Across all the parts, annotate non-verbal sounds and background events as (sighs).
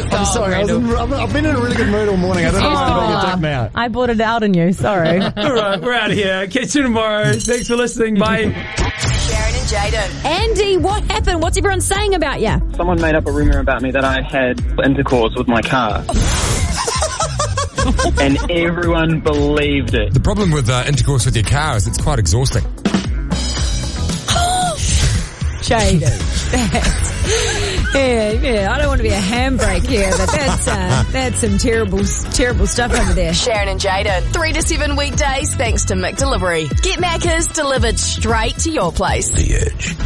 song. I'm sorry. I was in, I've I've been in a really good mood all morning. I don't know what's going on your dick now. I bought it out on you. Sorry. (laughs) All right, we're out of here. Catch you tomorrow. Thanks for listening. Bye. Sharon and Jaden. Andy, what happened? What's everyone saying about you? Someone made up a rumor about me that I had intercourse with my car. (laughs) and everyone believed it. The problem with uh, intercourse with your car is it's quite exhausting. (gasps) Jaden. (laughs) That's- yeah, yeah. I don't want to be a handbrake here, but that's uh, that's some terrible, terrible stuff over there. Sharon and Jaden. 3 to 7 weekdays thanks to McDelivery. Get Macca's delivered straight to your place. The Edge.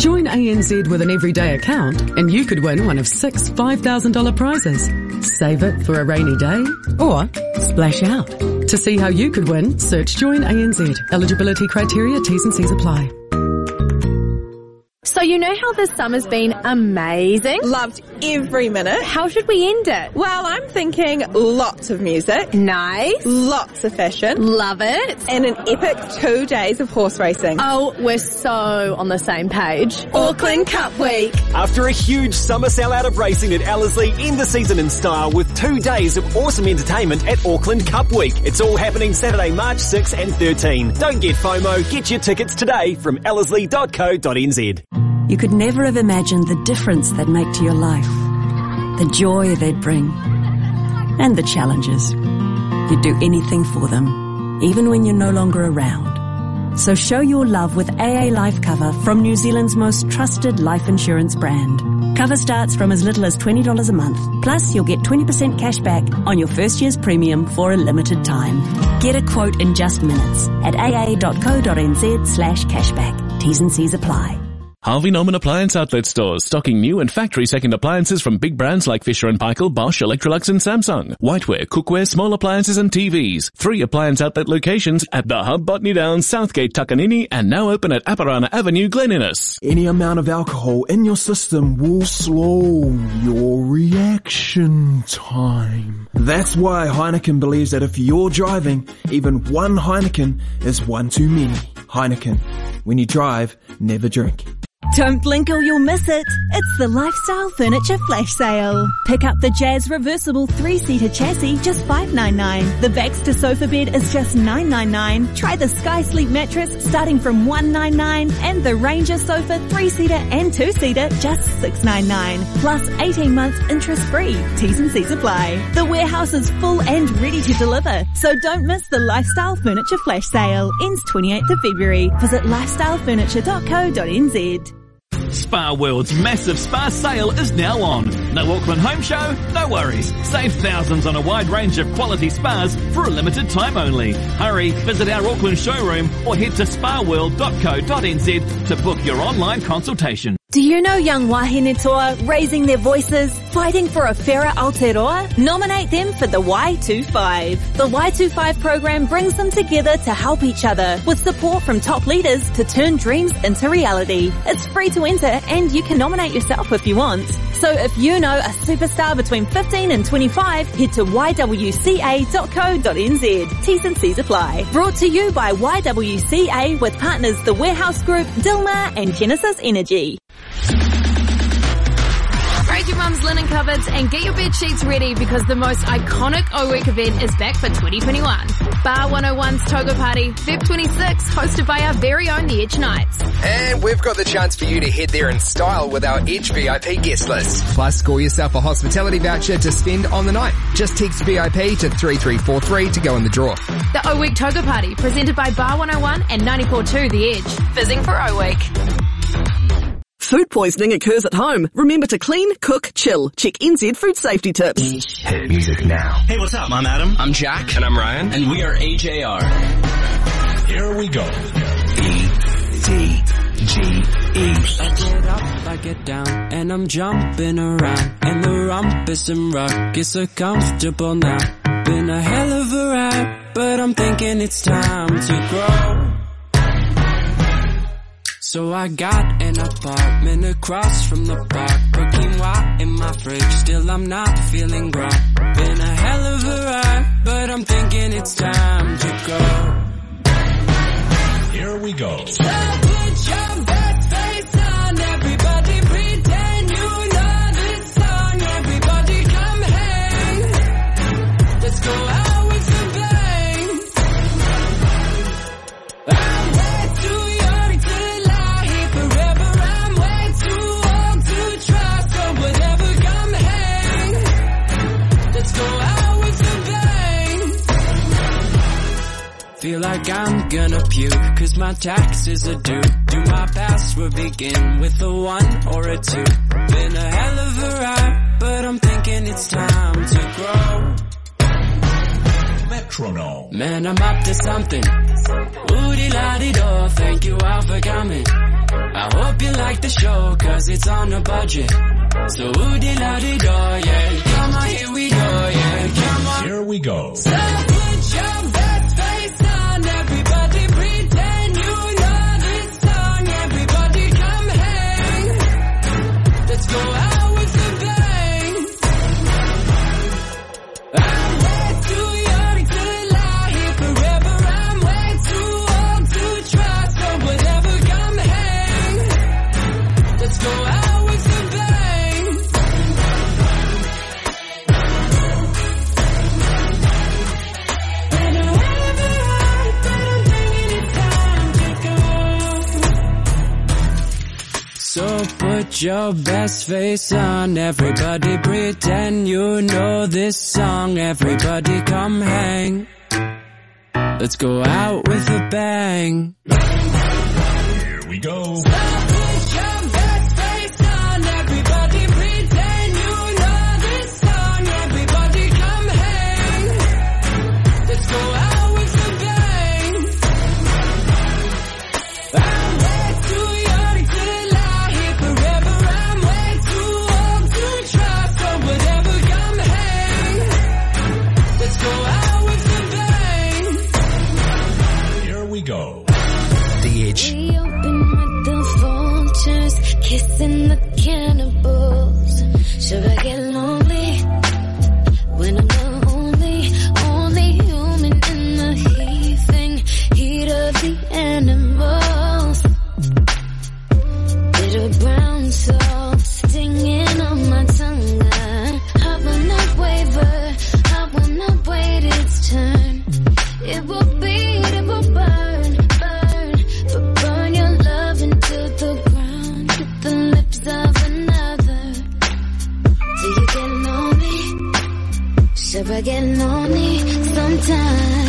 Join ANZ with an everyday account and you could win one of six $5,000 prizes. Save it for a rainy day or splash out. To see how you could win, search Join ANZ. Eligibility criteria, T's and C's apply. So you know how this summer's been amazing? Loved every minute. How should we end it? Well, I'm thinking lots of music, Nice. lots of fashion, Love it. and an epic two days of horse racing. Oh, we're so on the same page. Auckland Cup Week. After a huge summer sellout of racing at Ellerslie, end the season in style with two days of awesome entertainment at Auckland Cup Week. It's all happening Saturday, March 6 and 13. Don't get FOMO. Get your tickets today from ellerslie.co.nz. You could never have imagined the difference they'd make to your life, the joy they'd bring, and the challenges. You'd do anything for them, even when you're no longer around. So show your love with AA Life Cover from New Zealand's most trusted life insurance brand. Cover starts from as little as $20 a month. Plus, you'll get 20% cash back on your first year's premium for a limited time. Get a quote in just minutes at aa.co.nz slash cashback. T's and C's apply. Harvey Norman Appliance Outlet Stores, stocking new and factory second appliances from big brands like Fisher & Paykel, Bosch, Electrolux and Samsung. Whiteware, cookware, small appliances and TVs. Three appliance outlet locations at The Hub, Botany Downs, Southgate, Takanini and now open at Apirana Avenue, Glen. Any amount of alcohol in your system will slow your reaction time. That's why Heineken believes that if you're driving, even one Heineken is one too many. Heineken. When you drive, never drink. Don't blink or you'll miss it. It's the Lifestyle Furniture Flash Sale. Pick up the Jazz Reversible 3-seater chassis, just $5.99. The Baxter Sofa Bed is just $9.99. Try the Sky Sleep Mattress starting from $1.99 and the Ranger Sofa 3-seater and 2-seater just $6.99. Plus 18 months interest free. T's and C's apply. The warehouse is full and ready to deliver. So don't miss the Lifestyle Furniture Flash Sale. Ends 28th of February. Visit lifestylefurniture.co.nz. Spa World's massive spa sale is now on. No Auckland Home Show? No worries. Save thousands on a wide range of quality spas for a limited time only. Hurry, visit our Auckland showroom or head to spaworld.co.nz to book your online consultation. Do you know young wahine toa raising their voices, fighting for a fairer Aotearoa? Nominate them for the Y25. The Y25 program brings them together to help each other with support from top leaders to turn dreams into reality. It's free to enter and you can nominate yourself if you want. So if you know a superstar between 15 and 25, head to ywca.co.nz. T's and C's apply. Brought to you by YWCA with partners The Warehouse Group, Dilmah and Genesis Energy. Cupboards and get your bed sheets ready because the most iconic O Week event is back for 2021. Bar 101's Toga Party, Feb 26, hosted by our very own The Edge Nights. And we've got the chance for you to head there in style with our Edge VIP guest list. Plus, score yourself a hospitality voucher to spend on the night. Just text VIP to 3343 to go in the draw. The O Week Toga Party, presented by Bar 101 and 94.2 The Edge. Fizzing for O Week. Food poisoning occurs at home. Remember to clean, cook, chill. Check NZ food safety tips. Hit music now. Hey, what's up? I'm Adam. I'm Jack. And I'm Ryan. And we are AJR. Here we go. E D G E. I get up, I get down, and I'm jumping around. And the rumpus and rock is so comfortable now. Been a hell of a ride, but I'm thinking it's time to grow. So I got an apartment across from the park. Put quinoa in my fridge, still I'm not feeling grown. Been a hell of a ride, but I'm thinking it's time to go. Here we go. So like I'm gonna puke, cause my taxes are due. Do my password begin with a one or a two? Been a hell of a ride, but I'm thinking it's time to grow. Metronome. Man, I'm up to something. Woody la di do, thank you all for coming. I hope you like the show, cause it's on a budget. So woody la di do, yeah. Come on, here we go, yeah. Come on. Here we go. So put your best face on, everybody pretend you know this song, everybody come hang. Let's go out with a bang. Here we go. I get lonely sometimes?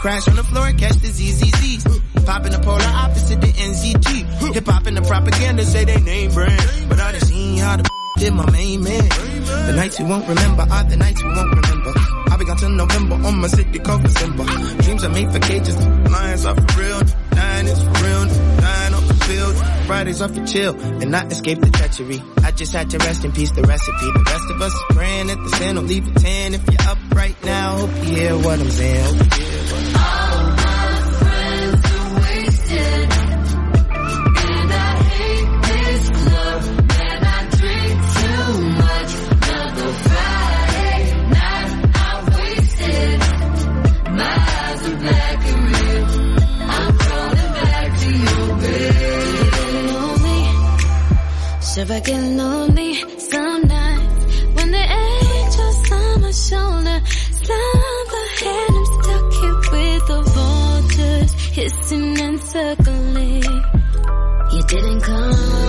Crash on the floor and catch the ZZZs. Pop in the polar opposite the NZG. Hip hop and the propaganda say they name brand. But I done seen how the (laughs) did my main man. The nights we won't remember are the nights we won't remember. I'll be gone till November on my city called December. Dreams are made for cages, lions are for real. Dying is for real, dying off the field. Fridays are for chill, and not escape the treachery. I just had to rest in peace the recipe. The rest of us praying at the sin will leave a 10 if you're up right now. Hope you hear what I'm saying. I get lonely some nights when the angels on my shoulder slumber and I'm stuck here with the vultures hissing and circling. You didn't call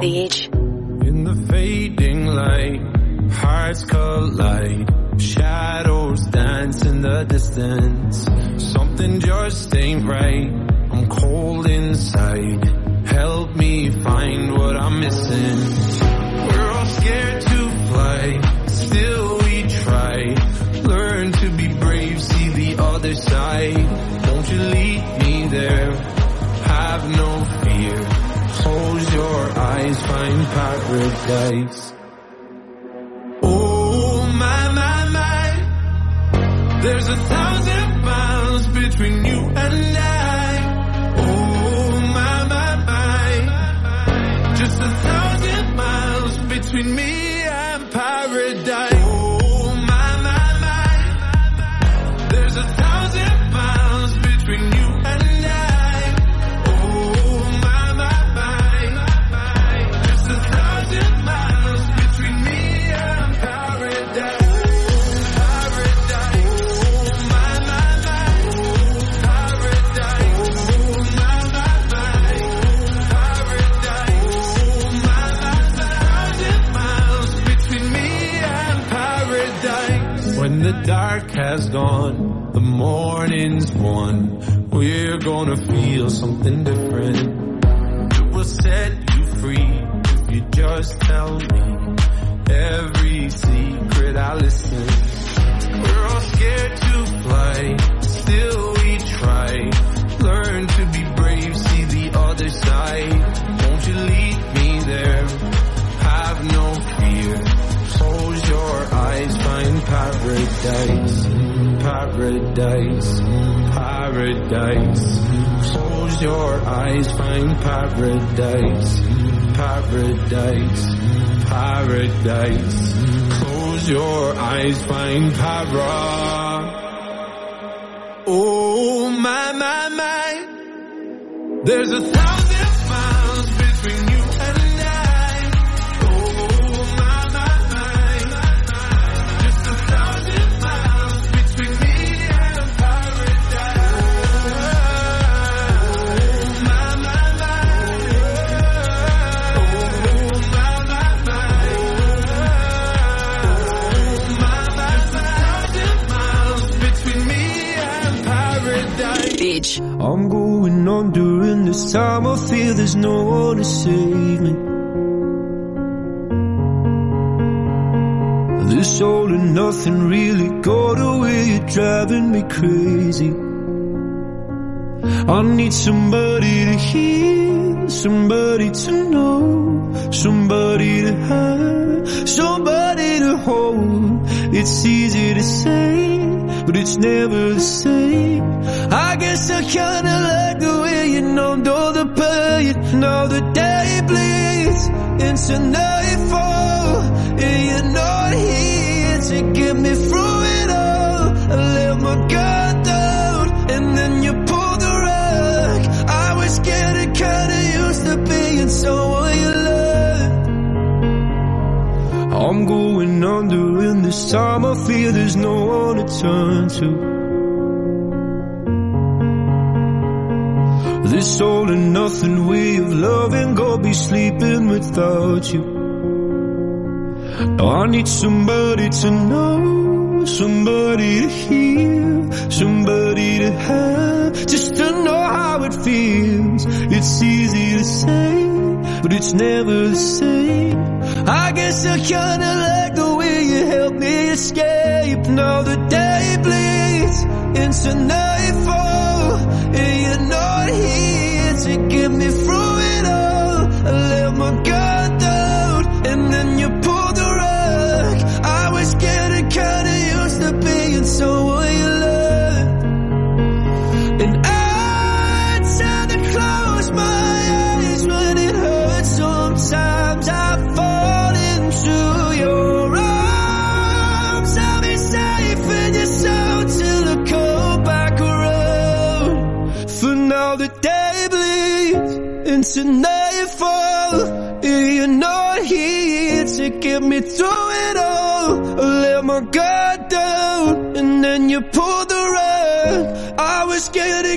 The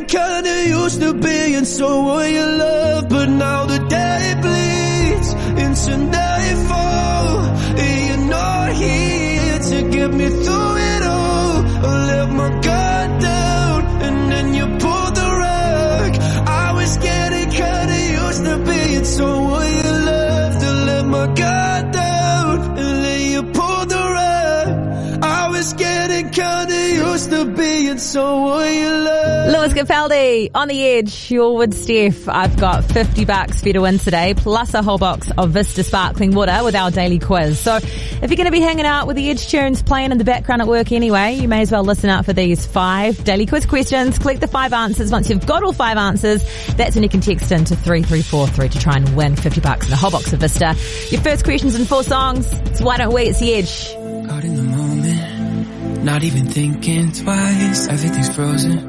kinda used to being someone you love, but now the day bleeds into nightfall. And you're not here to get me through it all. I let my guard down, and then you pulled the rug. I was getting kinda used to being someone you love, to let my guard down, and then you pulled the rug. I was getting kinda used to being someone you love. Lewis Capaldi on the edge. You're with Steph. I've got 50 bucks for you to win today, plus a whole box of Vista sparkling water with our daily quiz. So if you're going to be hanging out with the edge tunes playing in the background at work anyway, you may as well listen out for these five daily quiz questions. Click the five answers. Once you've got all five answers, that's when you can text in to 3343 to try and win 50 bucks and a whole box of Vista. Your first questions in four songs. So why don't we? It's the edge. Caught in the moment, not even thinking twice. Everything's frozen.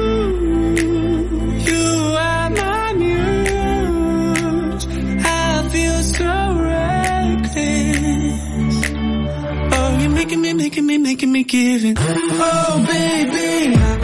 Me, it. Oh, baby,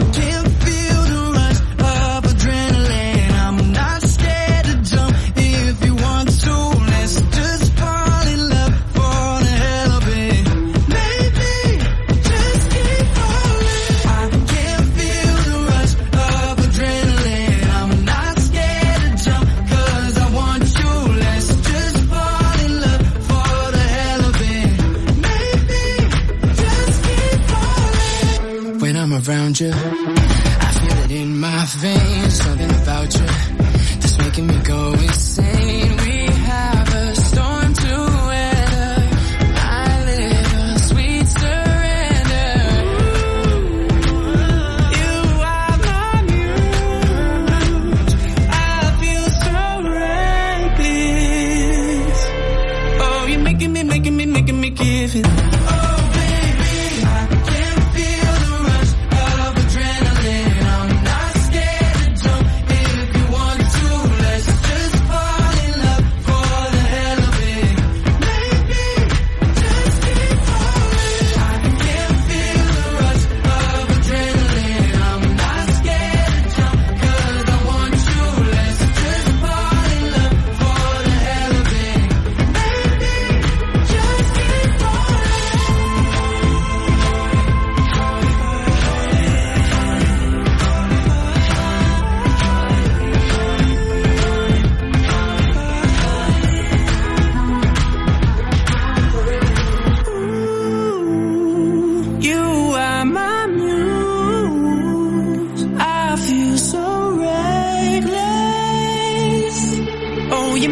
Oh.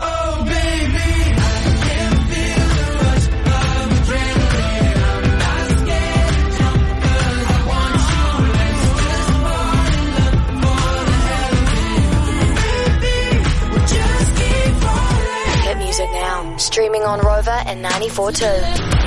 Oh. Hit music now. Streaming on Rover and 94.2.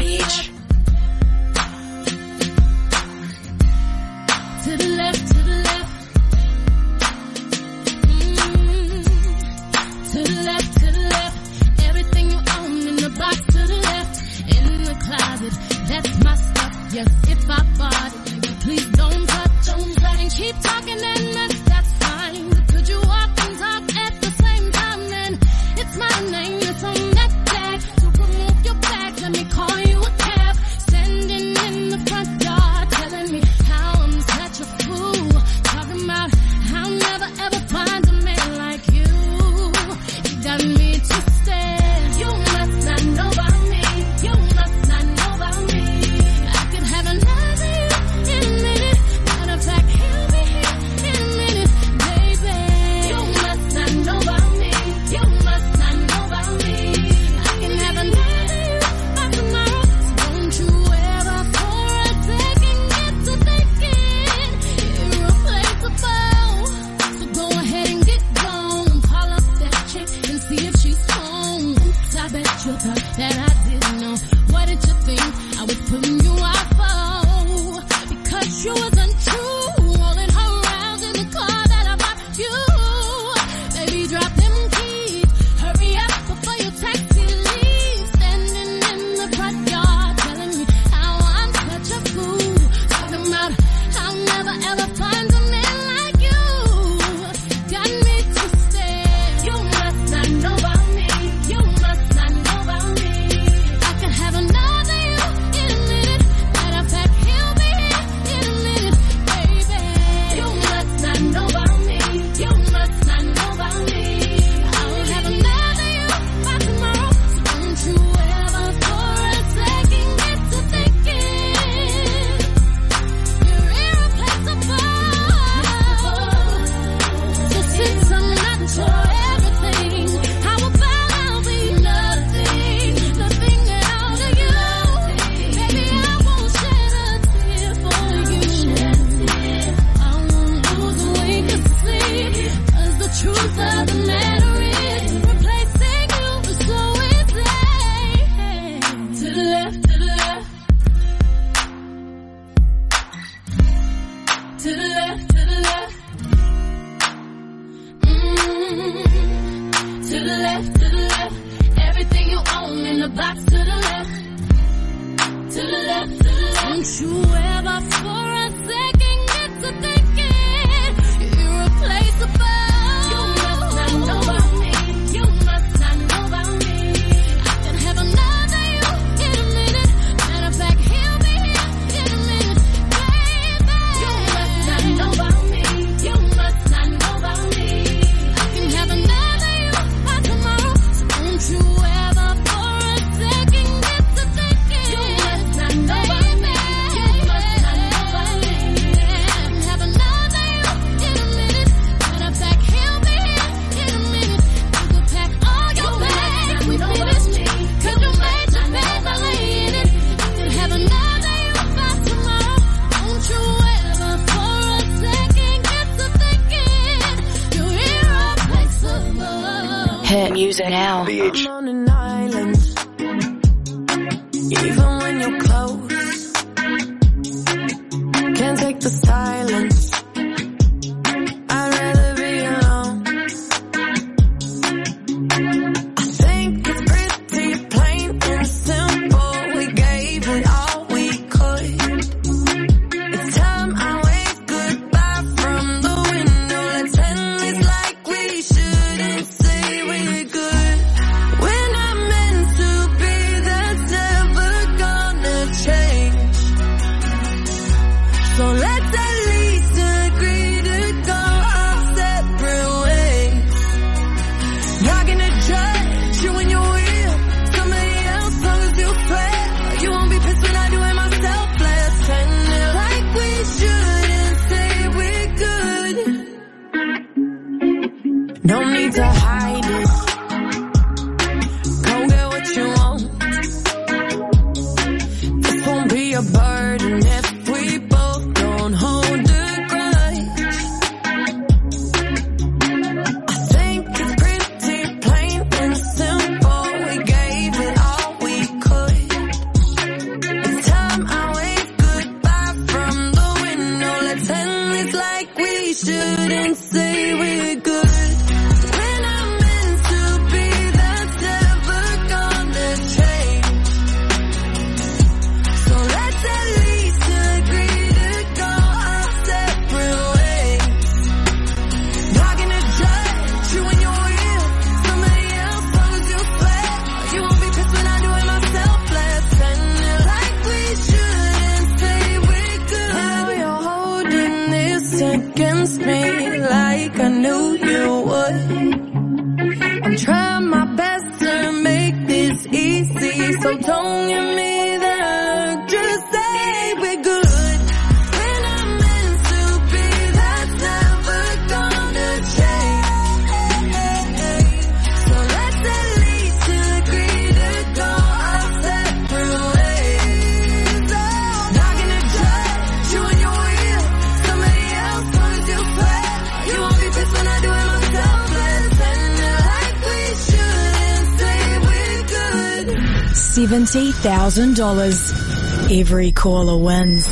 $70,000. Every caller wins.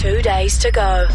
Two days to go.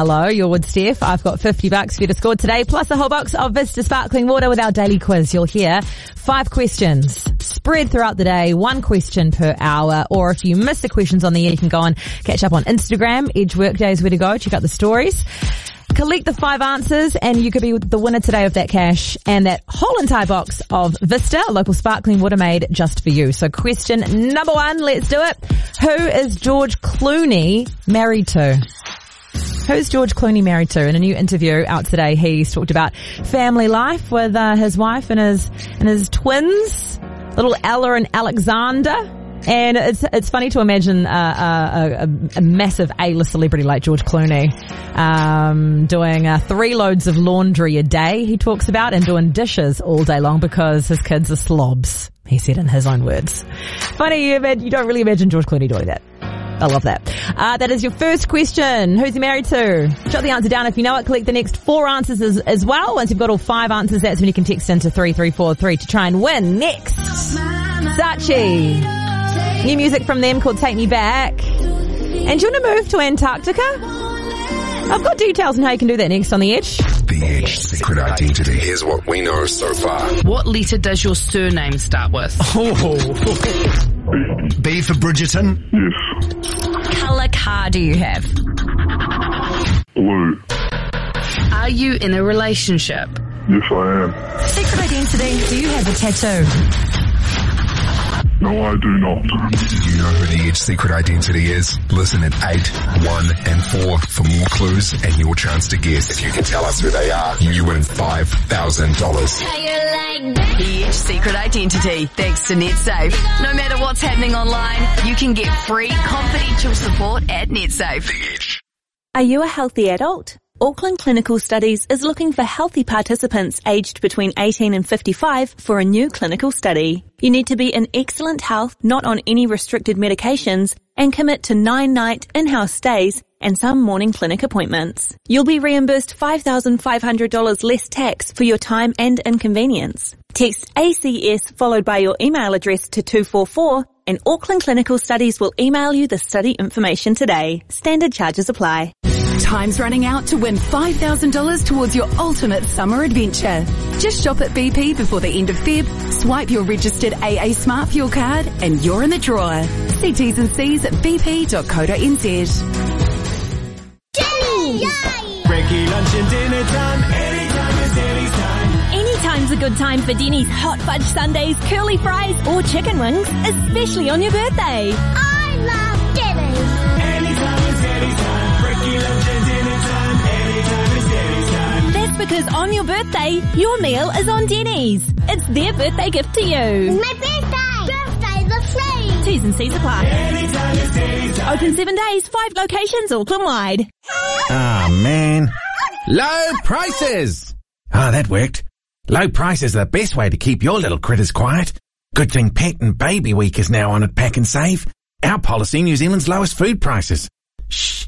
Hello, you're Wood Steph. I've got 50 bucks for you to score today, plus a whole box of Vista Sparkling Water with our daily quiz. You'll hear five questions spread throughout the day, one question per hour, or if you miss the questions on the air, you can go and catch up on Instagram. Edge Workdays where to go. Check out the stories. Collect the five answers and you could be the winner today of that cash and that whole entire box of Vista, local sparkling water made just for you. So question number one, let's do it. Who is George Clooney married to? Who's George Clooney married to? In a new interview out today, he's talked about family life with uh, his wife and his and his twins, little Ella and Alexander. And it's it's funny to imagine uh, a, a, a massive A-list celebrity like George Clooney um, doing uh, three loads of laundry a day. He talks about and doing dishes all day long because his kids are slobs. He said in his own words. Funny, you, you don't really imagine George Clooney doing that. I love that. Uh, that is your first question. Who's he married to? Jot the answer down if you know it. Collect the next four answers as, as well. Once you've got all five answers, that's when you can text into 3343 to try and win. Next, Sachi. New music from them called Take Me Back. And do you want to move to Antarctica? I've got details on how you can do that next on the edge. The Edge secret identity. Here's what we know so far. What letter does your surname start with? (laughs) B for Bridgerton. Yes. Colour car do you have? Blue. Are you in a relationship? Yes, I am. Secret identity. Do you have a tattoo? No, I do not. Do you know who the Edge secret identity is? Listen at 8, 1 and 4 for more clues and your chance to guess. If you can tell us who they are, you win $5,000. The Edge secret identity, thanks to NetSafe. No matter what's happening online, you can get free confidential support at NetSafe. Are you a healthy adult? Auckland Clinical Studies is looking for healthy participants aged between 18 and 55 for a new clinical study. You need to be in excellent health, not on any restricted medications, and commit to nine night in-house stays and some morning clinic appointments. You'll be reimbursed $5,500 less tax for your time and inconvenience. Text ACS followed by your email address to 244 and Auckland Clinical Studies will email you the study information today. Standard charges apply. Time's running out to win $5,000 towards your ultimate summer adventure. Just shop at BP before the end of Feb, swipe your registered AA Smart Fuel card, and you're in the draw. See T's and C's at bp.co.nz. Jenny! Breaky lunch and dinner time. Anytime is Denny's time. Anytime's a good time for Denny's hot fudge sundaes, curly fries, or chicken wings, especially on your birthday. I love because on your birthday, your meal is on Denny's. It's their birthday gift to you. My birthday. Birthdays are free. T's and C's apply. Anytime is Denny's. Open seven days, five locations, Auckland wide. Ah, man. Low prices! Ah, that worked. Low prices are the best way to keep your little critters quiet. Good thing Pet and Baby Week is now on at PAK'nSAVE. Our policy, New Zealand's lowest food prices. Shh.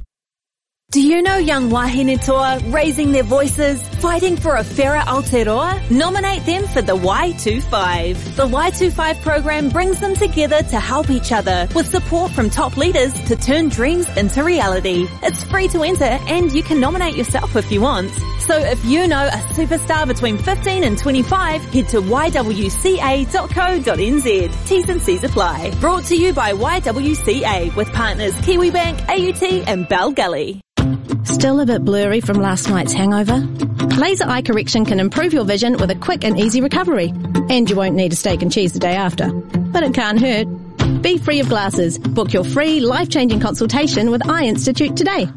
Do you know young wahine toa raising their voices, fighting for a fairer Aotearoa? Nominate them for the Y25. The Y25 program brings them together to help each other with support from top leaders to turn dreams into reality. It's free to enter and you can nominate yourself if you want. So if you know a superstar between 15 and 25, head to ywca.co.nz. T's and C's apply. Brought to you by YWCA with partners KiwiBank, AUT and Bell Gully. Still a bit blurry from last night's hangover? Laser eye correction can improve your vision with a quick and easy recovery. And you won't need a steak and cheese the day after. But it can't hurt. Be free of glasses. Book your free life-changing consultation with Eye Institute today.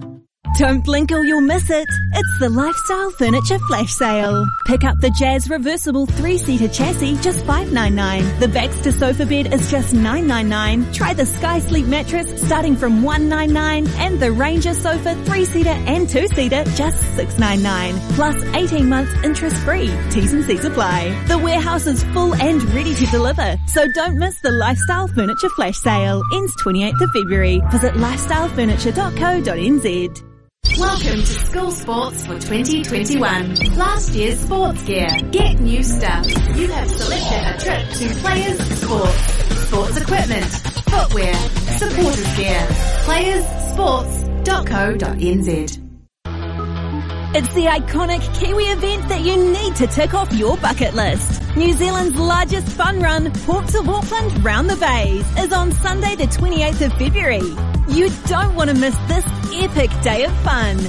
Don't blink or you'll miss it. It's the Lifestyle Furniture Flash Sale. Pick up the Jazz Reversible 3-seater chaise, just $5.99. The Baxter sofa bed is just $9.99. Try the Sky Sleep mattress starting from $1.99 and the Ranger sofa 3-seater and 2-seater just $6.99. Plus 18 months interest free. T's and C's apply. The warehouse is full and ready to deliver. So don't miss the Lifestyle Furniture Flash Sale. Ends 28th of February. Visit lifestylefurniture.co.nz. Welcome to School Sports for 2021. Last year's sports gear. Get new stuff. You have selected a trip to Players Sports. Sports equipment, footwear, Supporters Gear. Playersports.co.nz. It's the iconic Kiwi event that you need to tick off your bucket list. New Zealand's largest fun run, Ports of Auckland Round the Bays, is on Sunday the 28th of February. You don't want to miss this epic day of fun.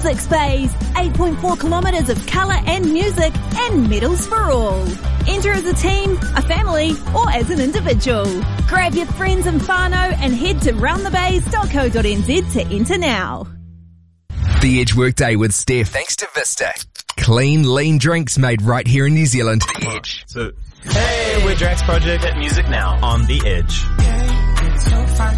Six bays, 8.4 kilometres of colour and music, and medals for all. Enter as a team, a family, or as an individual. Grab your friends and whānau and head to roundthebays.co.nz to enter now. The Edge Workday with Steph. Thanks to Vista. Clean, lean drinks made right here in New Zealand. The Edge. So, hey, we're Drax Project at Music Now on The Edge. It's so fine,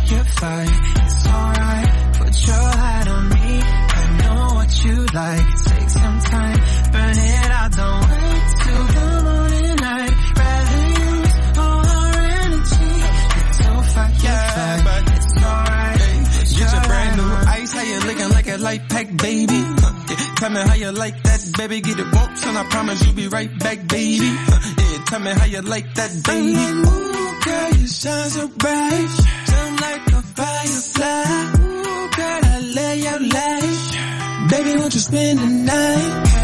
light pack, baby? Yeah, Tell me how you like that, baby. Get it once and I promise you'll be right back, baby. Yeah, tell me how you like that, baby. Ooh, girl, you shine so bright. Shine like a firefly. Ooh, girl, I lay your light. Baby, won't you spend the night?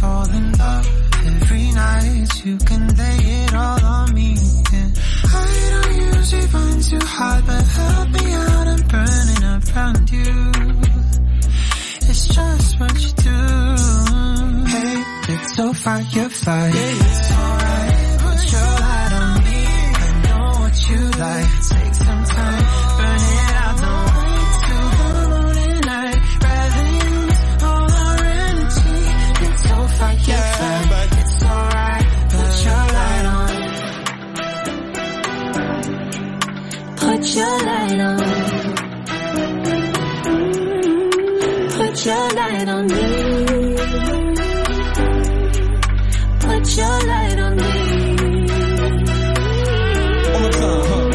Fall in love every night. You can lay it all on me. And I don't usually find too hard, but help me out. I'm burning around you. It's just what you do. Hey, it's so fine, you're fine. It's alright. Put your light on me. I know what you like. Take your light on. Mm-hmm. Put your light on me. Put your light on me. Uh-huh,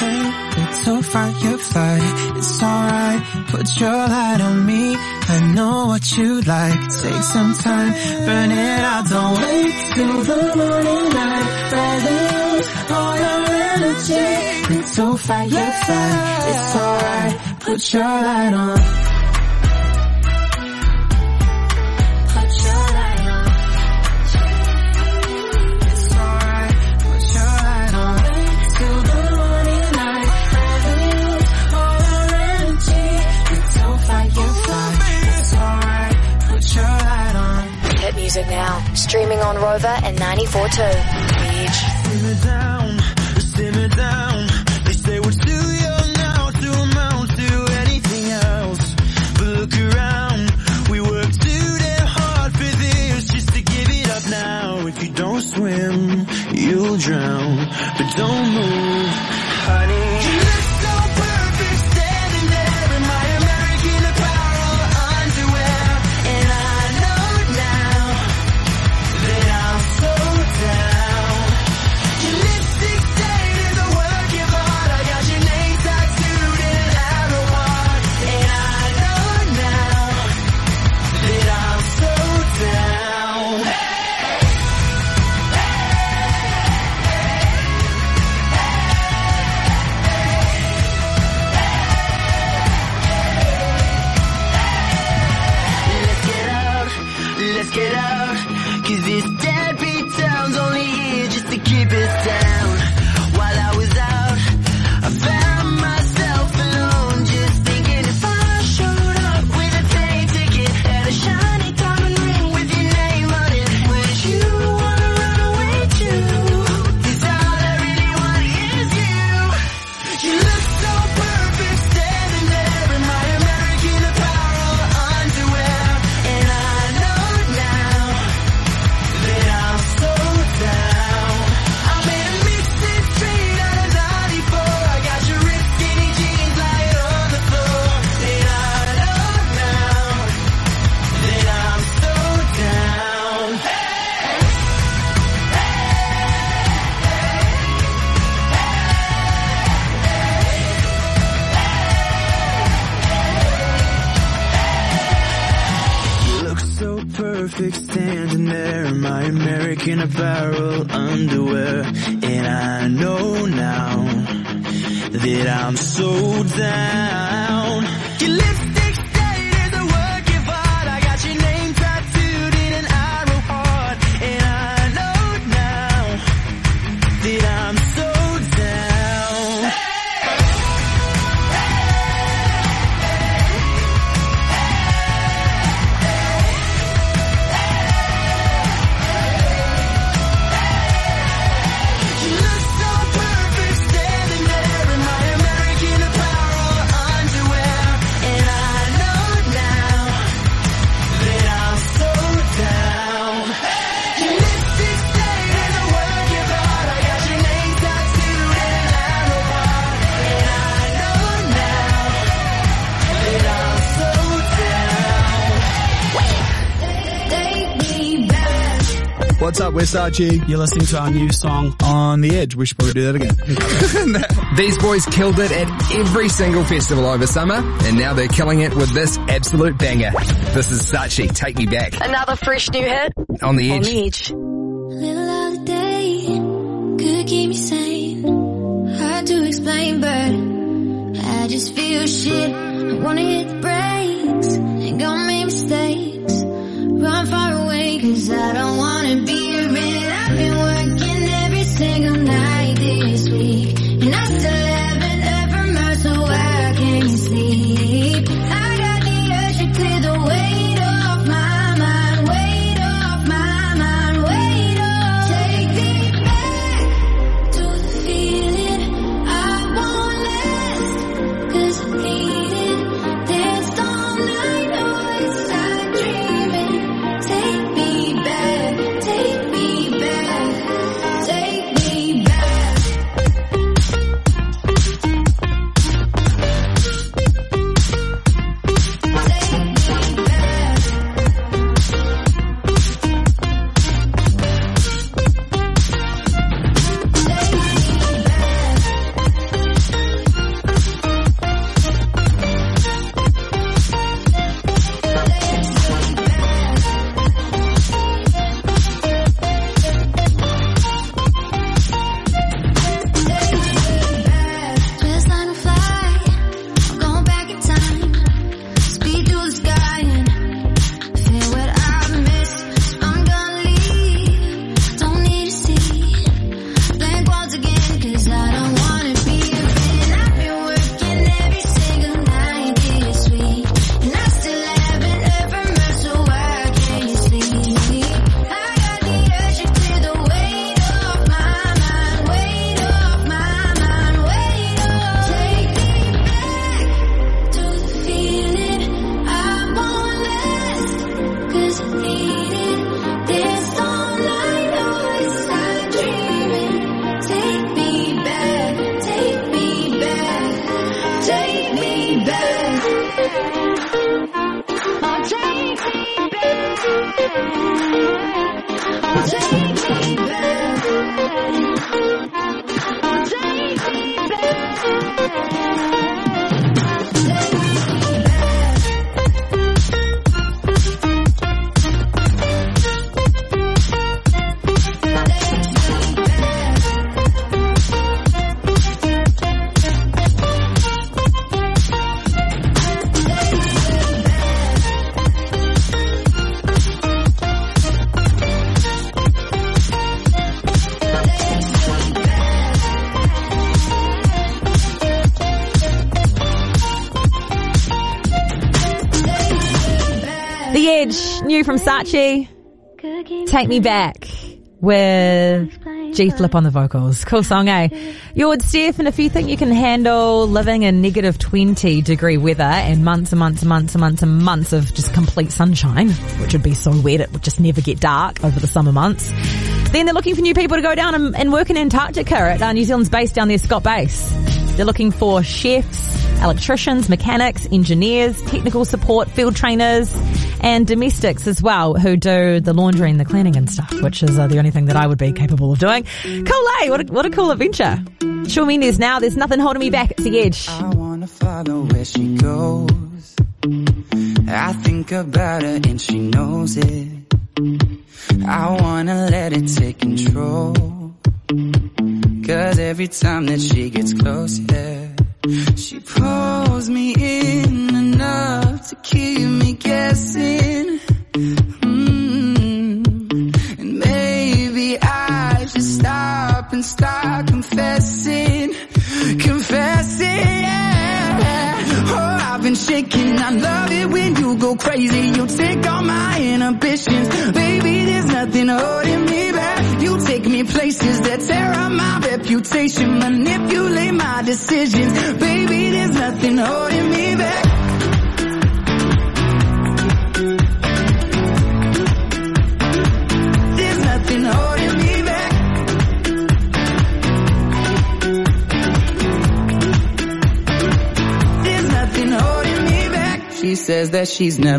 hey, it's so fine, you're fine. It's alright. Put your light on me. I know what you like. Take some time, burn it out. Don't wait till the morning light. Rather use all your energy. It's so you're fine. It's alright. Put your light on. Up now. Streaming on Rover and swim, you'll drown. But don't move, What's up, West Archie? You're listening to our new song, On the Edge. We should probably do that again. (laughs) These boys killed it at every single festival over summer, and now they're killing it with this absolute banger. This is Sachi, Take Me Back. Another fresh new hit. On the edge. On the edge. Little of the day could keep me sane. Hard to explain, but I just feel shit. I wanna hit the brakes from Sachi. Take Me Back with G Flip on the vocals. Cool song, eh? You're Steph, and if you think you can handle living in negative 20 degree weather and months and months and months and months and months of just complete sunshine, which would be so weird, it would just never get dark over the summer months, then they're looking for new people to go down and, and work in Antarctica at uh, New Zealand's base down there, Scott Base. They're looking for chefs, electricians, mechanics, engineers, technical support, field trainers, and domestics as well who do the laundry and the cleaning and stuff, which is uh, the only thing that I would be capable of doing. Cool, eh? What a, what a cool adventure. Shawn there's now, there's nothing holding me back. It's the edge. I wanna follow where she goes. I think about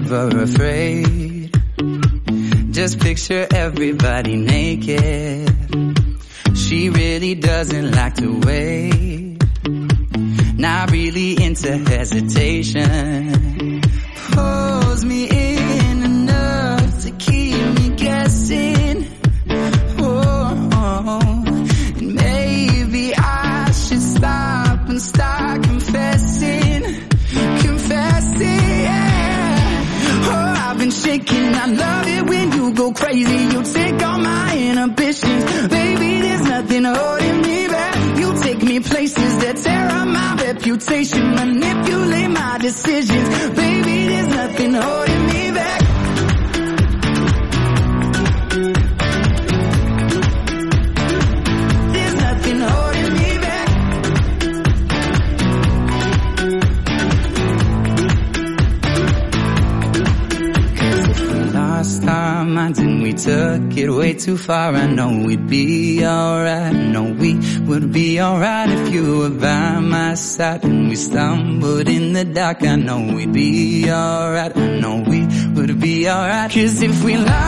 never like I know we'd be alright. I know we would be alright. Cause if we lie.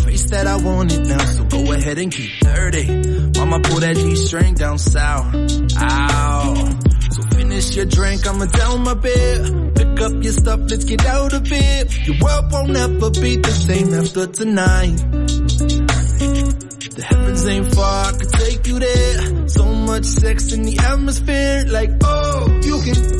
face that I wanted now, so go ahead and keep dirty. Mama, pull that G-string down south. Ow. So finish your drink, I'ma down my beer. Pick up your stuff, let's get out of here. Your world won't ever be the same after tonight. The heavens ain't far, I could take you there. So much sex in the atmosphere, like oh, you can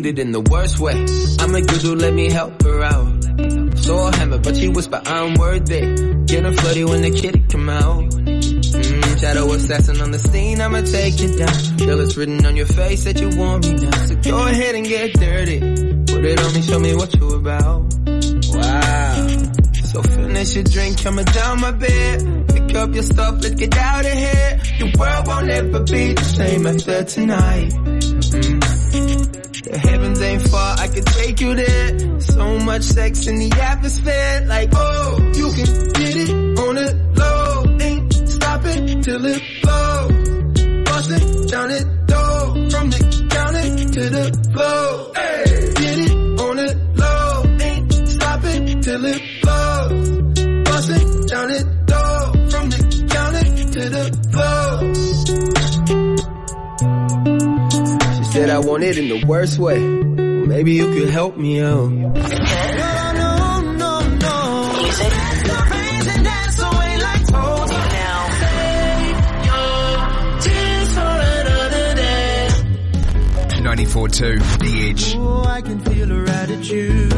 hated in the worst way. I'm a good dude, let me help her out. Saw a hammer, but she whispered, I'm worth it. Getting flirty when the kitty come out. Mm, shadow assassin on the scene, I'ma take you down. Girl, it's written on your face that you want me now. So go ahead and get dirty. Put it on me, show me what you about. Wow. So finish your drink, coming down my bed. Pick up your stuff, let's get out of here. Your world won't ever be the same after tonight. The heavens ain't far, I can take you there. So much sex in the atmosphere, like, oh, you can get it on the low. Ain't stopping till it blows. Want it in the worst way. Well, maybe you could help me out. Ninety-four two, The Edge. Oh, I can feel her attitude.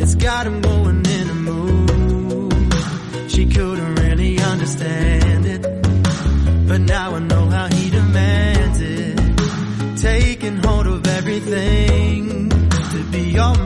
It's got him going in a mood. She couldn't really understand Taking hold of everything. To be your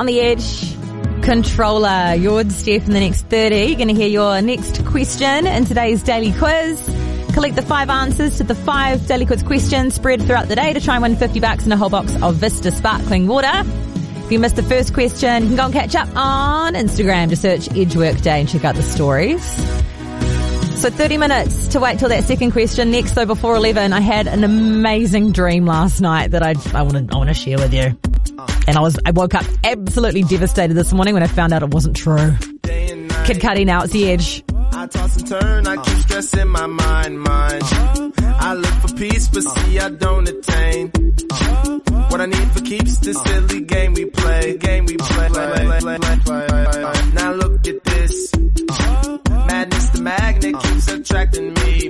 on the edge. Controller, you're Steph in the next 30. You're going to hear your next question in today's daily quiz. Collect the five answers to the five daily quiz questions spread throughout the day to try and win 50 bucks and a whole box of Vista sparkling water. If you missed the first question, you can go and catch up on Instagram. Just search Edge Workday and check out the stories. So 30 minutes to wait till that second question. Next, though, before 11, I had an amazing dream last night that I I want to I want to share with you. And I was I woke up absolutely devastated this morning when I found out it wasn't true. Kid Cudi now it's the edge. I toss and turn, I keep stressing my mind, mind. I look for peace, but see I don't attain. What I need for keeps the silly game we play, game we play. Now look at this. Madness, the magnet keeps attracting me.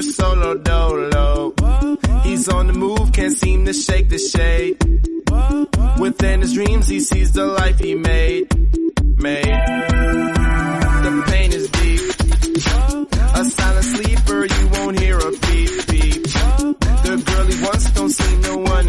a solo dolo. He's on the move, can't seem to shake the shade. Within his dreams, he sees the life he made. Made. The pain is deep. A silent sleeper, you won't hear a beep beep. The girl he wants don't see no one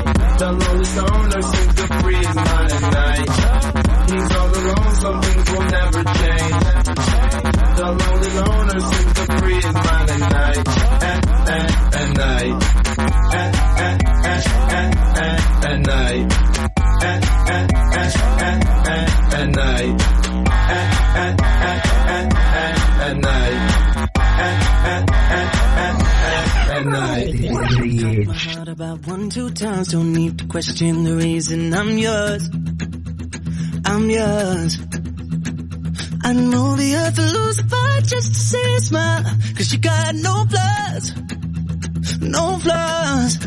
The lonely stoner seems to free his mind at night. He's all alone, some things will never change. The lonely loner seems one, two times, don't need to question the reason I'm yours. I'm yours. I'd move the earth to lose a fight just to see a smile. Cause you got no flaws. No flaws.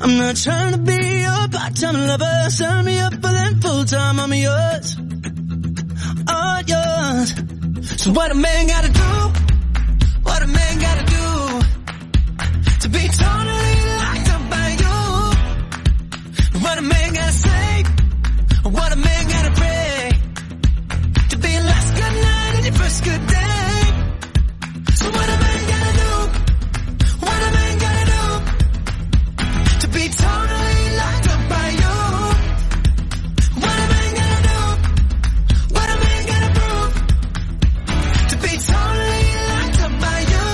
I'm not trying to be your part-time lover. Sign me up for them full-time. I'm yours. All yours. So what a man gotta do? What a man gotta do? To be totally What a man gotta say? What a man gotta pray? To be your last good night and your first good day. So what a man gotta do? What a man gotta do? To be totally locked up by you. What a man gotta do? What a man gotta prove? To be totally locked up by you.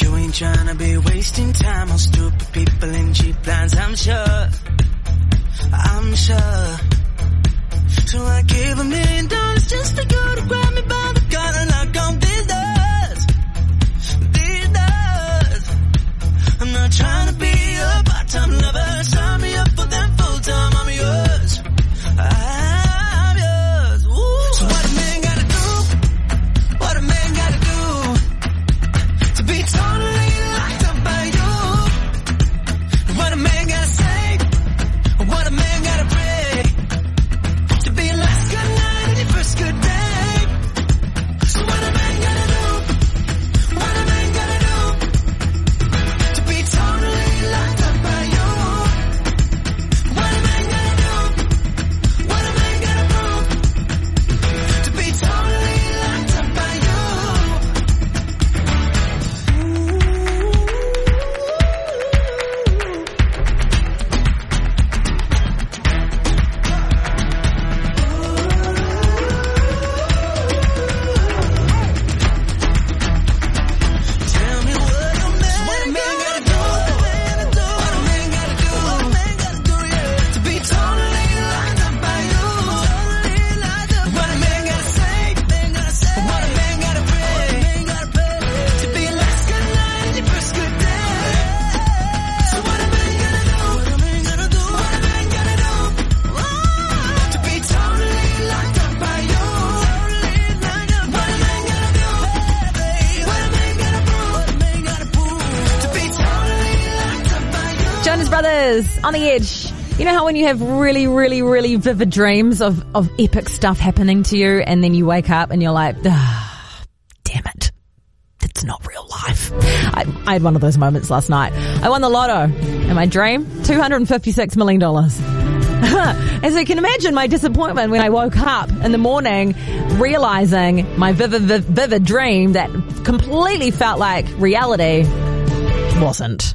You ain't trying to be wasting time on people in cheap lines, I'm sure. I'm sure. So I gave a million dollars just to go to grab me by the collar and knock on these doors. These doors. I'm not trying to be a part-time lover. Sign when you have really, really, really vivid dreams of, of epic stuff happening to you and then you wake up and you're like, ah, damn it. It's not real life. I, I had one of those moments last night. I won the lotto in my dream, $256 million. (laughs) As you can imagine, my disappointment when I woke up in the morning, realizing my vivid, vivid dream that completely felt like reality wasn't.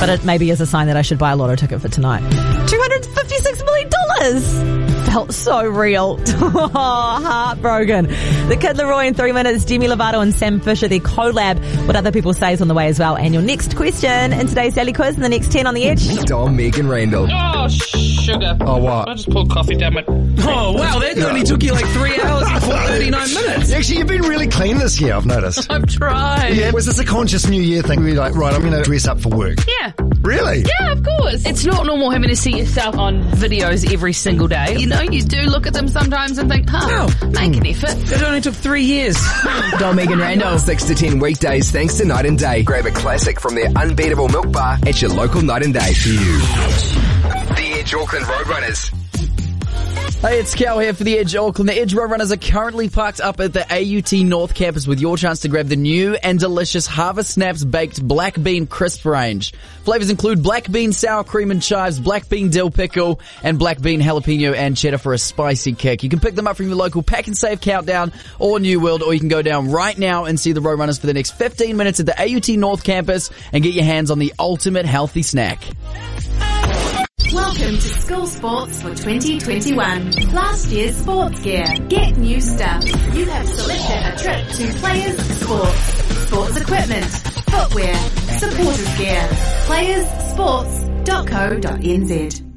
But it maybe is a sign that I should buy a lotto ticket for tonight. $256 million! Felt so real. oh, (laughs) heartbroken. The Kid LAROI in three minutes, Demi Lovato and Sam Fischer, their collab, what other people say is on the way as well. And your next question in today's daily quiz in the next 10 on the edge. Dom, Meg and Randell. Oh, sugar. Oh, what? I just pulled coffee down my. Oh, wow, that only took you like three hours and (laughs) 39 minutes. Actually, you've been really clean this year, I've noticed. (laughs) I've tried. Yeah, was this a conscious New Year thing? Where you're like, right, I'm going to dress up for work. Yeah. Really? Yeah, of course. It's not normal having to see yourself on videos every single day. You know, you do look at them sometimes and think, huh, make an effort. It only took three years. (laughs) Dom, Meg and Randell. 6 to 10 weekdays thanks to Night and Day. Grab a classic from their unbeatable milk bar at your local Night and Day. The Edge Auckland Roadrunners. Hey, it's Cal here for the Edge Auckland. The Edge Roadrunners are currently parked up at the AUT North Campus with your chance to grab the new and delicious Harvest Snaps Baked Black Bean Crisp range. Flavors include black bean sour cream and chives, black bean dill pickle, and black bean jalapeno and cheddar for a spicy kick. You can pick them up from your local PAK'nSAVE Countdown or New World, or you can go down right now and see the Roadrunners for the next 15 minutes at the AUT North Campus and get your hands on the ultimate healthy snack. Welcome to School Sports for 2021. Last year's sports gear. Get new stuff. You have selected a trip to Players Sports. Sports equipment, footwear, supporters gear. Playersports.co.nz.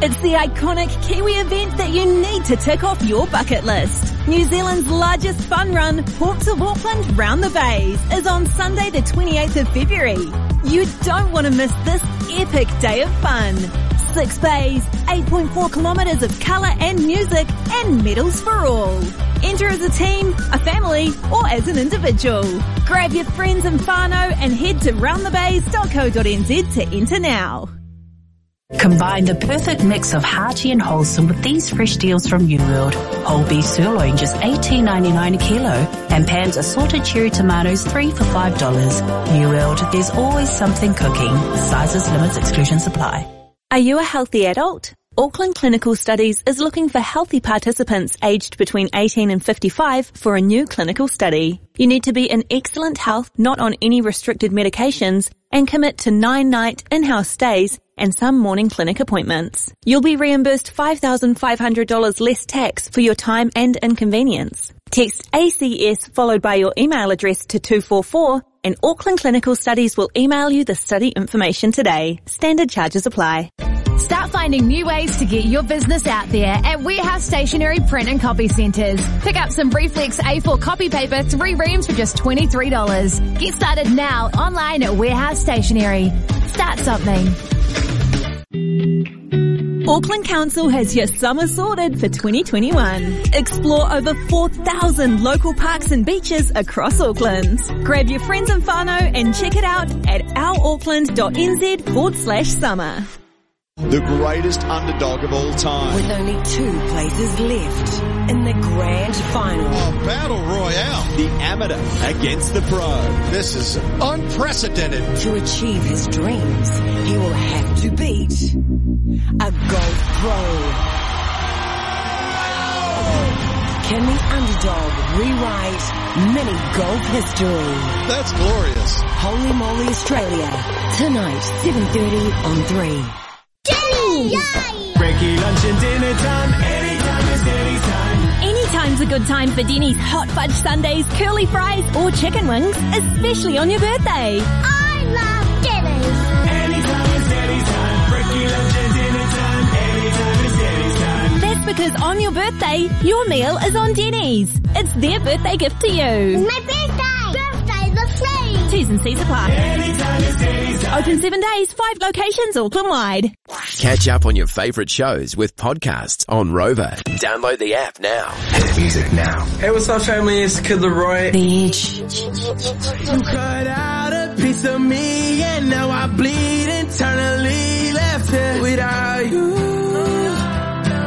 It's the iconic Kiwi event that you need to tick off your bucket list. New Zealand's largest fun run, Ports of Auckland Round the Bays, is on Sunday the 28th of February. You don't want to miss this epic day of fun. Six bays, 8.4 kilometres of colour and music, and medals for all. Enter as a team, a family, or as an individual. Grab your friends and whānau and head to roundthebays.co.nz to enter now. Combine the perfect mix of hearty and wholesome with these fresh deals from New World. Whole beef sirloin just $18.99 a kilo and Pan's assorted cherry tomatoes 3 for $5. New World, there's always something cooking. Sizes, limits, exclusion supply. Are you a healthy adult? Auckland Clinical Studies is looking for healthy participants aged between 18 and 55 for a new clinical study. You need to be in excellent health, not on any restricted medications, and commit to nine night in-house stays and some morning clinic appointments. You'll be reimbursed $5,500 less tax for your time and inconvenience. Text ACS followed by your email address to 244 and Auckland Clinical Studies will email you the study information today. Standard charges apply. Start finding new ways to get your business out there at Warehouse Stationery Print and Copy Centres. Pick up some Reflex A4 copy paper, three reams for just $23. Get started now online at Warehouse Stationery. Start something. Auckland Council has your summer sorted for 2021. Explore over 4,000 local parks and beaches across Auckland. Grab your friends and whānau and check it out at ourauckland.nz forward slash summer. The greatest underdog of all time. With only two places left in the grand final. A battle royale. The amateur against the pro. This is unprecedented. To achieve his dreams, he will have to beat a golf pro. Can the underdog rewrite mini golf history? That's glorious. Holy Moly Australia. Tonight, 7.30 on 3. Breaky lunch and dinner time. Anytime is Denny's time. Anytime's a good time for Denny's hot fudge sundaes, curly fries, or chicken wings, especially on your birthday. I love Denny's. Anytime is Denny's time. Breaky lunch and dinner time. Anytime is Denny's time. That's because on your birthday, your meal is on Denny's. It's their birthday gift to you. My birthday. Birthday the free. T's and C's apply. Anytime is Denny's time. Open seven days, five locations, Auckland wide. Catch up on your favourite shows with podcasts on Rover. Download the app now. Hit music now. Hey, what's up, family? It's Kid LAROI. The Edge. You cut out a piece of me and now I bleed internally left here without you,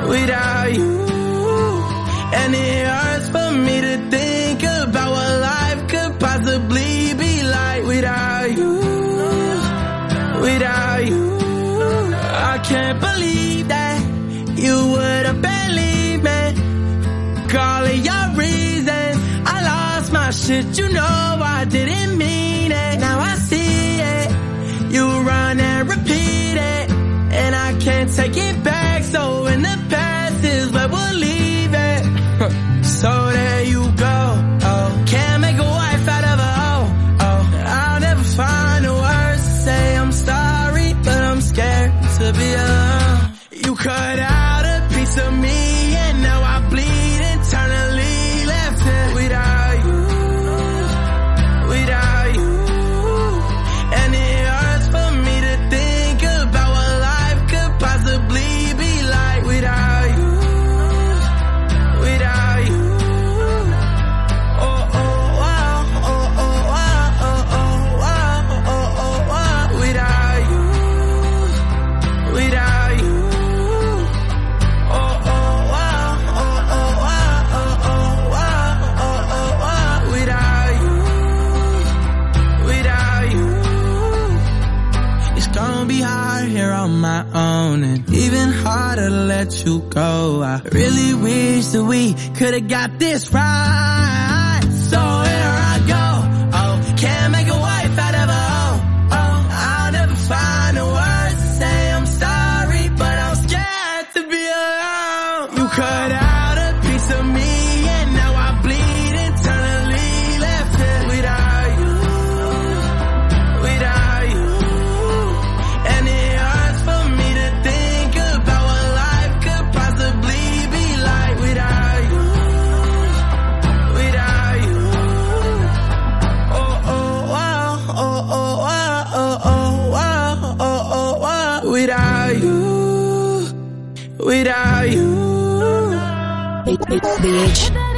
without you. And it hurts for me to think without you. I can't believe that you would have been leaving. Calling your reason, I lost my shit. You know I didn't mean it. Now I see it. You run and repeat it, and I can't take it back. So in the past is where we'll leave it. (laughs) so that let you go. I really wish that we could have got this right. So here I go. Oh, can't make a without you. Bitch.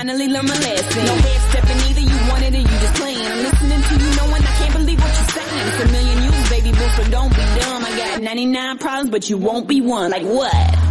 finally learned my lesson. No half stepping either, you wanted it, you just playing. I'm listening to you knowing I can't believe what you're saying. It's a million you, baby boo, so don't be dumb. I got 99 problems, but you won't be one. Like what?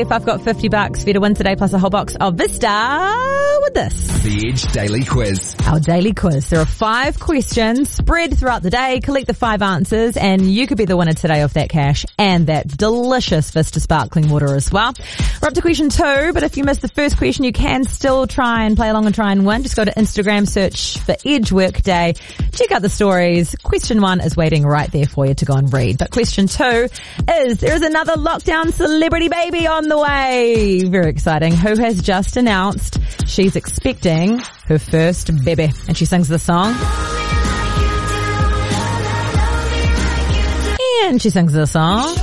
With I've got 50 bucks for you to win today plus a whole box of Vista with this. The Edge Daily Quiz. Our daily quiz. There are five questions spread throughout the day. Collect the five answers and you could be the winner today of that cash and that delicious Vista sparkling water as well. We're up to question two, but if you missed the first question, you can still try and play along and try and win. Just go to Instagram, search for Edge Workday, check out the stories. Question one is waiting right there for you to go and read. But question two there is another lockdown celebrity baby on the way. Very exciting. Who has just announced she's expecting her first baby. And she sings the song. And she sings the song.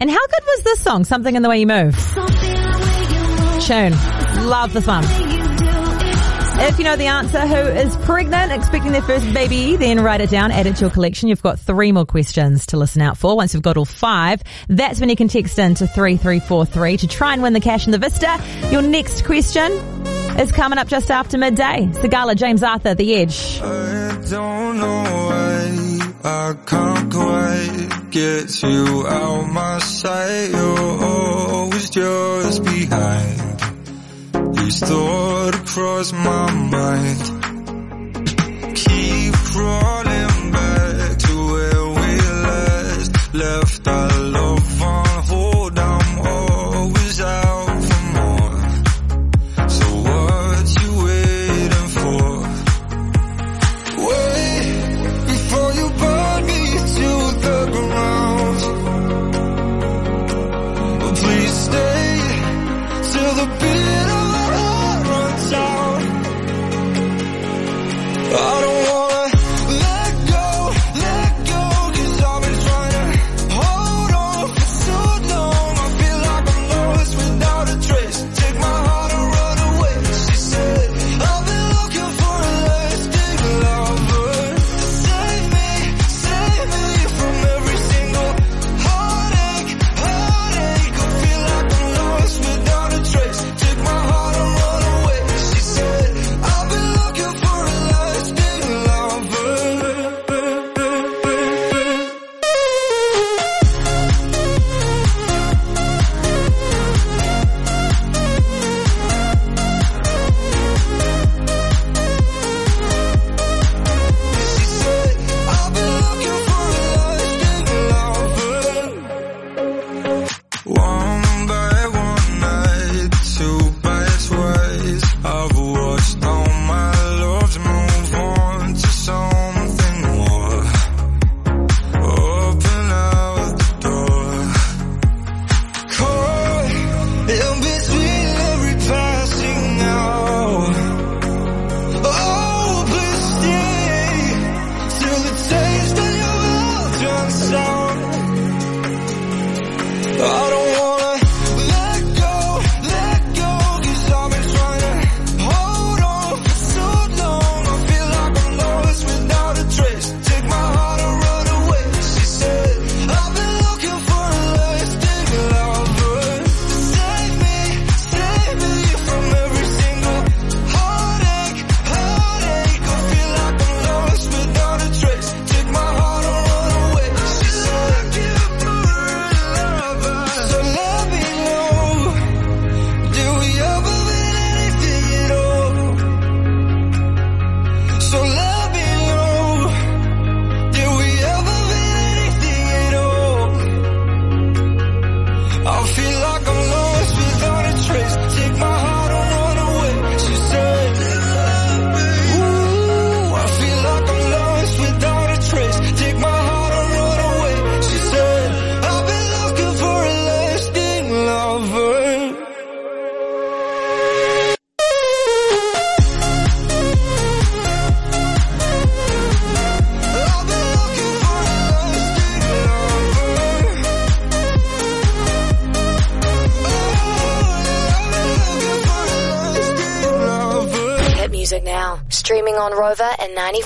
And how good was this song? Something in the way you move. Tune. Love this one. If you know the answer, who is pregnant, expecting their first baby, then write it down, add it to your collection. You've got three more questions to listen out for. Once you've got all five, that's when you can text in to 3343 to try and win the cash in the Vista. Your next question is coming up just after midday. Sigala, James Arthur, The Edge. I don't know why I can't quite get you out my sight. You're always just behind. These thoughts across my mind. Keep crawling back to where we last left our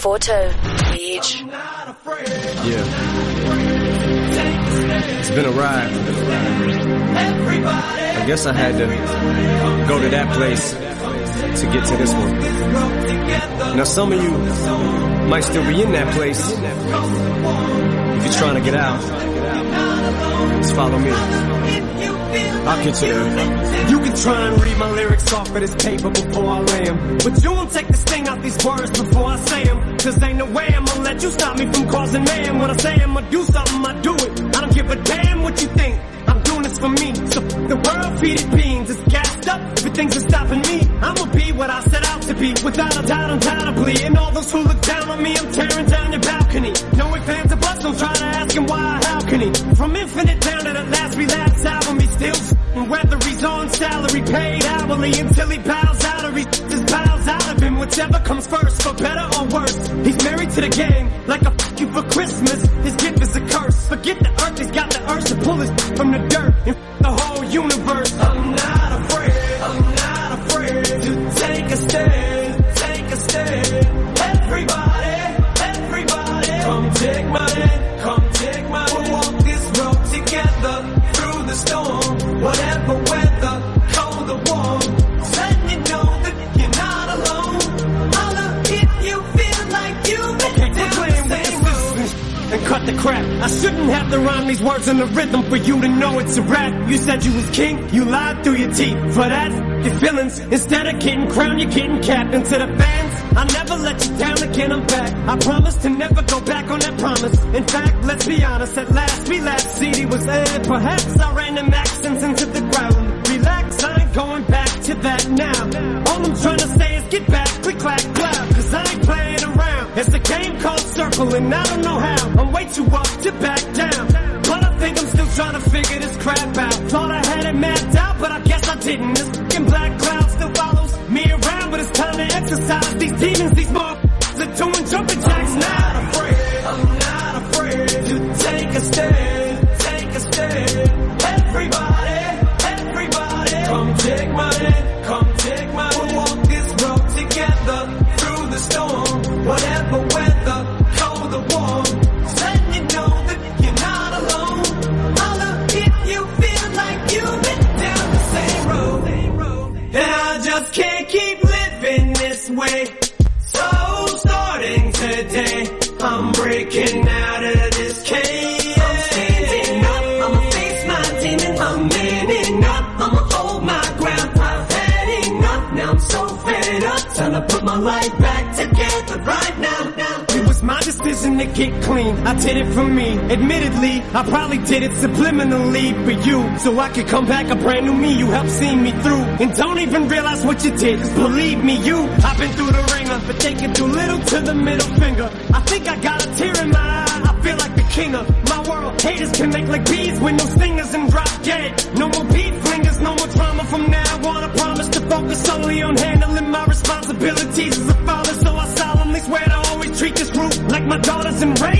and 94.2. Yeah. It's been a ride. I guess I had to go to that place to get to this one. Now some of you I'll you can try and read my lyrics off of this paper before I lay 'em. But you won't take the sting out these words before I say 'em. Cause ain't no way I'm gonna let you stop me from causing man. When I say I'm gonna do something, I do it. I don't give a damn what you think. I'm doing this for me. So the world feed it beans. It's gassed up. Everything's just stopping me. I'ma be what I set out to be. Without a doubt, undoubtedly. And all those who look down on me, I'm tearing down your balcony. No ifs, ands, or buts. Don't try to ask him why, how can he? From infinite on salary, paid hourly until he bows out or he just bows out of him. Whichever comes first, for better words in the rhythm for you to know it's a rap. You said you was king, you lied through your teeth. For that, your feelings. Instead of getting crowned, you're getting capped. And to the fans, I'll never let you down again, I'm back. I promise to never go back on that promise. In fact, let's be honest, at last we last CD was aired. Perhaps I ran them accents into the ground. Relax, I ain't going back to that now. All I'm trying to say is get back, click, clack, clap. Cause I ain't playing around. It's a game called Circle and I don't know how. I'm way too up to back get clean. I did it for me. Admittedly, I probably did it subliminally for you. So I could come back a brand new me. You helped see me through. And don't even realize what you did. 'cause believe me, you. I've been through the ringer. But taking too little to the middle finger. I think I got a tear in my eye. I feel like the king of my world. Haters can make like bees with no stingers and drop dead. No more beat flingers, no more drama from now on. I promise to focus solely on handling my responsibilities and raise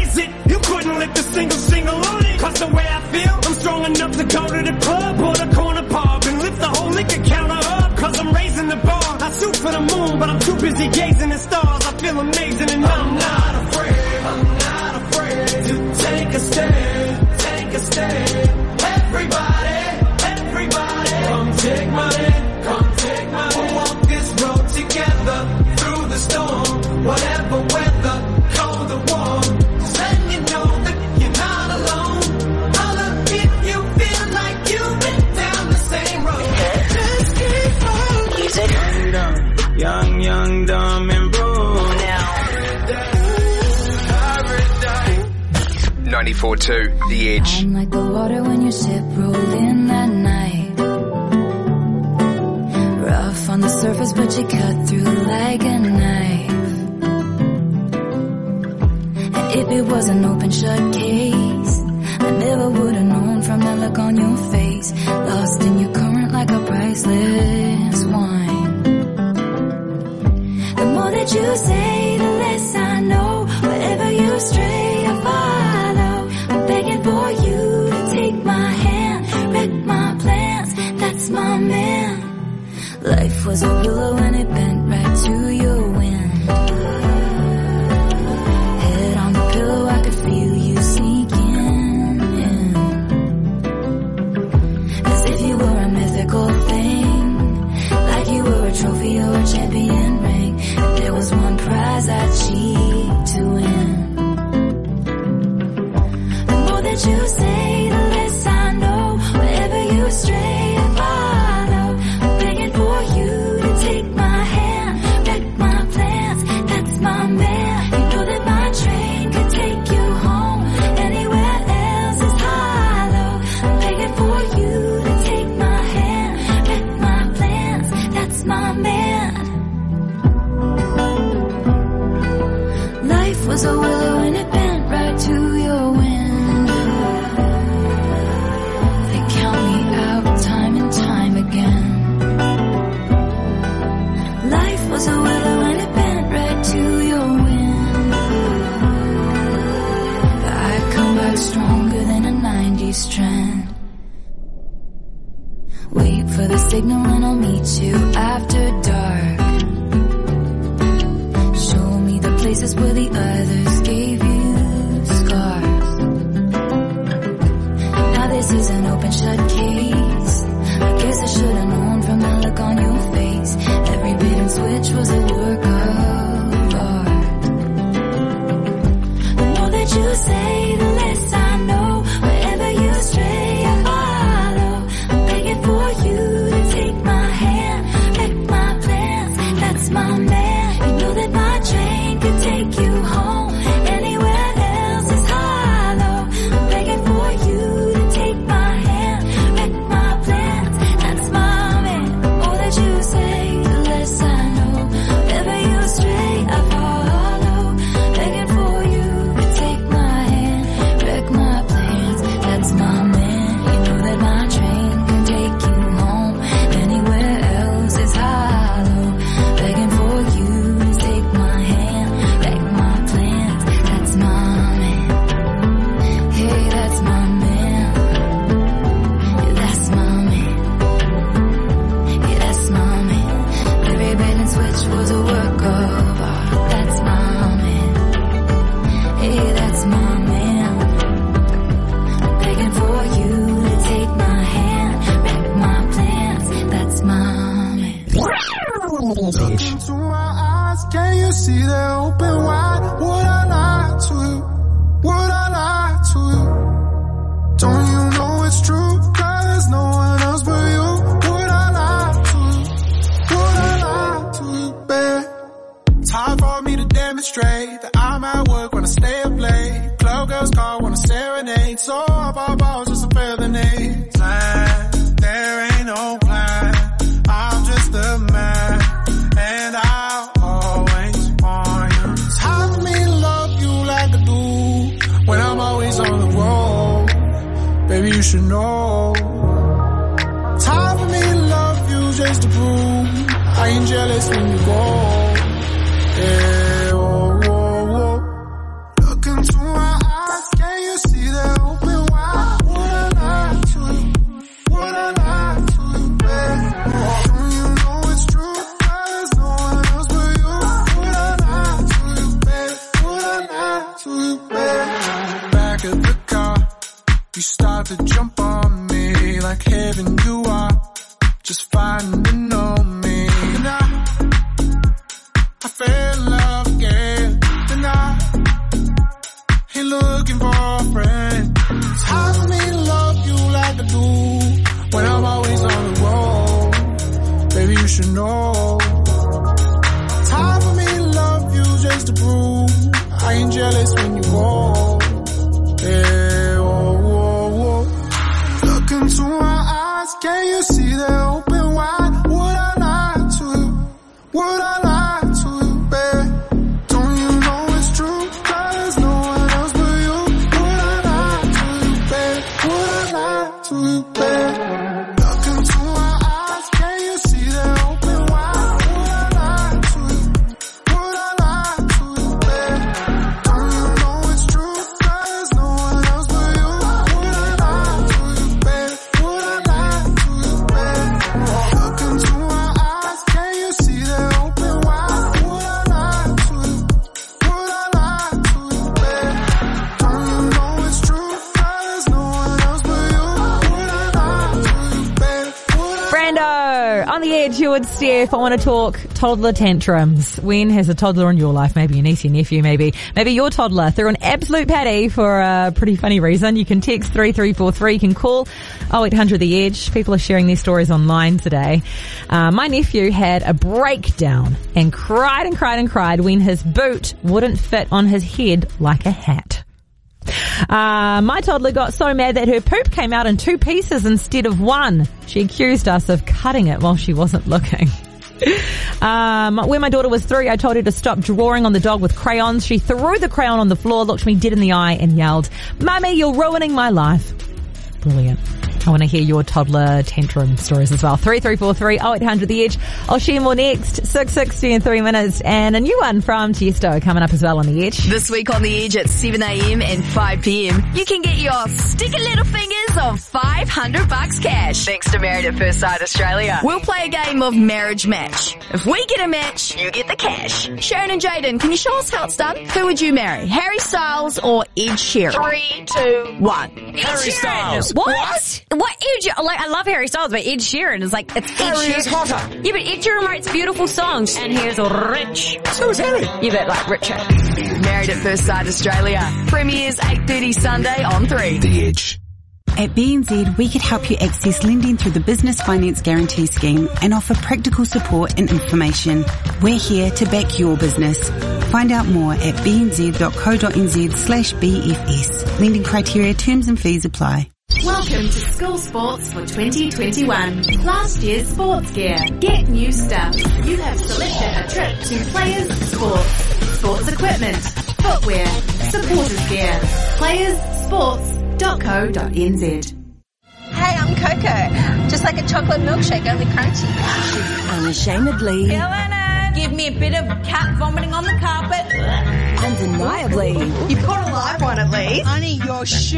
The Edge. to talk toddler tantrums. When has a toddler in your life, maybe your niece, your nephew, maybe, maybe your toddler, threw an absolute patty for a pretty funny reason? You can text 3343, you can call 0800 The Edge. People are sharing their stories online today. Uh, my nephew had a breakdown and cried and cried and cried when his boot wouldn't fit on his head like a hat. Uh, my toddler got so mad that her poop came out in two pieces instead of one. She accused us of cutting it while she wasn't looking. (laughs) Um, when my daughter was three, I told her to stop drawing on the dog with crayons. She threw the crayon on the floor, looked me dead in the eye, and yelled, "Mummy, you're ruining my life." Brilliant. I want to hear your toddler tantrum stories as well. 3343 0800 The Edge. I'll share more next. 660 in three minutes. And a new one from Tiesto coming up as well on The Edge. This week on The Edge at 7am and 5pm, you can get your sticky little fingers of 500 bucks cash. Thanks to Married at First Sight Australia. We'll play a game of marriage match. If we get a match, you get the cash. Sharon and Jaden, can you show us how it's done? Who would you marry? Harry Styles or Ed Sheeran? Three, two, one. Harry Styles. What? What Ed? Sheeran- Like I love Harry Styles, but Ed Sheeran is like it's Ed Harry Sheeran. is hotter. Yeah, but Ed Sheeran writes beautiful songs, and he's rich. So is Harry. Yeah, but like richer. Married at First Sight Australia premieres eight thirty Sunday on three. The Edge. At BNZ, we could help you access lending through the Business Finance Guarantee Scheme and offer practical support and information. We're here to back your business. Find out more at bnz.co.nz slash BFS. Lending criteria, terms and fees apply. Welcome to School Sports for 2021. Last year's sports gear. Get new stuff. You have selected a trip to Players Sports. Sports equipment, footwear, supporters gear. Playersports.co.nz. Hey, I'm Coco. Just like a chocolate milkshake, only crunchy. Unashamedly. Give me a bit of cat vomiting on the carpet. Undeniably. You caught a live one at least. Honey, your shoes.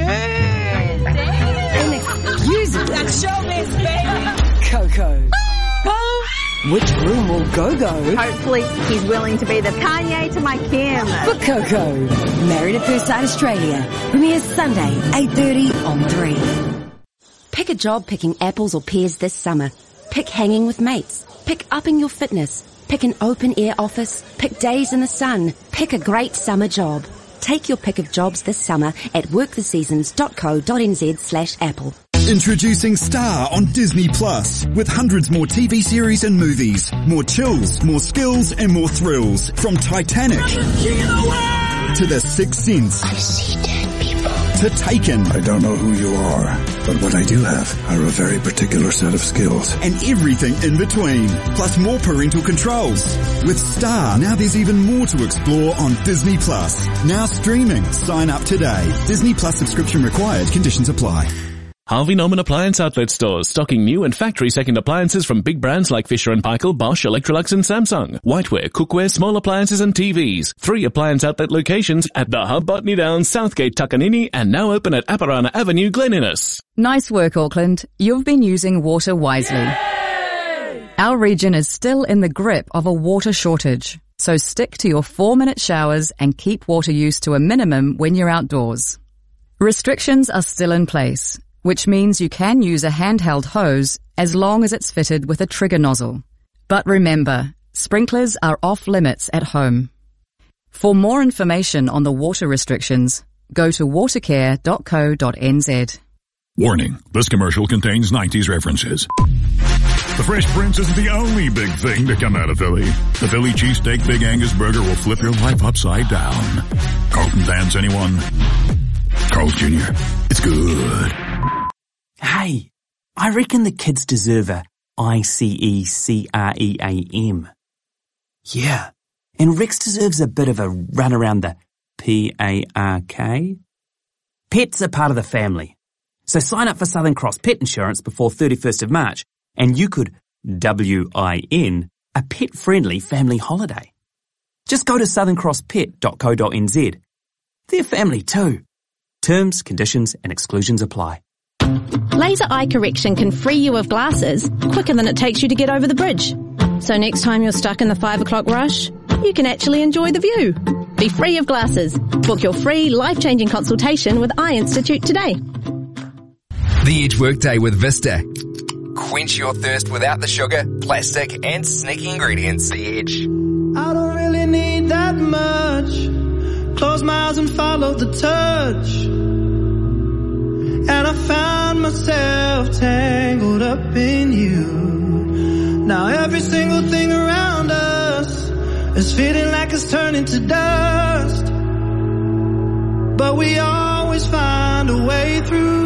Inexcusably. That's showbiz, baby. Coco. Which room will Go-Go? Hopefully, he's willing to be the Kanye to my Kim. For Coco. Married at First Sight Australia. Premieres Sunday, 8.30 on 3. Pick a job picking apples or pears this summer. Pick hanging with mates. Pick upping your fitness. Pick an open air office. Pick days in the sun. Pick a great summer job. Take your pick of jobs this summer at worktheseasons.co.nz slash apple. Introducing Star on Disney Plus with hundreds more TV series and movies, more chills, more skills and more thrills from Titanic to The Sixth Sense. To Taken. I don't know who you are, but what I do have are a very particular set of skills. and everything in between, plus more parental controls. With Star, now there's even more to explore on Disney Plus. Now streaming. Sign up today. Disney Plus subscription required. Conditions apply. Harvey Norman Appliance Outlet Stores, stocking new and factory second appliances from big brands like Fisher & Paykel, Bosch, Electrolux and Samsung. Whiteware, cookware, small appliances and TVs. Three appliance outlet locations at the Hub Botany Downs, Southgate, Takanini and now open at Apirana Avenue, Glen Innes. Nice work, Auckland. You've been using water wisely. Our region is still in the grip of a water shortage, so stick to your four minute showers and keep water use to a minimum when you're outdoors. Restrictions are still in place, which means you can use a handheld hose as long as it's fitted with a trigger nozzle. But remember, sprinklers are off limits at home. For more information on the water restrictions, go to watercare.co.nz. Warning, this commercial contains 90s references. The Fresh Prince isn't the only big thing to come out of Philly. The Philly Cheesesteak Big Angus Burger will flip your life upside down. Carlton fans, anyone? Carl's Jr. It's good. Hey, I reckon the kids deserve a I-C-E-C-R-E-A-M. Yeah, and Rex deserves a bit of a run around the P-A-R-K. Pets are part of the family. So sign up for Southern Cross Pet Insurance before 31st of March and you could W-I-N a pet-friendly family holiday. Just go to southerncrosspet.co.nz. They're family too. Terms, conditions and exclusions apply. Laser eye correction can free you of glasses quicker than it takes you to get over the bridge. So next time you're stuck in the five o'clock rush, you can actually enjoy the view. Be free of glasses. Book your free life-changing consultation with Eye Institute today. The Edge Workday with Vista. Quench your thirst without the sugar, plastic, and sneaky ingredients. The Edge. I don't really need that much. Close my eyes and follow the touch. And I found myself tangled up in you. Now every single thing around us is feeling like it's turning to dust. But we always find a way through.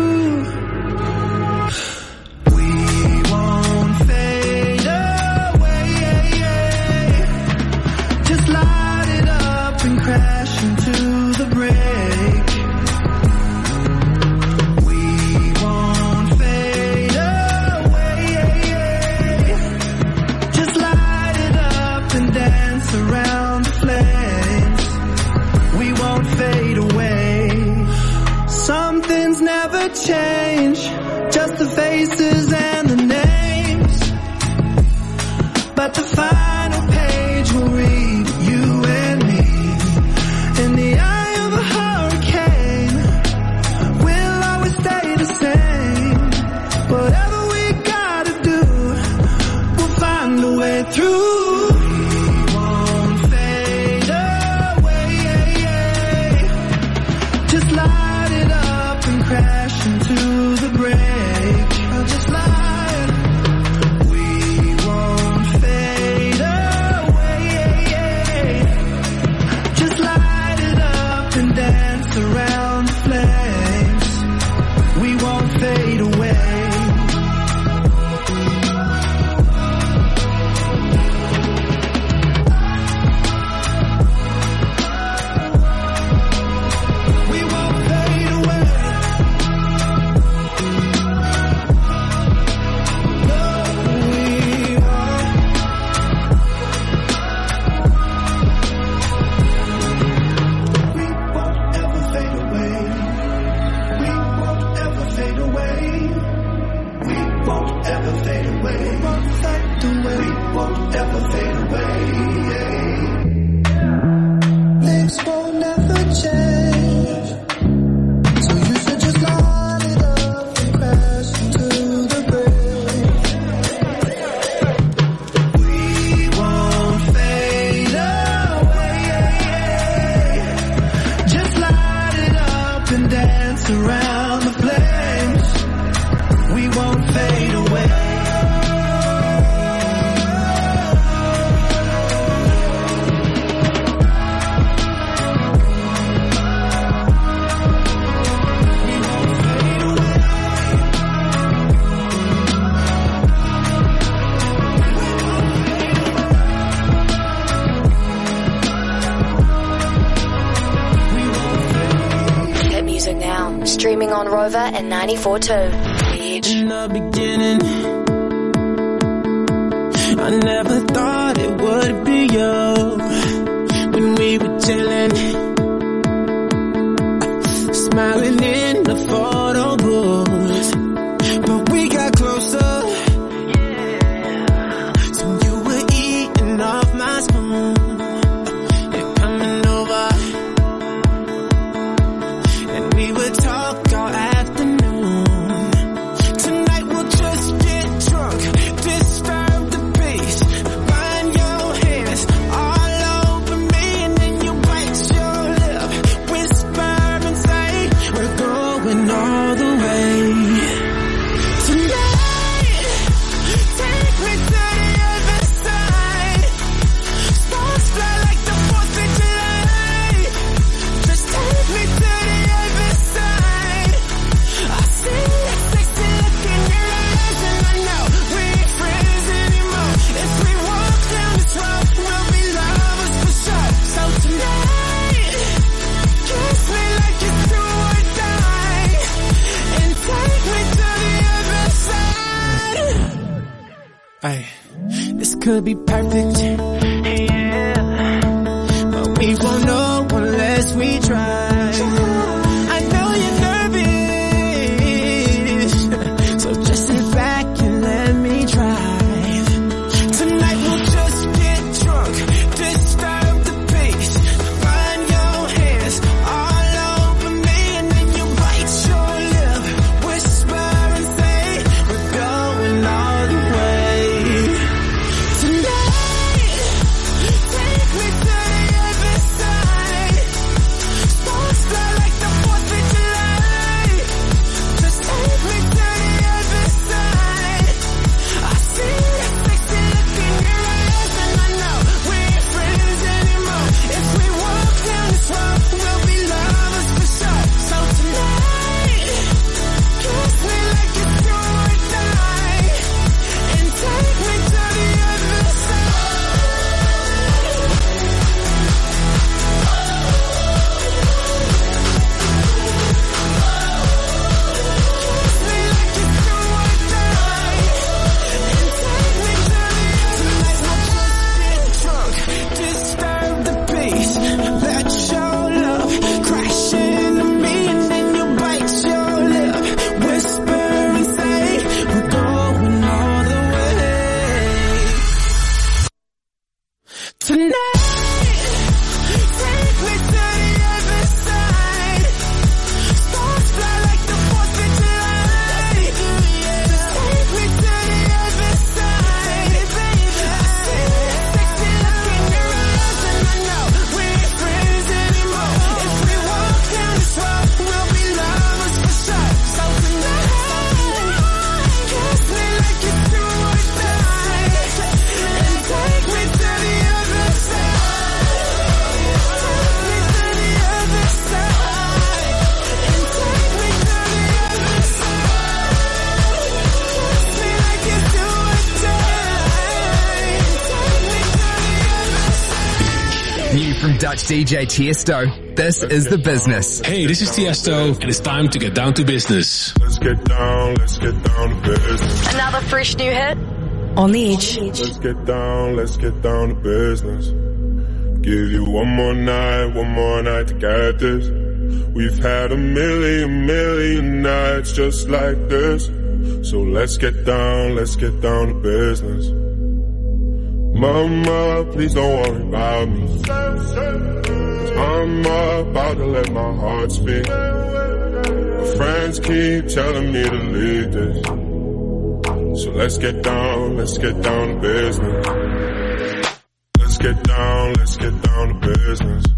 94.2. DJ Tiesto. This is the business. Hey, this is Tiesto, and it's time to get down to business. Let's get down, let's get down to business. Another fresh new hit on the edge. Let's get down, let's get down to business. Give you one more night, one more night to get this. We've had a million, million nights just like this. So let's get down, let's get down to business. Mama, please don't worry about me. I'm about to let my heart speak. My friends keep telling me to leave this. So let's get down, let's get down to business. Let's get down, let's get down to business.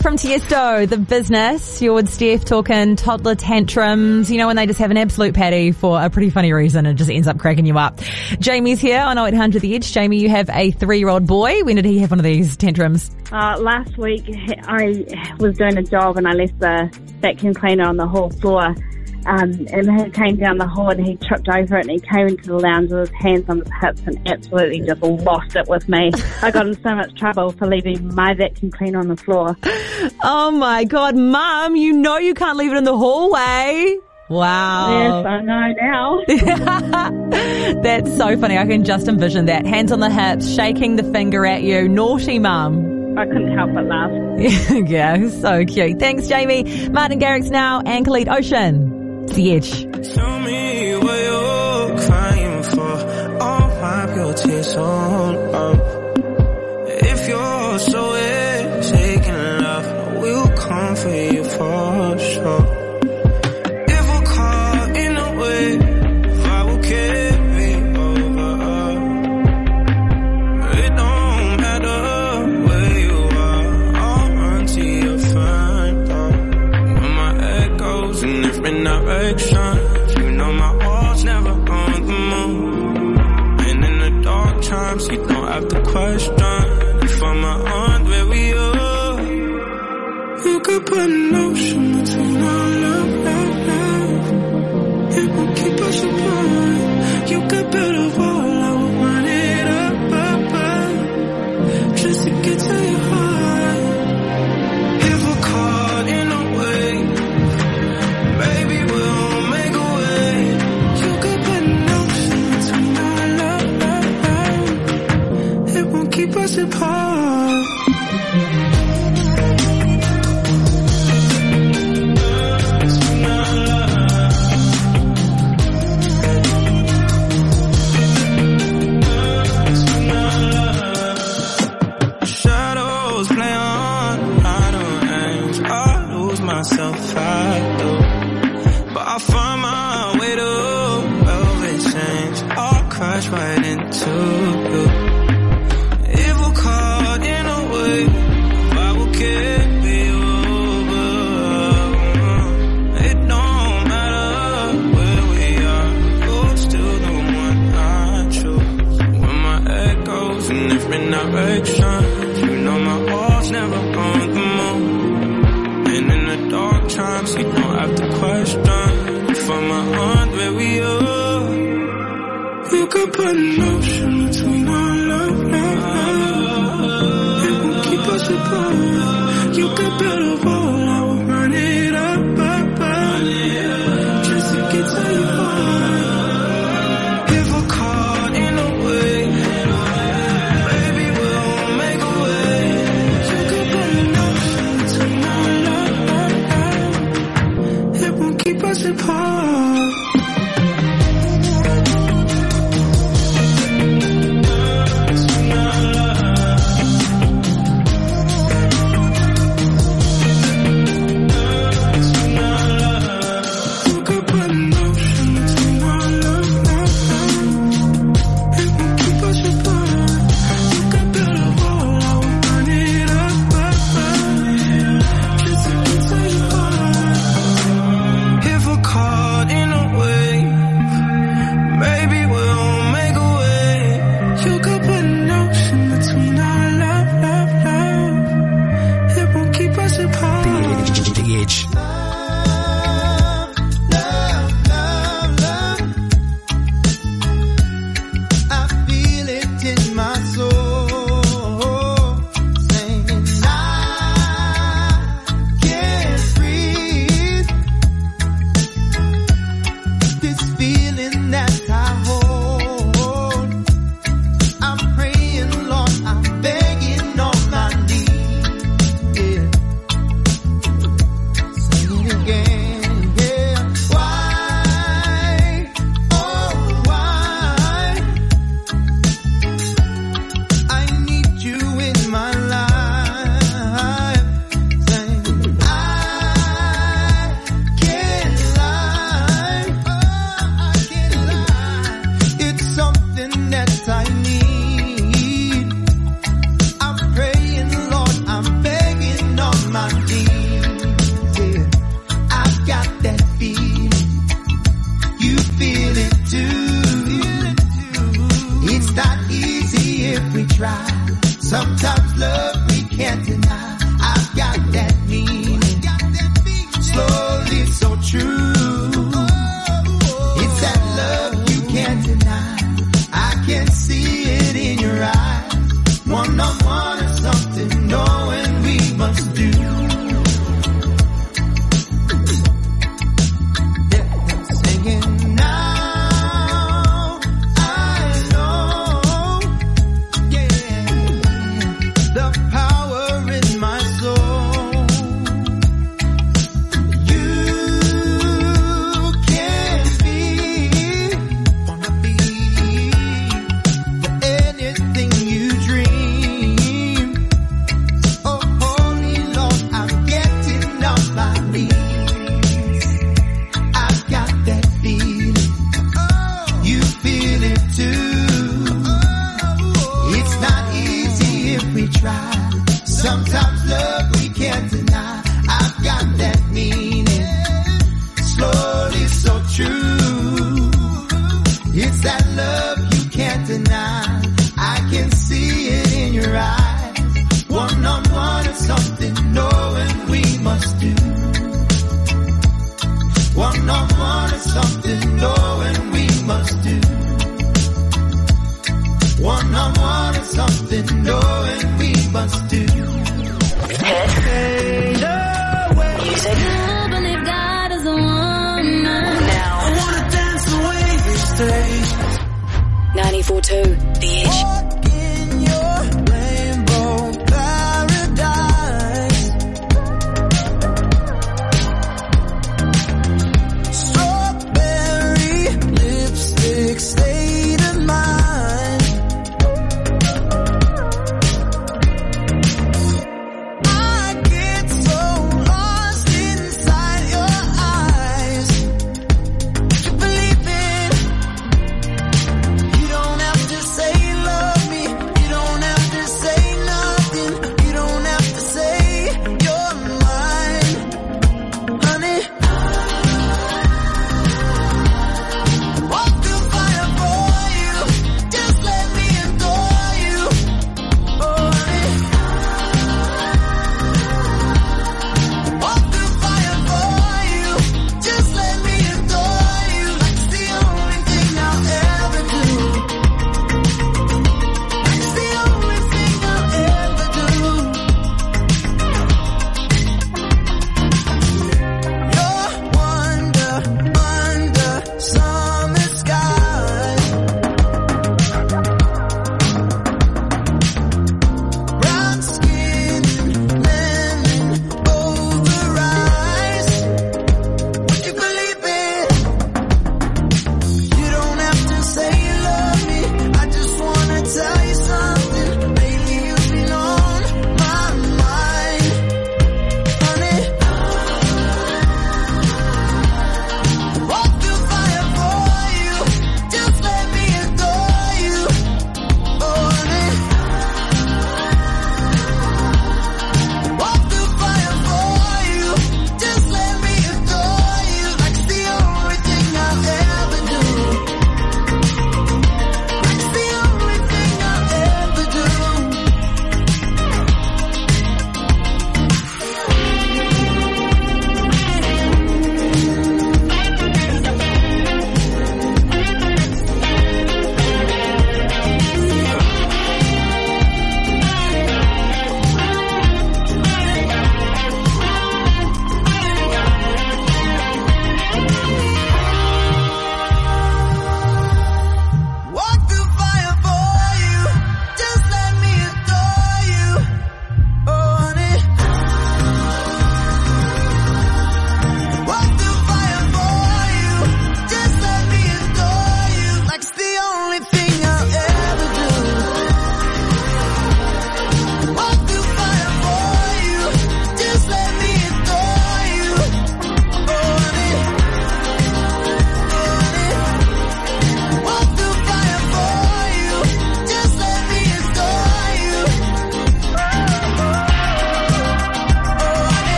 From Tiesto, the business. You're with Steph talking toddler tantrums. You know when they just have an absolute patty for a pretty funny reason and just ends up cracking you up. Jamie's here on 0800 The Edge. Jamie, you have a three-year-old boy. When did he have one of these tantrums? Uh, last week, I was doing a job and I left the vacuum cleaner on the hall floor. Um, and he came down the hall and he tripped over it and he came into the lounge with his hands on his hips and absolutely just lost it with me. (laughs) I got in so much trouble for leaving my vacuum cleaner on the floor. Oh my god, mum, you know you can't leave it in the hallway. Wow. Yes, I know now. (laughs) That's so funny. I can just envision that. Hands on the hips, shaking the finger at you. Naughty mum. I couldn't help but laugh. (laughs) yeah, so cute. Thanks, Jamie. Martin Garrix now and Khalid Ocean. The Edge. Me what you're crying for. Your tears all up. Um. If you're so taking love, I will come for you for sure. You could put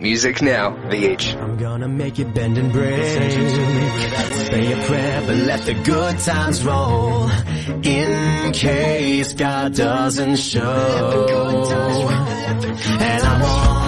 Music now, VH. I'm gonna make you bend and break. Say a prayer, but let the good times roll. In case God doesn't show. And I won't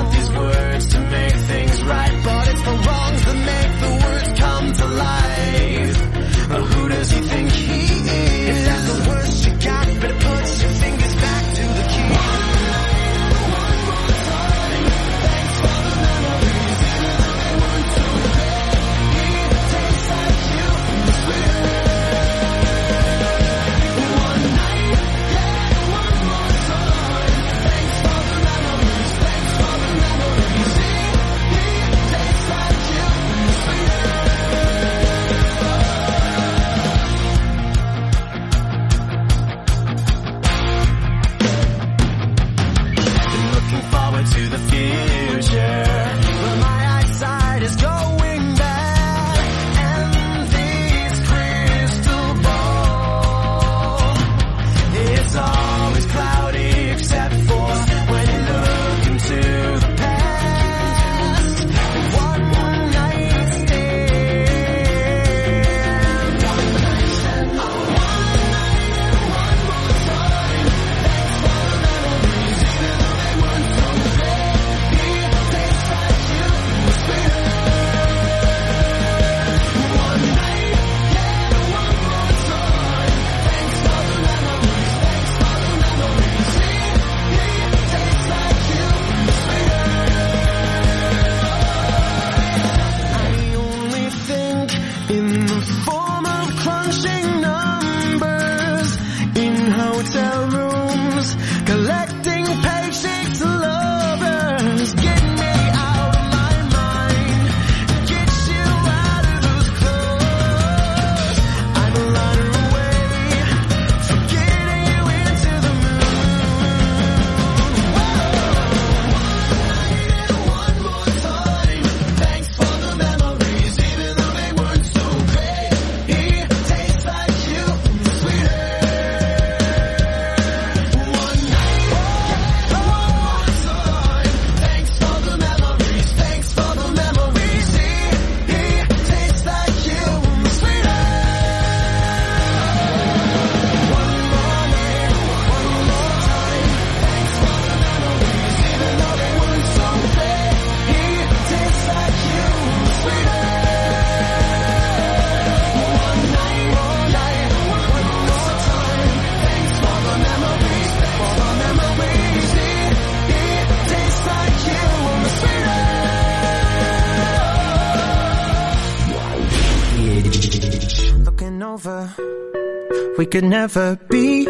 could never be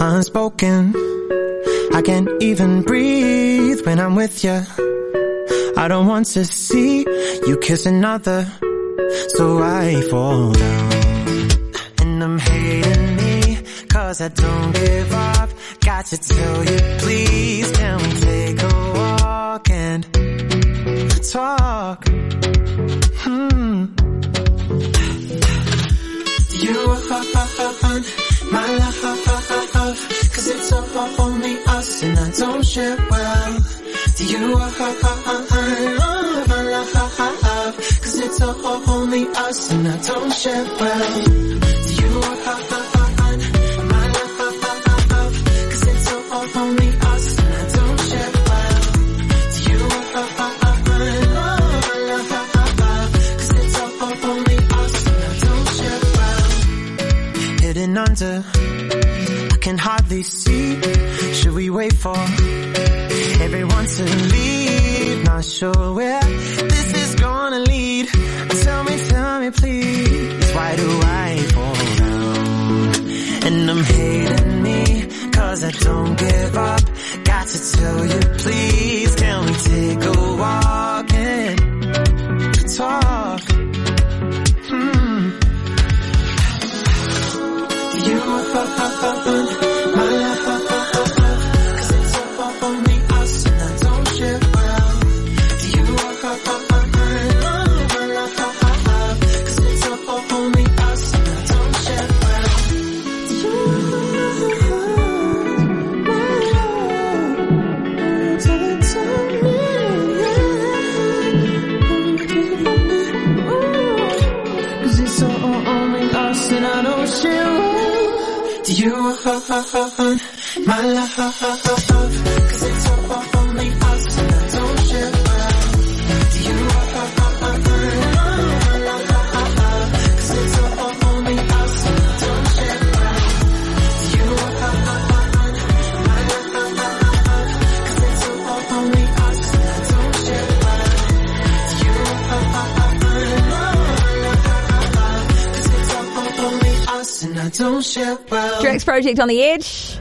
unspoken. I can't even breathe when I'm with you. I don't want to see you kiss another, so I fall down. And I'm hating me, cause I don't give up. Got to tell you please. don't shut down. Project on the edge.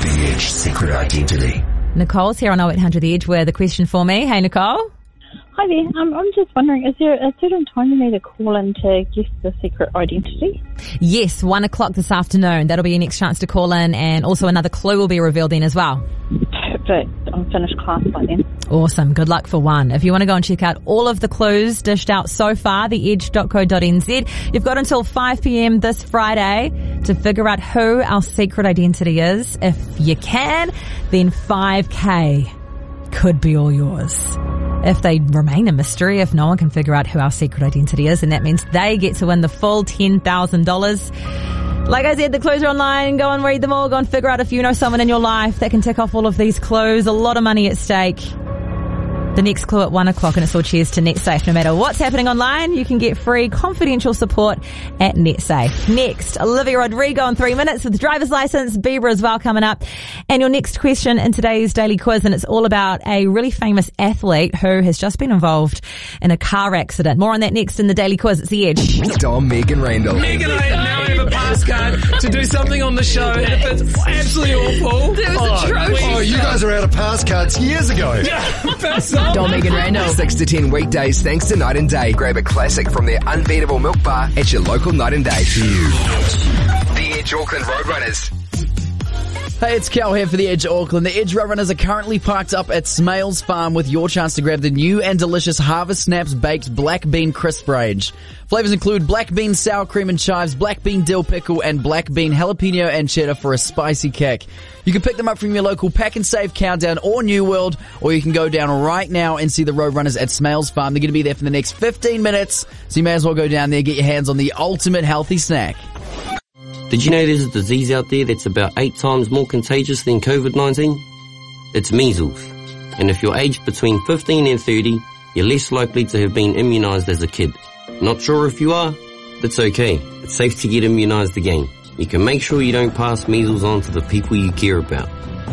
The Edge Secret Identity. Nicole's here on 0800 The Edge with a question for me. Hey, Nicole. Hi there. Um, I'm just wondering, is there a certain time you need to call in to guess the secret identity? Yes, one o'clock this afternoon. That'll be your next chance to call in, and also another clue will be revealed then as well. Perfect. I'm finished class by then. Awesome. Good luck for one. If you want to go and check out all of the clues dished out so far, theedge.co.nz, you've got until 5 p.m. this Friday to figure out who our secret identity is. If you can, then 5k could be all yours. If they remain a mystery, if no one can figure out who our secret identity is, and that means they get to win the full $10,000. Like I said, the clues are online. Go and read them all. Go and figure out if you know someone in your life that can tick off all of these clues. A lot of money at stake. The next clue at one o'clock and it's all cheers to NetSafe. No matter what's happening online, you can get free confidential support at NetSafe. Next, Olivia Rodrigo in three minutes with the driver's license, Bieber as well coming up. And your next question in today's daily quiz and it's all about a really famous athlete who has just been involved in a car accident. More on that next in the daily quiz. It's the edge. Dom, Meg and Randell. Megan, I now have a pass card to do something on the show, and if it's absolutely awful, That was oh, atrocious. Oh, you guys are out of pass cards years ago. (laughs) Yeah, pass on. Dom, Meg and Randell. 6 to 10 weekdays thanks to Night and Day. Grab a classic from their unbeatable milk bar at your local Night and Day. The Edge Auckland Roadrunners. Hey, it's Cal here for the Edge Auckland. The Edge Roadrunners are currently parked up at Smales Farm with your chance to grab the new and delicious Harvest Snaps Baked Black Bean Crisp range. Flavors include black bean sour cream and chives, black bean dill pickle, and black bean jalapeno and cheddar for a spicy kick. You can pick them up from your local PAK'nSAVE Countdown or New World, or you can go down right now and see the Roadrunners at Smales Farm. They're going to be there for the next 15 minutes, so you may as well go down there, get your hands on the ultimate healthy snack. Did you know there's a disease out there that's about eight times more contagious than COVID-19? It's measles. And if you're aged between 15 and 30, you're less likely to have been immunized as a kid. Not sure if you are? That's okay. It's safe to get immunized again. You can make sure you don't pass measles on to the people you care about.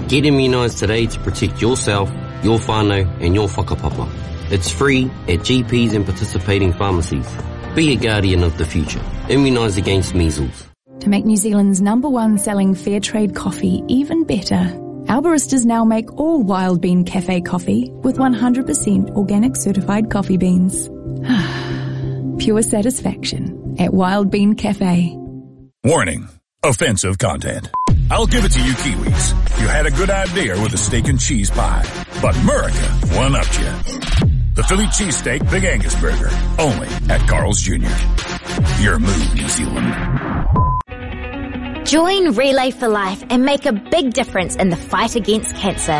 Get immunized today to protect yourself, your whānau, and your whakapapa. It's free at GPs and participating pharmacies. Be a guardian of the future. Immunize against measles. To make New Zealand's number one selling fair trade coffee even better, our baristas now make all Wild Bean Cafe coffee with 100% organic certified coffee beans. (sighs) Pure satisfaction at Wild Bean Cafe. Warning. Offensive content. I'll give it to you Kiwis. You had a good idea with a steak and cheese pie, but Murica one-upped you. The Philly cheesesteak Big Angus Burger, only at Carl's Jr. Your move, New Zealand. Join Relay for Life and make a big difference in the fight against cancer.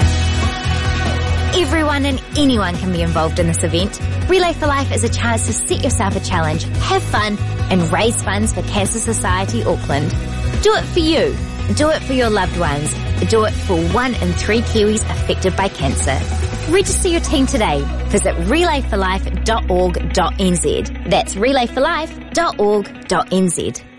Everyone and anyone can be involved in this event. Relay for Life is a chance to set yourself a challenge, have fun, and raise funds for Cancer Society Auckland. Do it for you. Do it for your loved ones. Do it for one in three Kiwis affected by cancer. Register your team today. Visit relayforlife.org.nz. That's relayforlife.org.nz.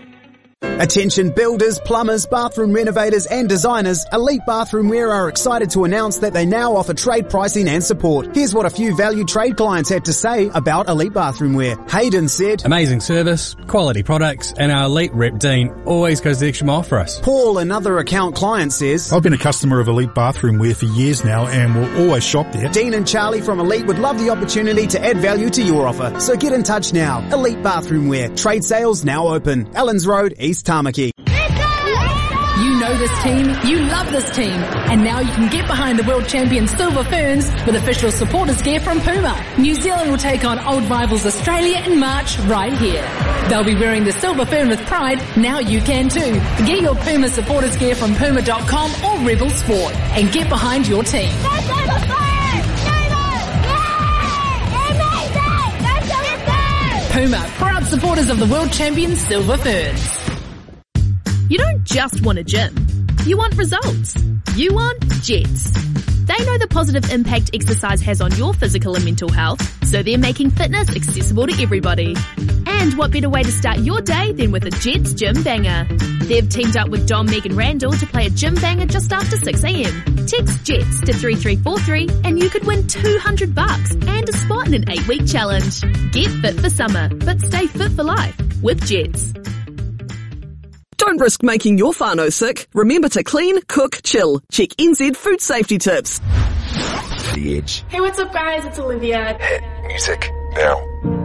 Attention builders, plumbers, bathroom renovators and designers, Elite Bathroomware are excited to announce that they now offer trade pricing and support. Here's what a few valued trade clients had to say about Elite Bathroomware. Hayden said, Amazing service, quality products, and our elite rep Dean always goes the extra mile for us. Paul, another account client says, I've been a customer of Elite Bathroomware for years now and will always shop there. Dean and Charlie from Elite would love the opportunity to add value to your offer. So get in touch now. Elite Bathroomware. Trade sales now open. Ellens Road, East Tamaki. You know this team, you love this team, and now you can get behind the world champion Silver Ferns with official supporters gear from Puma. New Zealand will take on old rivals Australia in March right here. They'll be wearing the Silver Fern with pride, now you can too. Get your Puma supporters gear from puma.com or Rebel Sport and get behind your team. Puma, proud supporters of the world champion Silver Ferns. You don't just want a gym. You want results. You want Jetts. They know the positive impact exercise has on your physical and mental health, so they're making fitness accessible to everybody. And what better way to start your day than with a Jetts Gym Banger? They've teamed up with Dom, Meg and Randell to play a gym banger just after 6am. Text JETS to 3343 and you could win 200 bucks and a spot in an 8-week challenge. Get fit for summer, but stay fit for life with Jetts. Don't risk making your whānau sick. Remember to clean, cook, chill. Check NZ food safety tips. The Edge. Hey, what's up, guys? It's Olivia. Hit music now.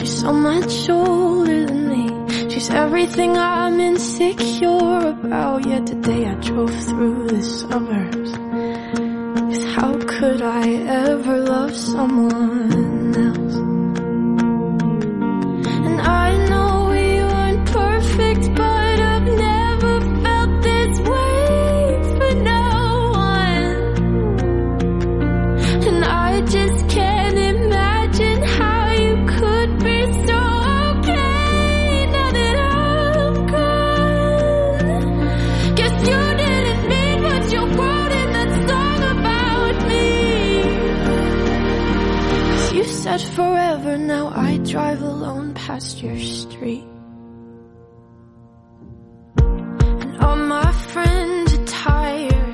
She's so much older than me. She's everything I'm insecure about. Yet today I drove through the suburbs. Cause how could I ever love someone else? And I know said forever, now I drive alone past your street. And all my friends are tired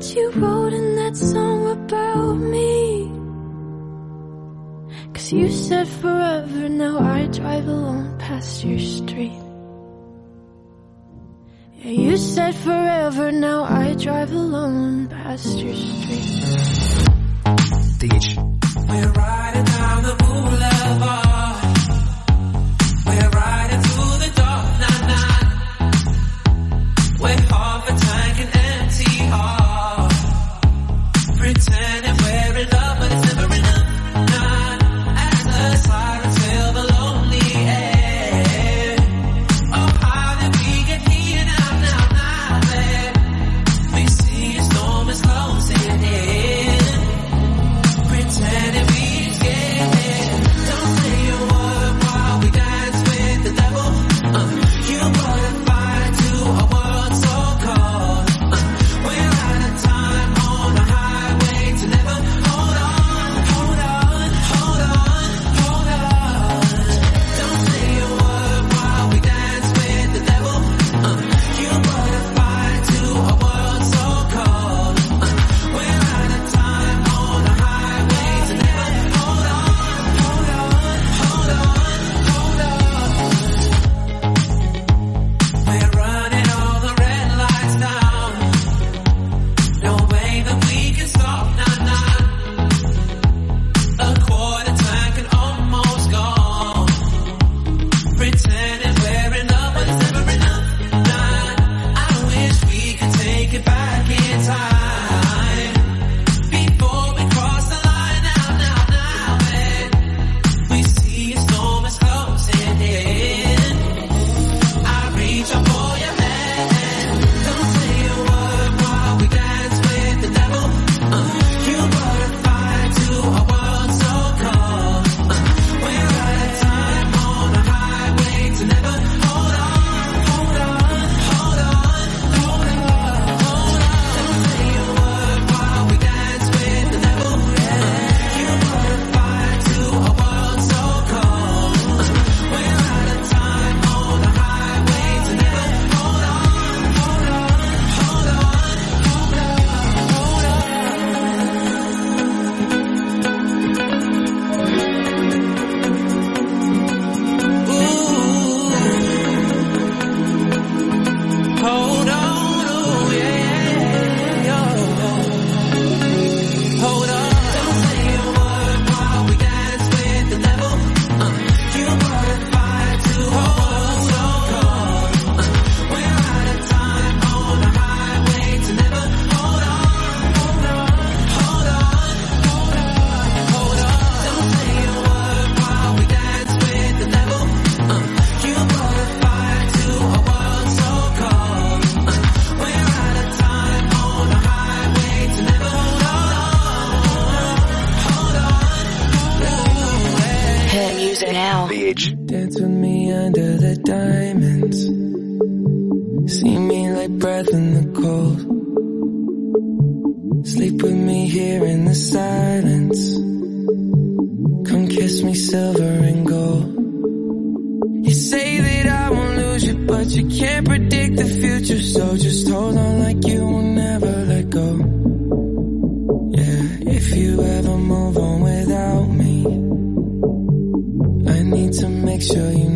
mean what you wrote in that song about me. Cause you said forever, now I drive alone past your street. Yeah, you said forever, now I drive alone past your street. The Edge. We're riding down the boulevard. me here in the silence. Come kiss me silver and gold. You say that I won't lose you, but you can't predict the future. So just hold on like you will never let go. Yeah, if you ever move on without me, I need to make sure you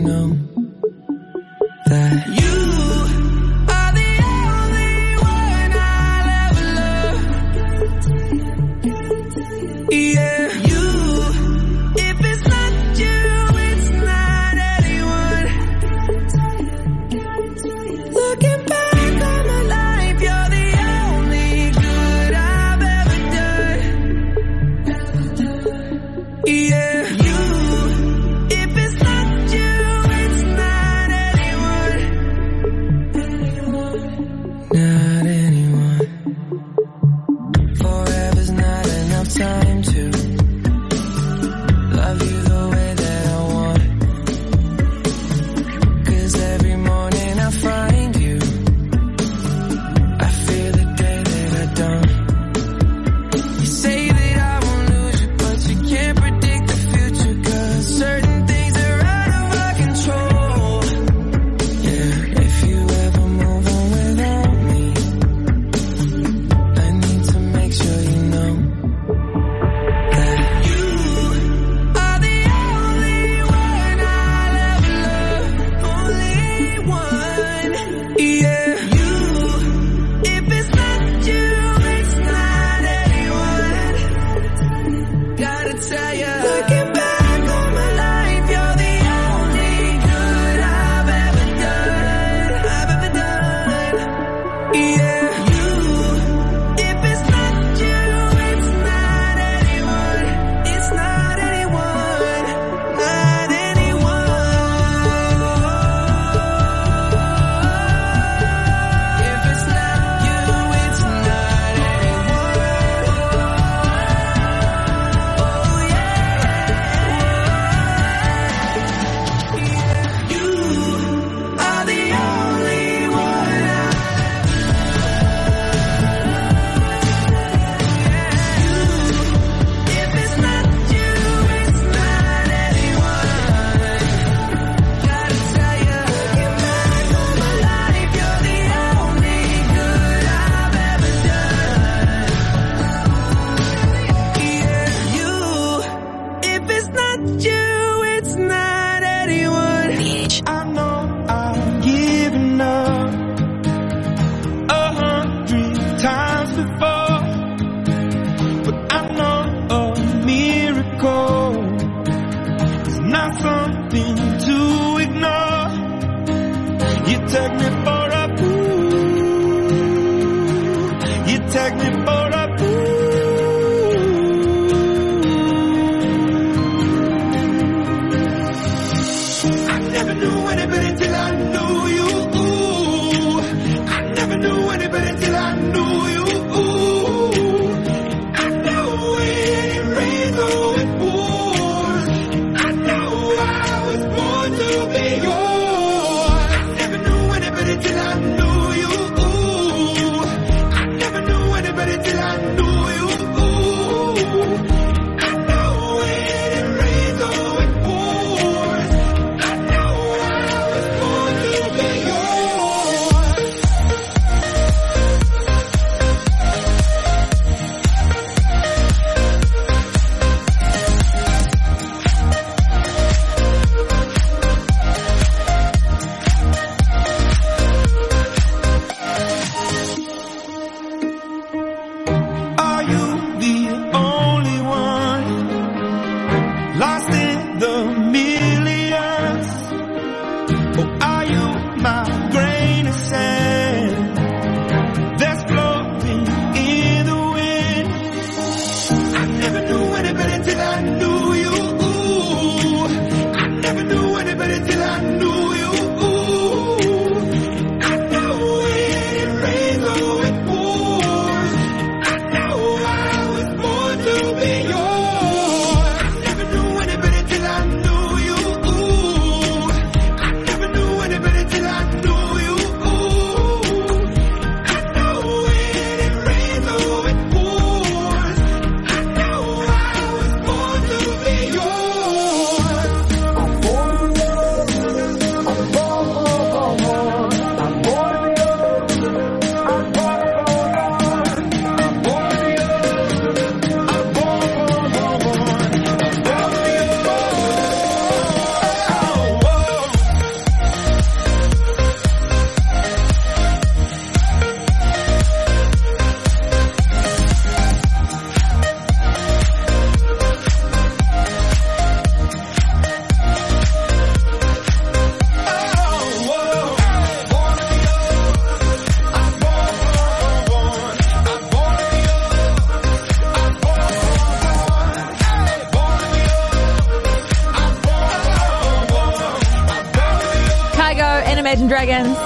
Dragons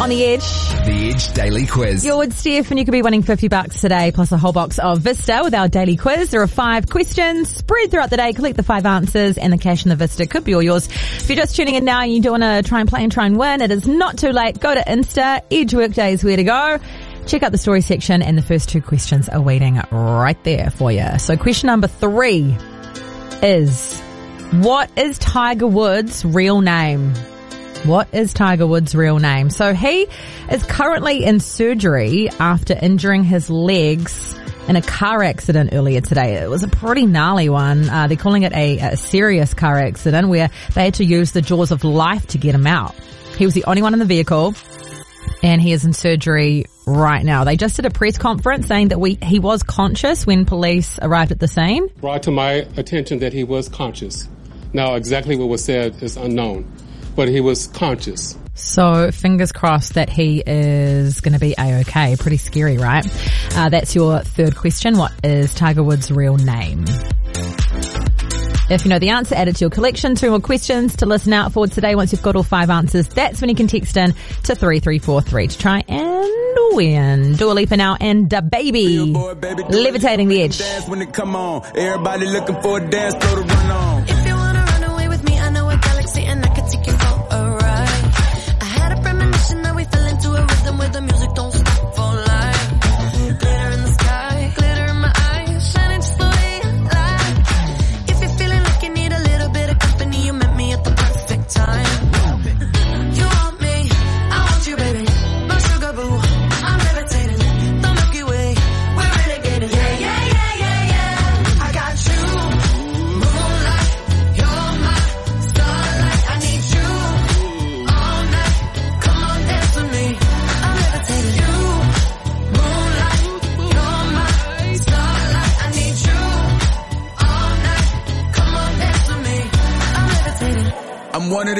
on the edge. The Edge Daily Quiz. You're with Steph and you could be winning 50 bucks today plus a whole box of Vista with our daily quiz. There are five questions spread throughout the day. Collect the five answers and the cash in the Vista could be all yours. If you're just tuning in now and you do want to try and play and try and win, it is not too late. Go to Insta. Edge Workday is where to go. Check out the story section and the first two questions are waiting right there for you. So question number three is what is Tiger Woods' real name? What is Tiger Woods' real name? So he is currently in surgery after injuring his legs in a car accident earlier today. It was a pretty gnarly one. Uh, they're calling it a, a serious car accident where they had to use the jaws of life to get him out. He was the only one in the vehicle and he is in surgery right now. They just did a press conference saying that we, he was conscious when police arrived at the scene. Brought to my attention that he was conscious. Now, exactly what was said is unknown, but he was conscious. So fingers crossed that he is going to be a-okay. Pretty scary, right? Uh, that's your third question. What is Tiger Woods' real name? If you know the answer, add it to your collection. Two more questions to listen out for today. Once you've got all five answers, that's when you can text in to 3343 to try and win. Dua Lipa now and DaBaby. Levitating the edge.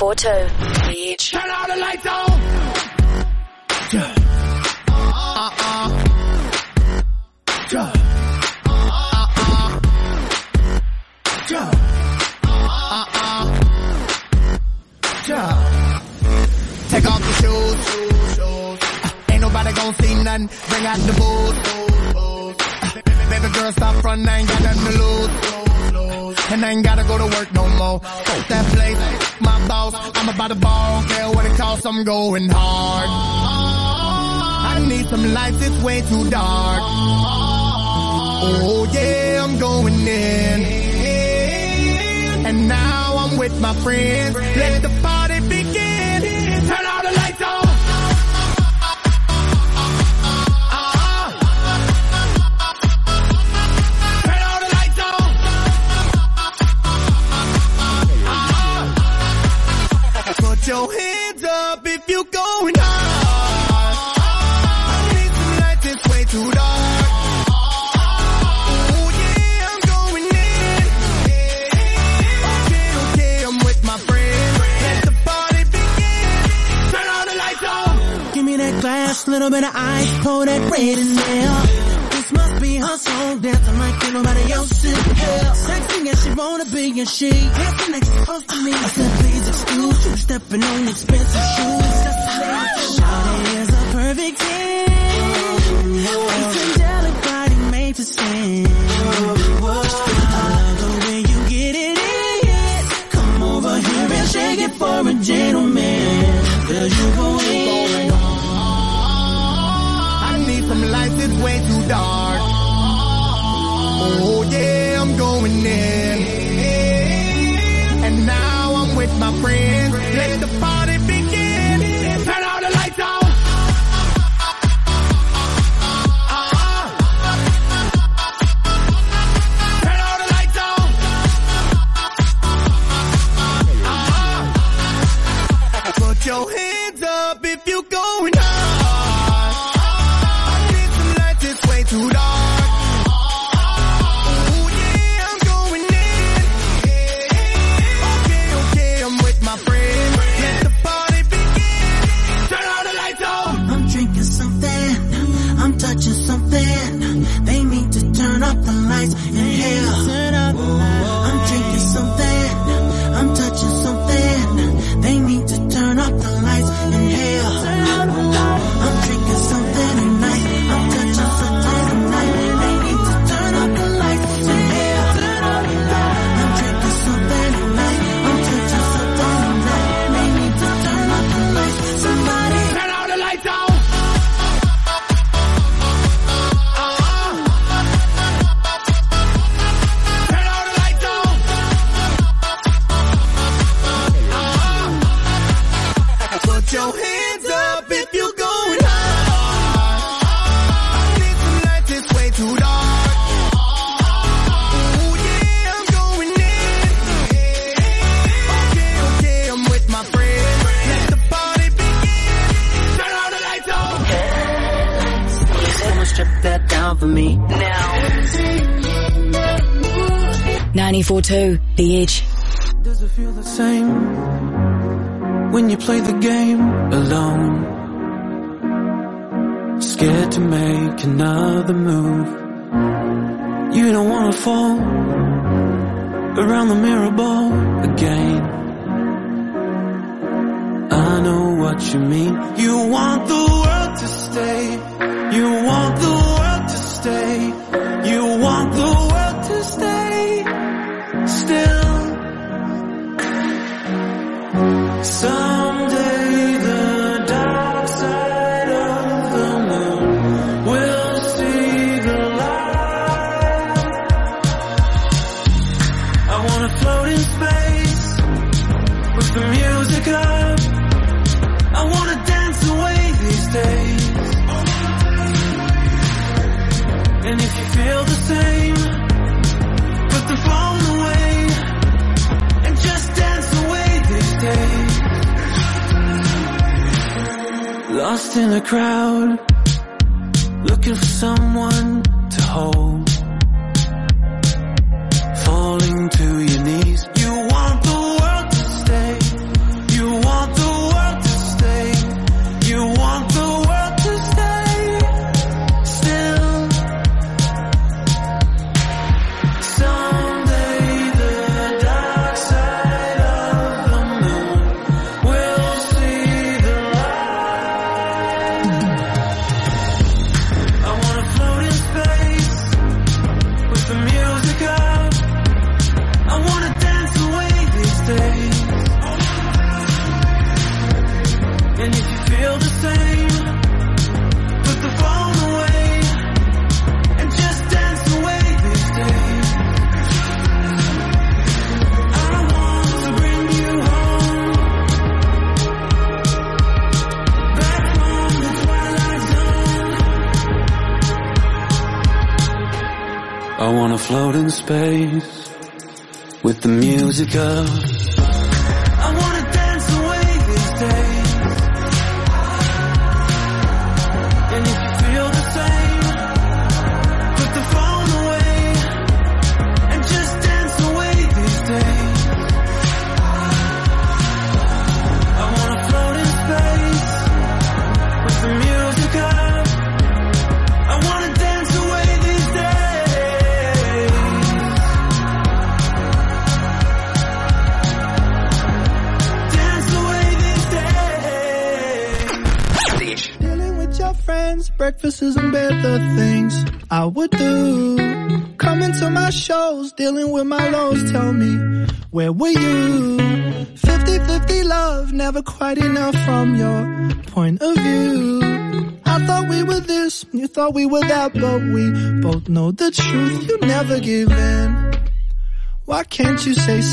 94.2.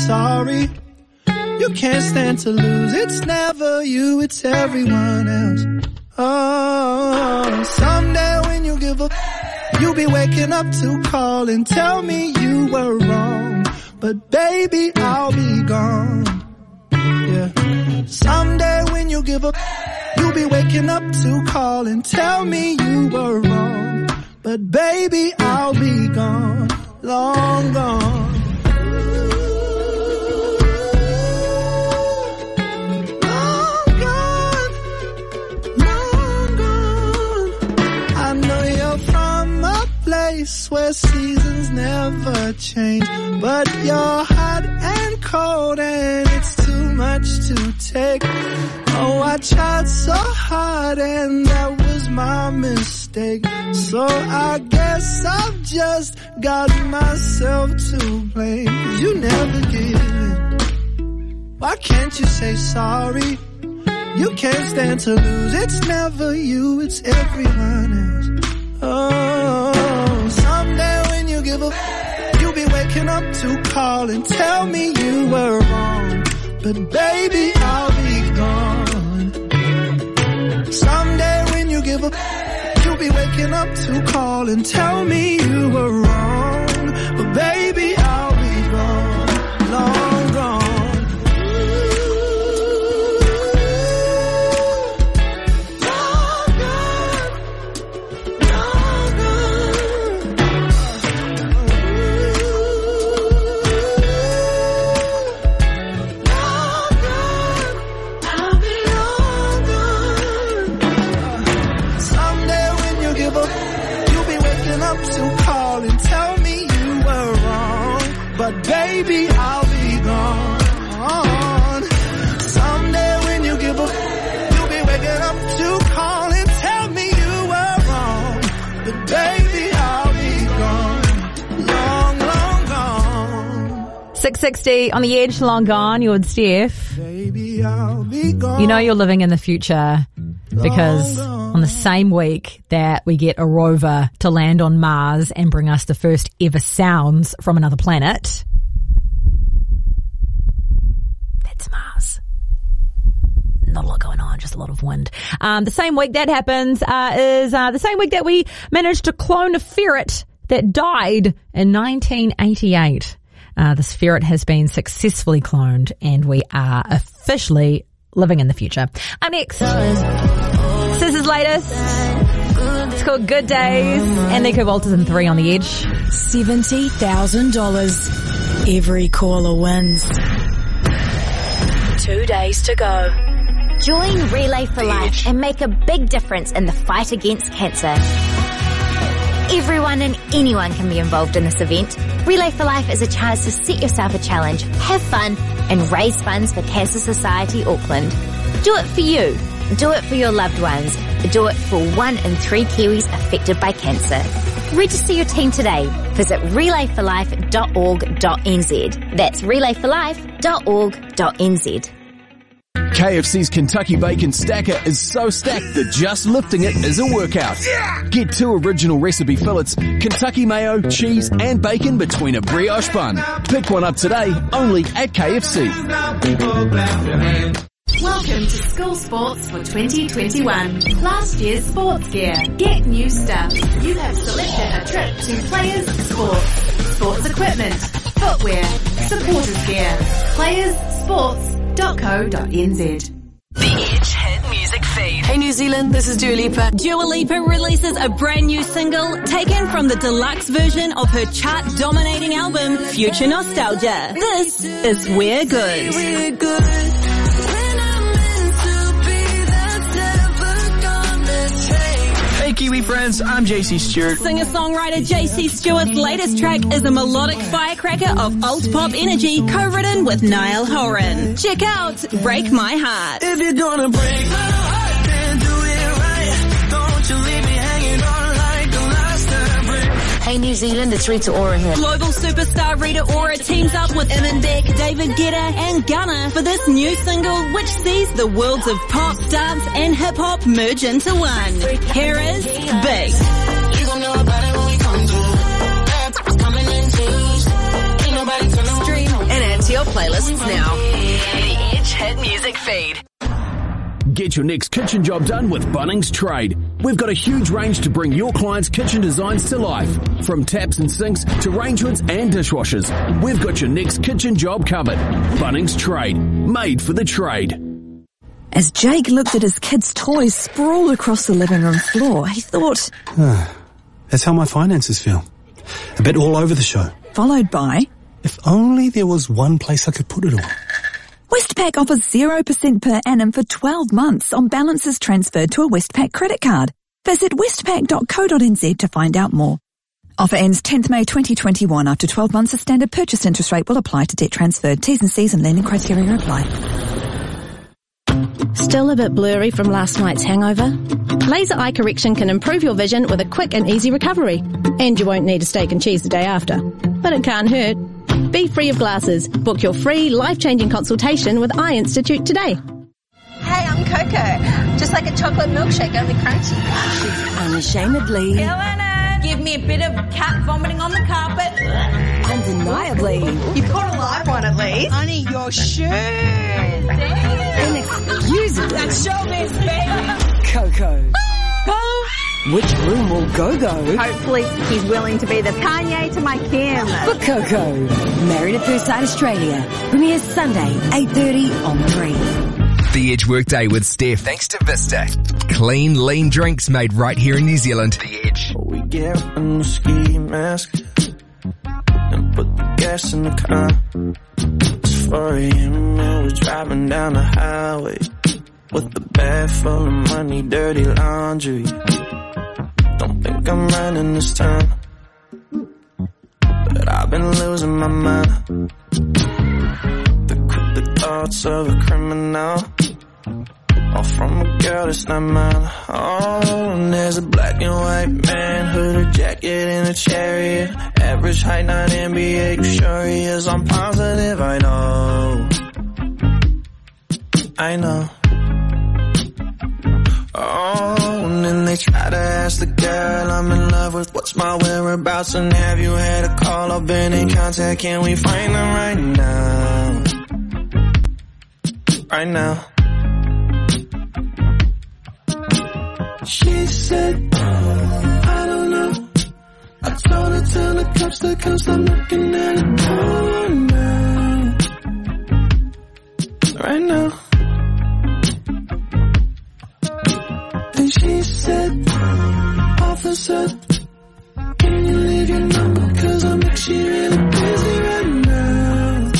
sorry? You can't stand to lose, it's never you, it's everyone else. Oh, someday when you give up, you'll be waking up to call and tell me when You'll be waking up to call and tell me you were wrong. But baby, I'll be gone. Someday when you give up, you'll be waking up to call and tell me you were wrong. 660 on the edge, long gone. You're with Steph. Baby, I'll be gone. You know you're living in the future because on the same week that we get a rover to land on Mars and bring us the first ever sounds from another planet, that's Mars. Not a lot going on, just a lot of wind. Um, the same week that happens uh, is uh, the same week that we managed to clone a ferret that died in 1988. Uh, this ferret has been successfully cloned, and we are officially living in the future. Up next, this is latest. It's called Good Days, and Nico Walters in three on the edge. $70,000. Every caller wins. Two days to go. Join Relay for Life and make a big difference in the fight against cancer. Everyone and anyone can be involved in this event. Relay for Life is a chance to set yourself a challenge, have fun, and raise funds for Cancer Society Auckland. Do it for you. Do it for your loved ones. Do it for one in three Kiwis affected by cancer. Register your team today. Visit relayforlife.org.nz. That's relayforlife.org.nz. KFC's Kentucky Bacon Stacker is so stacked that just lifting it is a workout. Get two original recipe fillets, Kentucky mayo, cheese, and bacon between a brioche bun. Pick one up today only at KFC. Welcome to School Sports for 2021. Last year's sports gear. Get new stuff. You have selected a trip to Players Sports. Sports equipment, footwear, supporters gear. Playersports.co.nz. The Edge Hit Music Feed. Hey New Zealand, this is Dua Lipa. Dua Lipa releases a brand new single taken from the deluxe version of her chart-dominating album, Future Nostalgia. This is We're Good. We're good. Kiwi friends, I'm JC Stewart. Singer-songwriter JC Stewart's latest track is a melodic firecracker of alt pop energy co-written with Niall Horan. Check out Break My Heart. If you're gonna break my heart, New Zealand, it's Rita Ora here. Global superstar Rita Ora teams up with Imanbek, David Guetta and Gunna for this new single which sees the worlds of pop, dance and hip hop merge into one. Here is Big. You gon' know about it when we come through. Coming in twos. Ain't nobody turning Stream and add to your playlists now. The Edge Hit Music Feed. Get your next kitchen job done with Bunnings Trade. We've got a huge range to bring your clients' kitchen designs to life. From taps and sinks to range hoods and dishwashers. We've got your next kitchen job covered. Bunnings Trade. Made for the trade. As Jake looked at his kids' toys sprawled across the living room floor, he thought, ah, That's how my finances feel. A bit all over the show. followed by, If only there was one place I could put it all. Westpac offers 0% per annum for 12 months on balances transferred to a Westpac credit card. Visit westpac.co.nz to find out more. Offer ends 10th May 2021. After 12 months, a standard purchase interest rate will apply to debt transferred. T's and C's and lending criteria apply. Still a bit blurry from last night's hangover? Laser eye correction can improve your vision with a quick and easy recovery. And you won't need a steak and cheese the day after. But it can't hurt. Be free of glasses. Book your free life-changing consultation with Eye Institute today. Hey, I'm Coco. Just like a chocolate milkshake, only crunchy. Unashamedly. Killing it. Give me a bit of cat vomiting on the carpet. Undeniably. You caught a live one at least. Honey, your shirt. Inexcusably. That's showbiz, baby. Coco. Which room will Go-Go? Hopefully, he's willing to be the Kanye to my Kim. For Coco. Married at First Sight Australia. Premieres Sunday, 8.30 on 3. The Edge Workday with Steph. Thanks to Vista. Clean, lean drinks made right here in New Zealand. The Edge. We get up the ski mask and put the gas in the car. It's 4 a.m. and we're driving down the highway with the bag full of money, dirty laundry. Don't think I'm running this time, but I've been losing my mind. The quick thoughts of a criminal. All from a girl that's not mine. Oh, and there's a black and white man, hooded jacket and a chariot. Average height, not NBA, sure he is? I'm positive, I know. I know. Oh, and they try to ask the girl I'm in love with what's my whereabouts and have you had a call or been in contact? Can we find them right now? Right now. She said, I don't know. I told her tell the cops to come stop looking at the corner. Right now. She said, Officer, can you leave your number? Cause I'm actually really busy right now.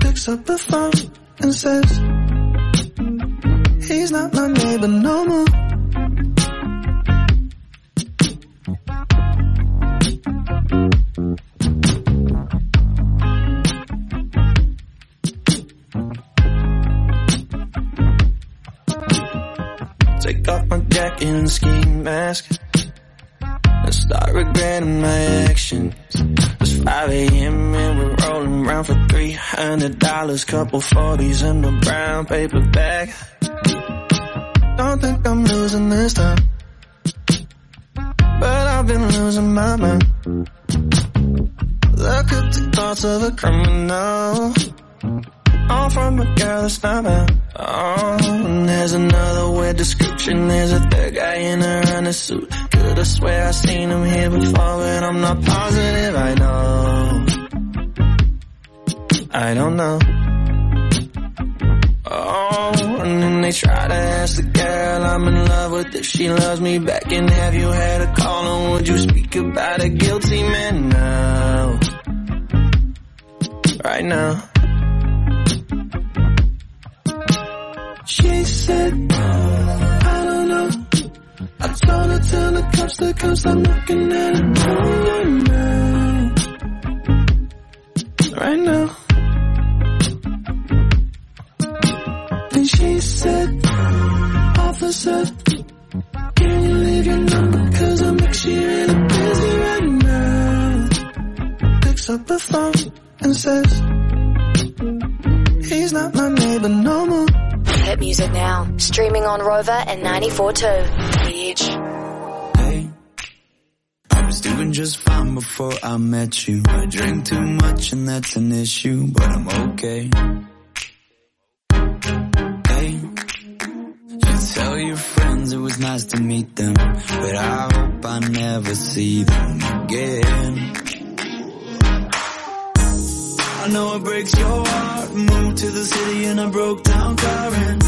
Picks up the phone and says, He's not my neighbor no more. My jacket ski mask and start regretting my actions. It's 5 a.m. and we're rolling around for $300, couple 40s in the brown paper bag. Don't think I'm losing this time, but I've been losing my mind. Look at the thoughts of a criminal. All from a girl that's not. Oh, and there's another weird description. There's a third guy in a running suit. Could have swear I seen him here before, but I'm not positive. I know. I don't know. Oh, and then they try to ask the girl I'm in love with if she loves me back. And have you had a call and would you speak about a guilty man now? Right now. She said, I don't know. I told her tell the cops to come stop looking at her right now. Right now. And she said, officer, can you leave your number? Cause I'm actually really busy right now. Picks up the phone and says, he's not my neighbor no more. Hit music now. Streaming on Rova and 94.2. The Edge. I was doing just fine before I met you. I drink too much and that's an issue, but I'm okay. Hey, you tell your friends it was nice to meet them, but I hope I never see them again. I know it breaks your heart. Moved to the city and I broke down crying.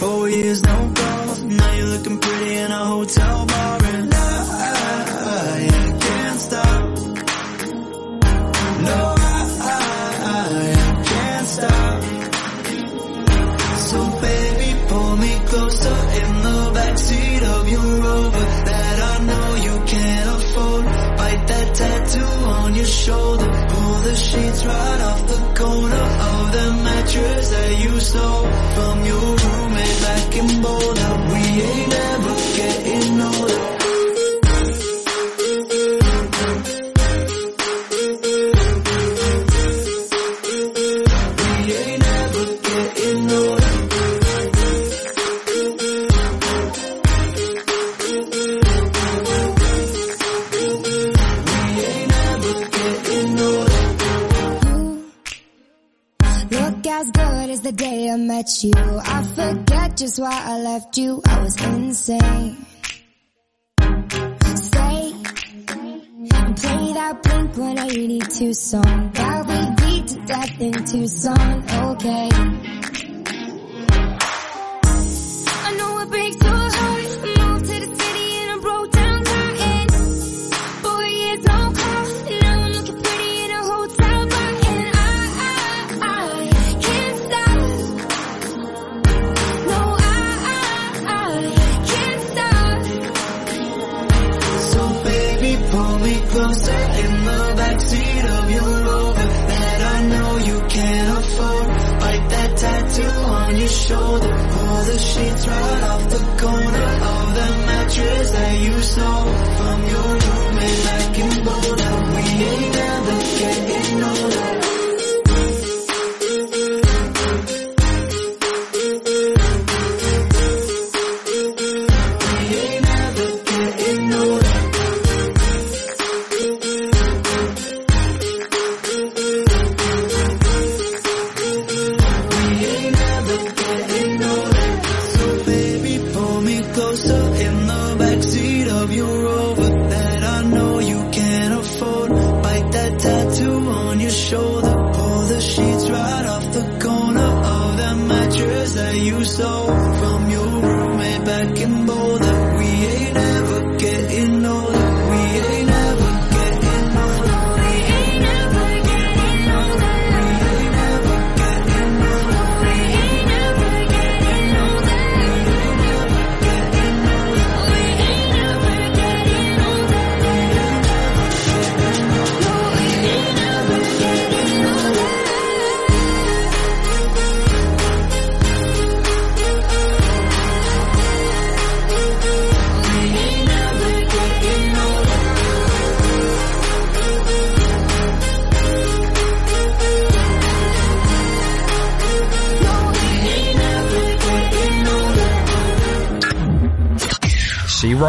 Four years no calls. Now you're looking pretty in a hotel bar and I, Tucson.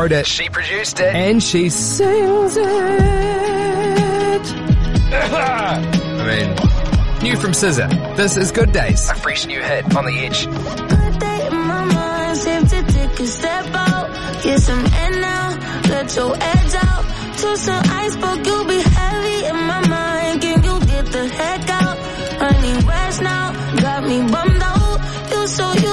Wrote it. She produced it. And she sings it. (laughs) I mean, New from SZA. This is Good Days. A fresh new hit on the edge. Good day in my mind, safe to take a step out. Get some air now, let your edge out. Toast some iceberg, you'll be heavy in my mind. Can you get the heck out? I need rest now, got me bummed out. You so, you so, you,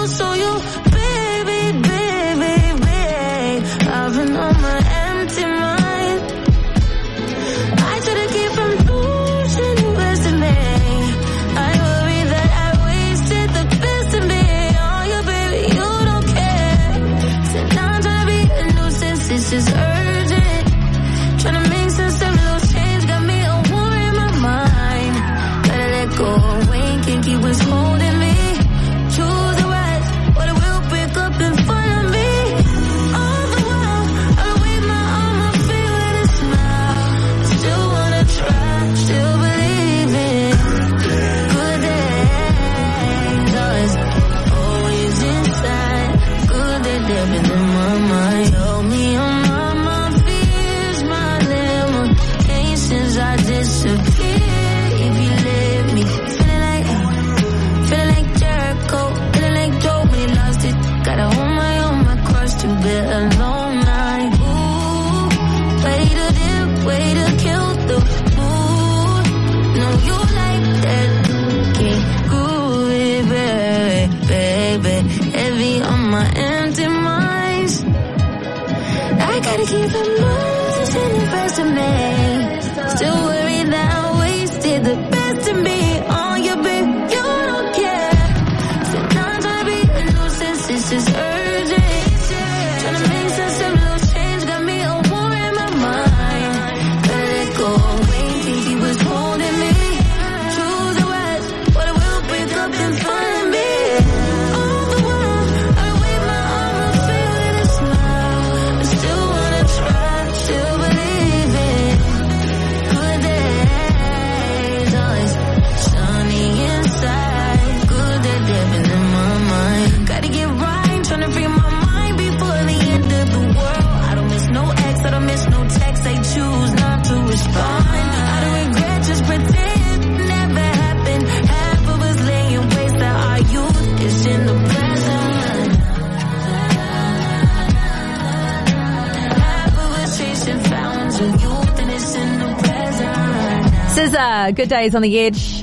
Good days on the edge.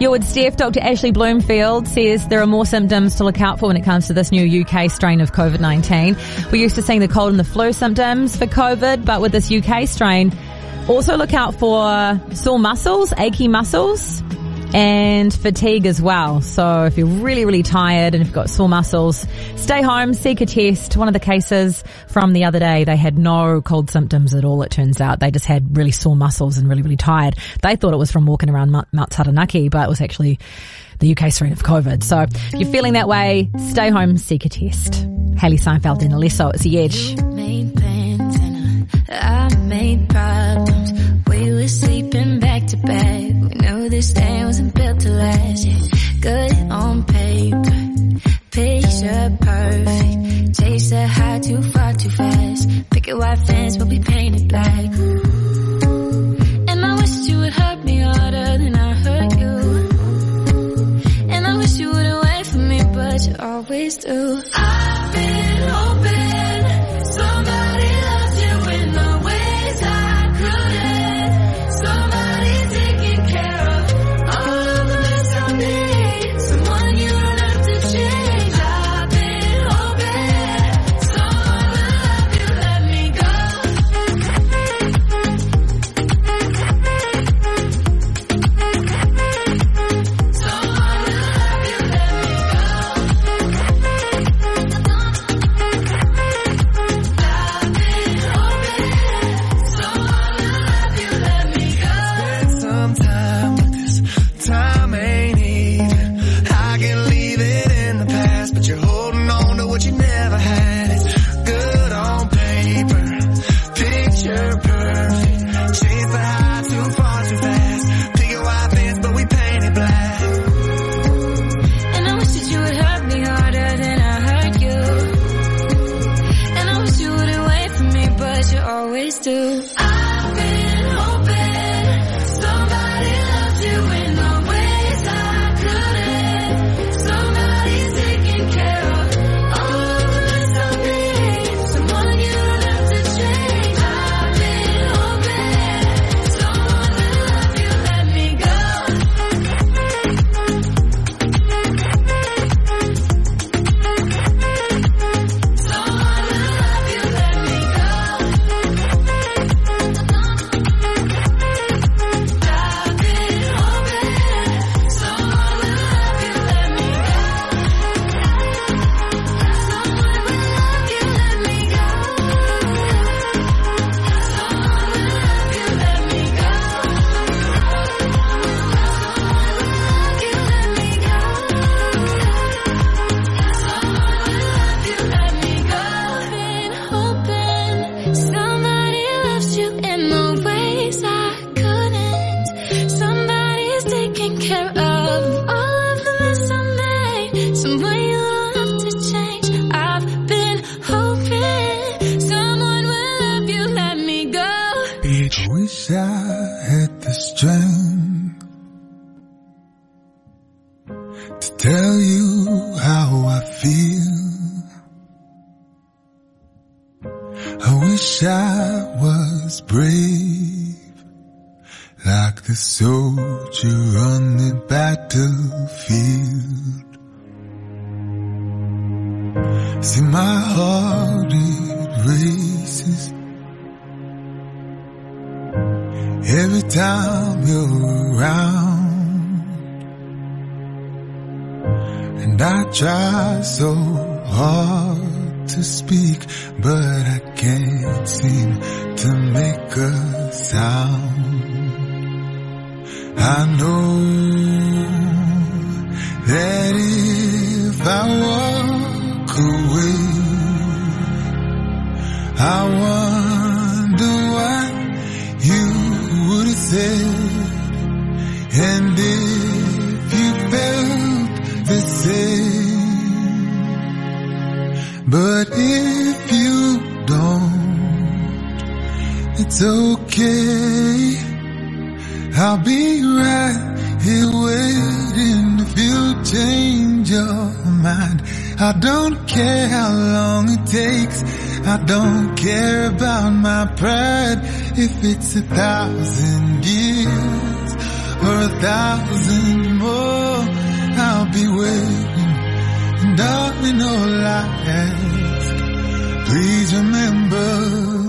You're with Steph. Dr. Ashley Bloomfield says there are more symptoms to look out for when it comes to this new UK strain of COVID-19. We're used to seeing the cold and the flu symptoms for COVID, but with this UK strain, also look out for sore muscles, achy muscles, and fatigue as well. So if you're really, really tired and you've got sore muscles, stay home, seek a test. One of the cases from the other day, they had no cold symptoms at all, it turns out. They just had really sore muscles and really, really tired. They thought it was from walking around Mount, Taranaki, but it was actually the UK strain of COVID. So if you're feeling that way, stay home, seek a test. Hailee Steinfeld and Alesso, it's the edge. To tell you how I feel. I wish I was brave, like the soldier on the battlefield. See my heart, it races every time you're around. And I try so hard to speak, but I can't seem to make a sound. I know that if I walk away, I wonder And if you felt the same, but if you don't, it's okay. I'll be right here waiting if you change your mind. I don't care how long it takes. I don't care about my pride if it's a thousand years or a thousand more. I'll be waiting, and darling, all I ask, please remember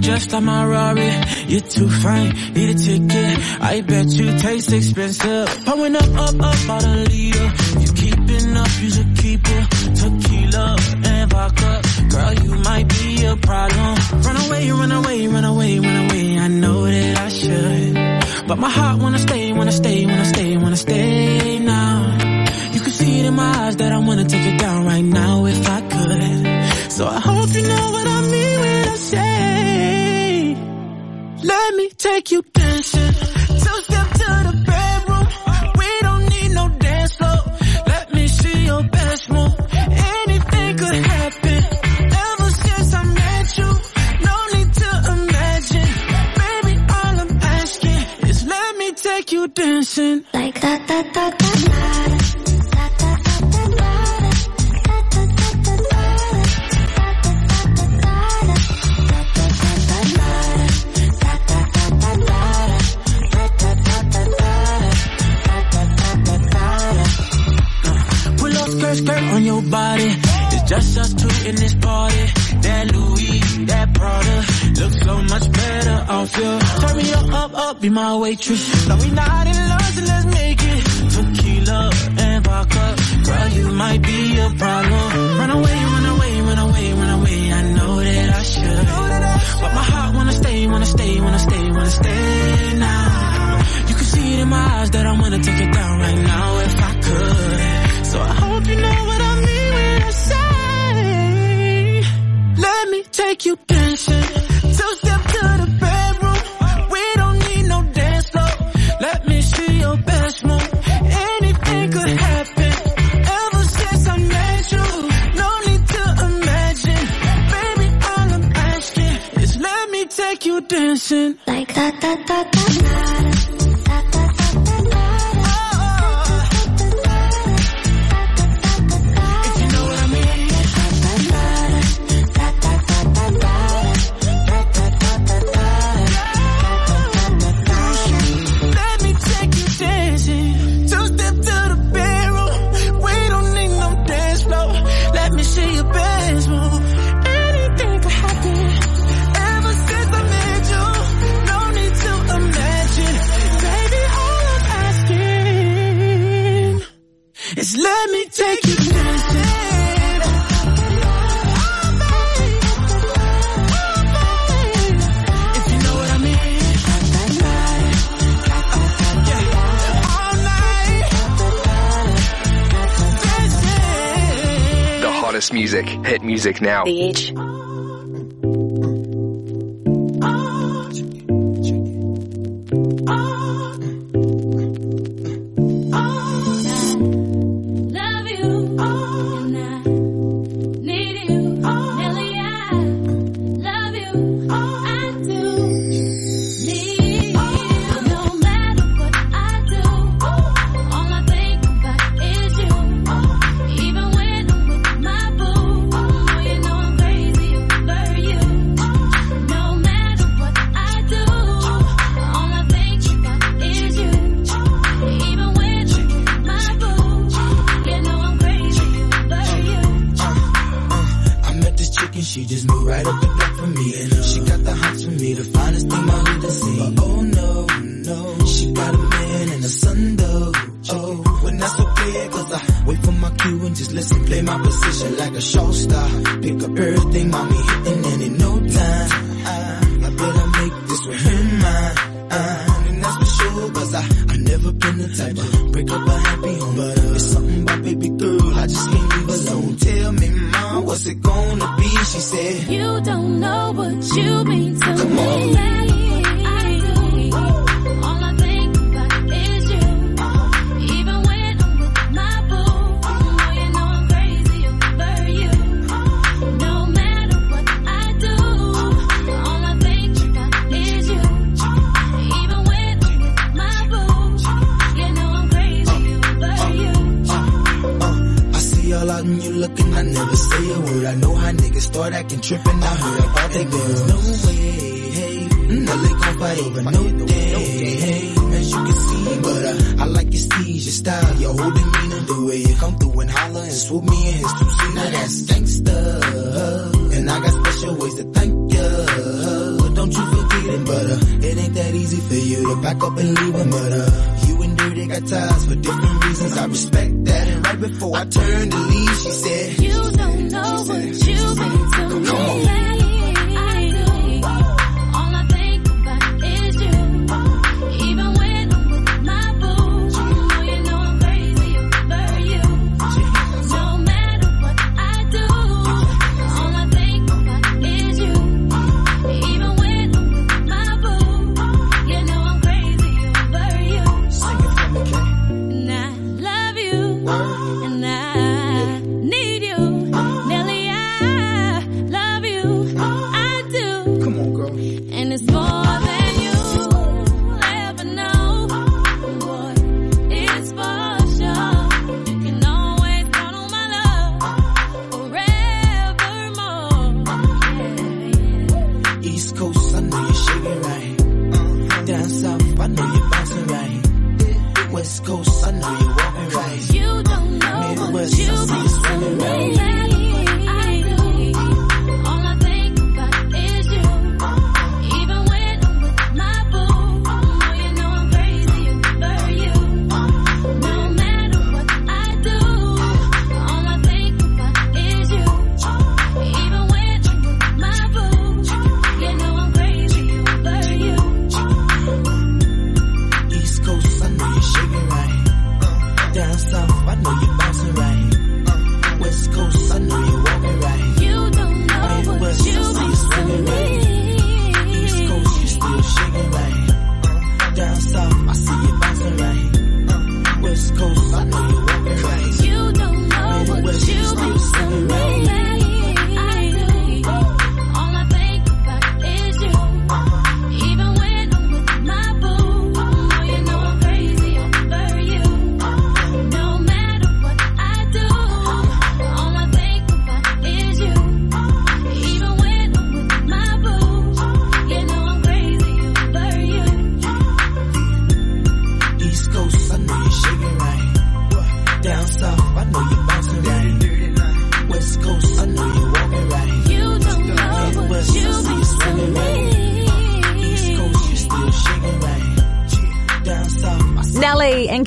Just like my Rari. You're too fine, need a ticket. I bet you taste expensive. Pouring up, up, up, out a leader. You keeping up, you should keep it. Tequila and vodka. Girl, you might be a problem. Run away, run away, run away, run away. I know that I should. But my heart wanna stay, wanna stay, wanna stay music now. The Edge.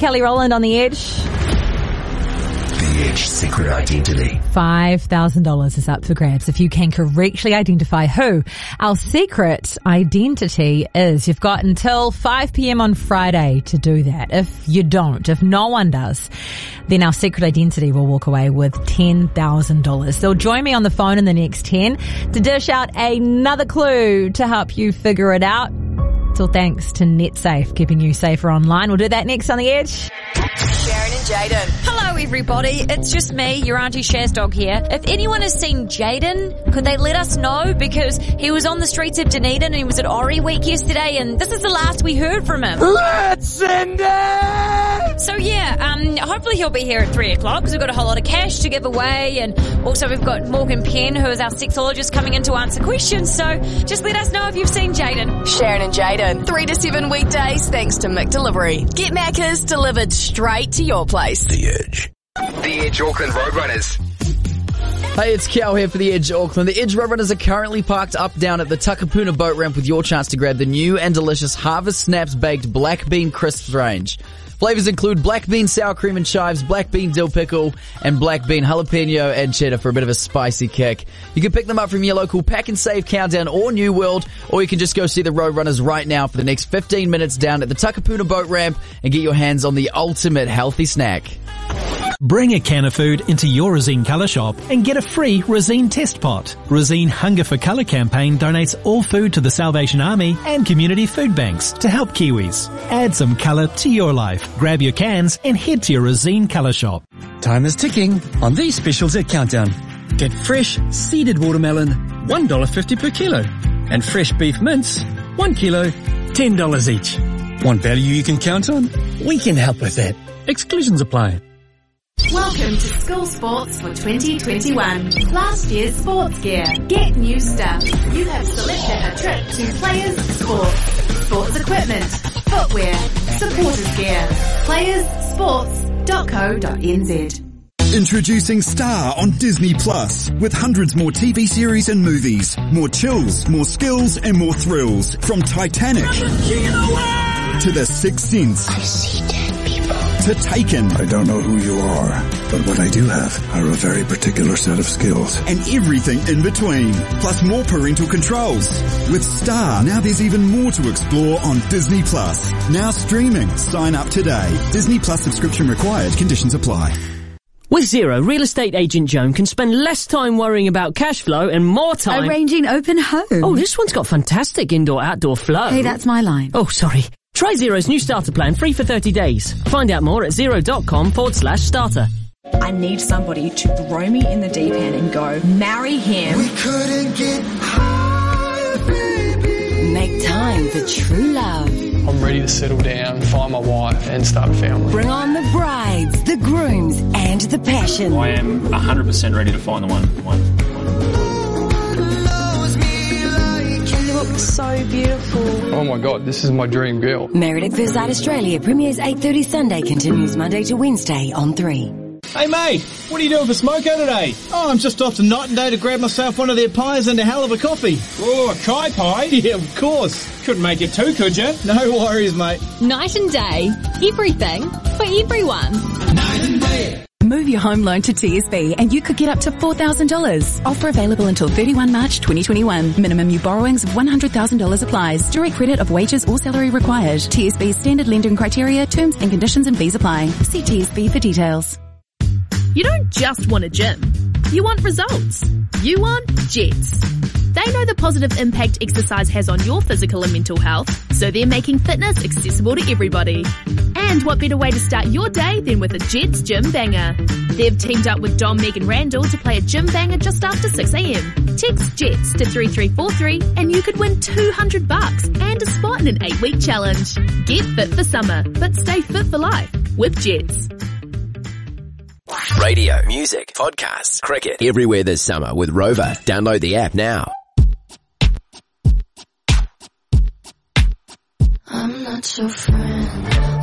Kelly Rowland on the edge. The Edge secret identity. $5,000 is up for grabs if you can correctly identify who our secret identity is. You've got until 5 p.m. on Friday to do that. If you don't, if no one does, then our secret identity will walk away with $10,000. They'll join me on the phone in the next 10 to dish out another clue to help you figure it out. It's all thanks to NetSafe, keeping you safer online. We'll do that next on the edge. Sharon and Jaden. Hello everybody, it's just me, your Auntie Shazdog here. If anyone has seen Jaden, could they let us know? Because he was on the streets of Dunedin and he was at Ori Week yesterday and this is the last we heard from him. Let's send it! So yeah, um, hopefully he'll be here at three o'clock because we've got a whole lot of cash to give away and also we've got Morgan Penn who is our sexologist coming in to answer questions. So just let us know if you've seen Jaden. Sharon and Jaden. Three to seven weekdays thanks to McDelivery. Get Macca's delivered straight to your place. The Edge. The Edge Auckland Roadrunners. Hey, it's Cal here for the Edge Auckland. The Edge Roadrunners are currently parked up down at the Takapuna boat ramp with your chance to grab the new and delicious Harvest Snaps baked black bean crisps range. Flavors include black bean sour cream and chives, black bean dill pickle, and black bean jalapeno and cheddar for a bit of a spicy kick. You can pick them up from your local PAK'nSAVE Countdown or New World, or you can just go see the Roadrunners right now for the next 15 minutes down at the Takapuna boat ramp and get your hands on the ultimate healthy snack. Bring a can of food into your Resene Colour shop and get a free Resene test pot. Resene Hunger for Colour campaign donates all food to the Salvation Army and community food banks to help Kiwis. Add some colour to your life. Grab your cans and head to your Resene Colour shop. Time is ticking on these specials at Countdown. Get fresh seeded watermelon, $1.50 per kilo. And fresh beef mince, 1 kilo, $10 each. Want value you can count on? We can help with that. Exclusions apply. Welcome to School Sports for 2021. Last year's sports gear. Get new stuff. You have selected a trip to Players Sports. Sports equipment, footwear, supporters gear. Playersports.co.nz. Introducing Star on Disney Plus with hundreds more TV series and movies, more chills, more skills, and more thrills. From Titanic to The Sixth Sense. To Taken. I don't know who you are, but what I do have are a very particular set of skills. and everything in between. Plus more parental controls. With Star, now there's even more to explore on Disney Plus. Now streaming. Sign up today. Disney Plus subscription required. Conditions apply. With Xero, real estate agent Joan can spend less time worrying about cash flow and more time Arranging open home. Oh, this one's got fantastic indoor-outdoor flow. Hey, that's my line. Oh, sorry. Try Xero's new starter plan free for 30 days. Find out more at xero.com forward slash starter. I need somebody to throw me in the deep end and go, marry him. We couldn't get Make time for true love. I'm ready to settle down, find my wife, and start a family. Bring on the brides, the grooms, and the passion. I am 100% ready to find the one. one. You so beautiful. Oh my god, this is my dream girl. Meredith at Australia premieres 8.30 Sunday, continues Monday to Wednesday on 3. Hey mate, what are you doing for smoko today? Oh, I'm just off to Night and Day to grab myself one of their pies and a hell of a coffee. Oh, a kai pie? (laughs) Yeah, of course. Couldn't make it two, could you? No worries, mate. Night and day, everything for everyone. Night and day. Move your home loan to TSB and you could get up to $4,000. Offer available until 31 March 2021. Minimum new borrowings of $100,000 applies. Direct credit of wages or salary required. TSB standard lending criteria, terms and conditions and fees apply. See TSB for details. You don't just want a gym. You want results. You want Jetts. They know the positive impact exercise has on your physical and mental health, so they're making fitness accessible to everybody. And what better way to start your day than with a Jetts Gym Banger? They've teamed up with Dom Meg and Randell to play a gym banger just after 6am. Text Jetts to 3343 and you could win 200 bucks and a spot in an 8-week challenge. Get fit for summer, but stay fit for life with Jetts. Radio, music, podcasts, cricket, everywhere this summer with Rova. Download the app now. I'm not your friend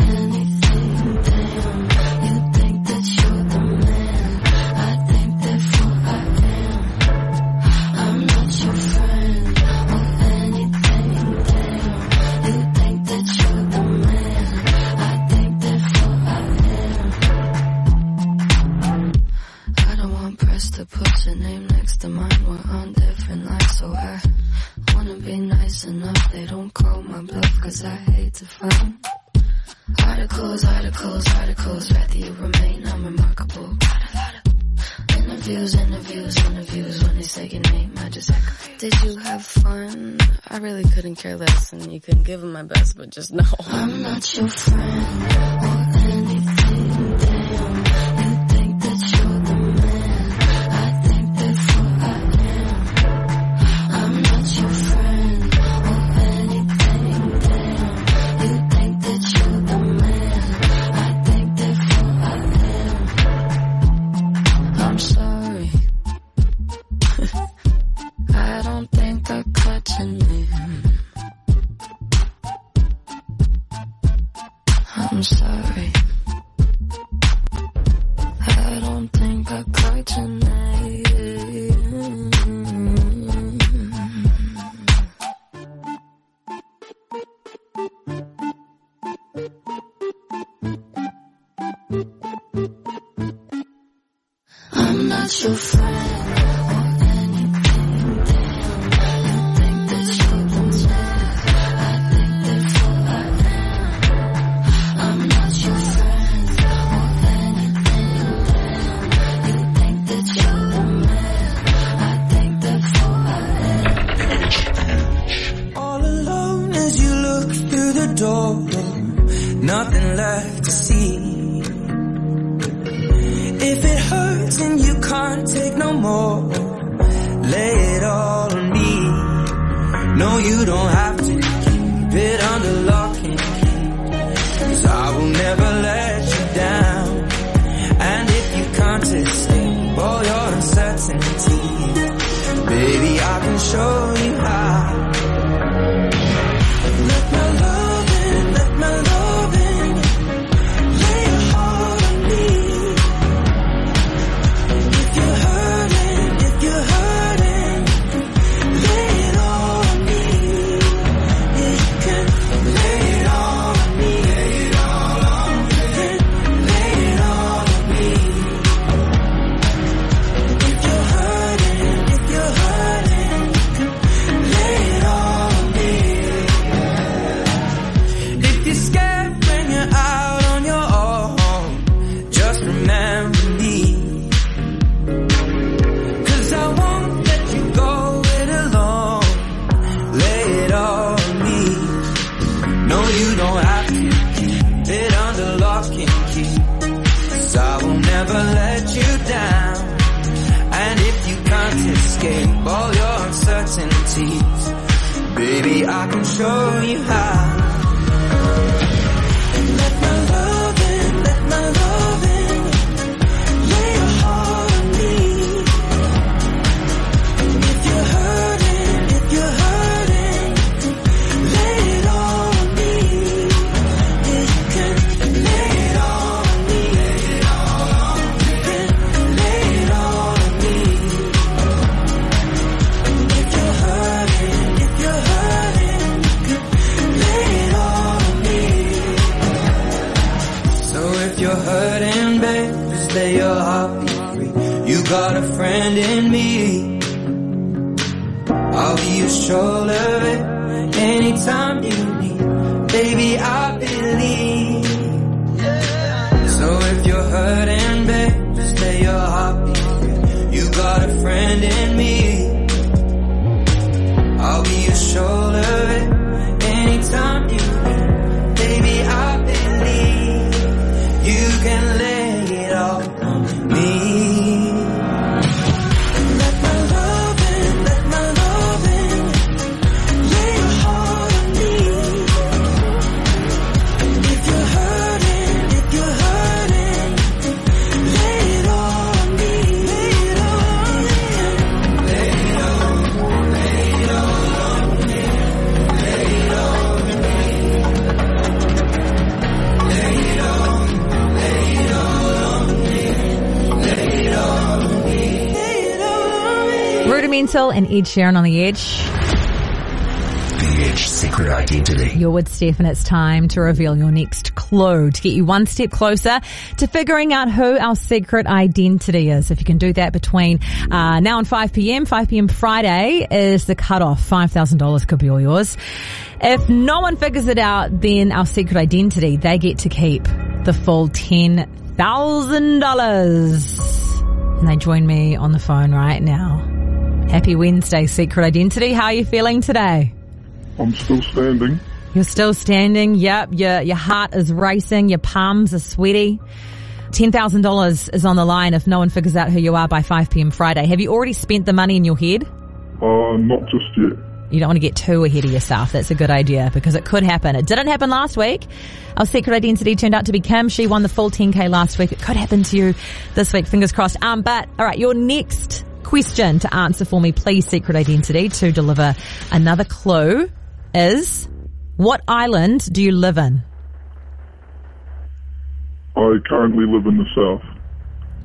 to. We're on different lines, so I wanna be nice enough. They don't call my bluff, cause I hate to find articles, articles, articles. Rather you remain unremarkable. Got a lot of interviews, interviews, interviews. When they say your name, I just echo. Did you have fun? I really couldn't care less, and you couldn't give them my best, but just know I'm not your friend I'm not Ed Sheeran on the edge. The Edge Secret Identity. You're with Steph and it's time to reveal your next clue to get you one step closer to figuring out who our secret identity is. If you can do that between uh, now and 5pm, 5pm Friday is the cutoff. $5,000 could be all yours. If no one figures it out, then our secret identity, they get to keep the full $10,000. And they join me on the phone right now. Happy Wednesday, Secret Identity. How are you feeling today? I'm still standing. You're still standing. Yep. Your, your heart is racing. Your palms are sweaty. $10,000 is on the line if no one figures out who you are by 5 p.m. Friday. Have you already spent the money in your head? Uh, not just yet. You don't want to get too ahead of yourself. That's a good idea because it could happen. It didn't happen last week. Our secret identity turned out to be Kim. She won the full 10k last week. It could happen to you this week. Fingers crossed. Um, but all right, your next question to answer for me, please, secret identity to deliver another clue is what island do you live in? I currently live in the south.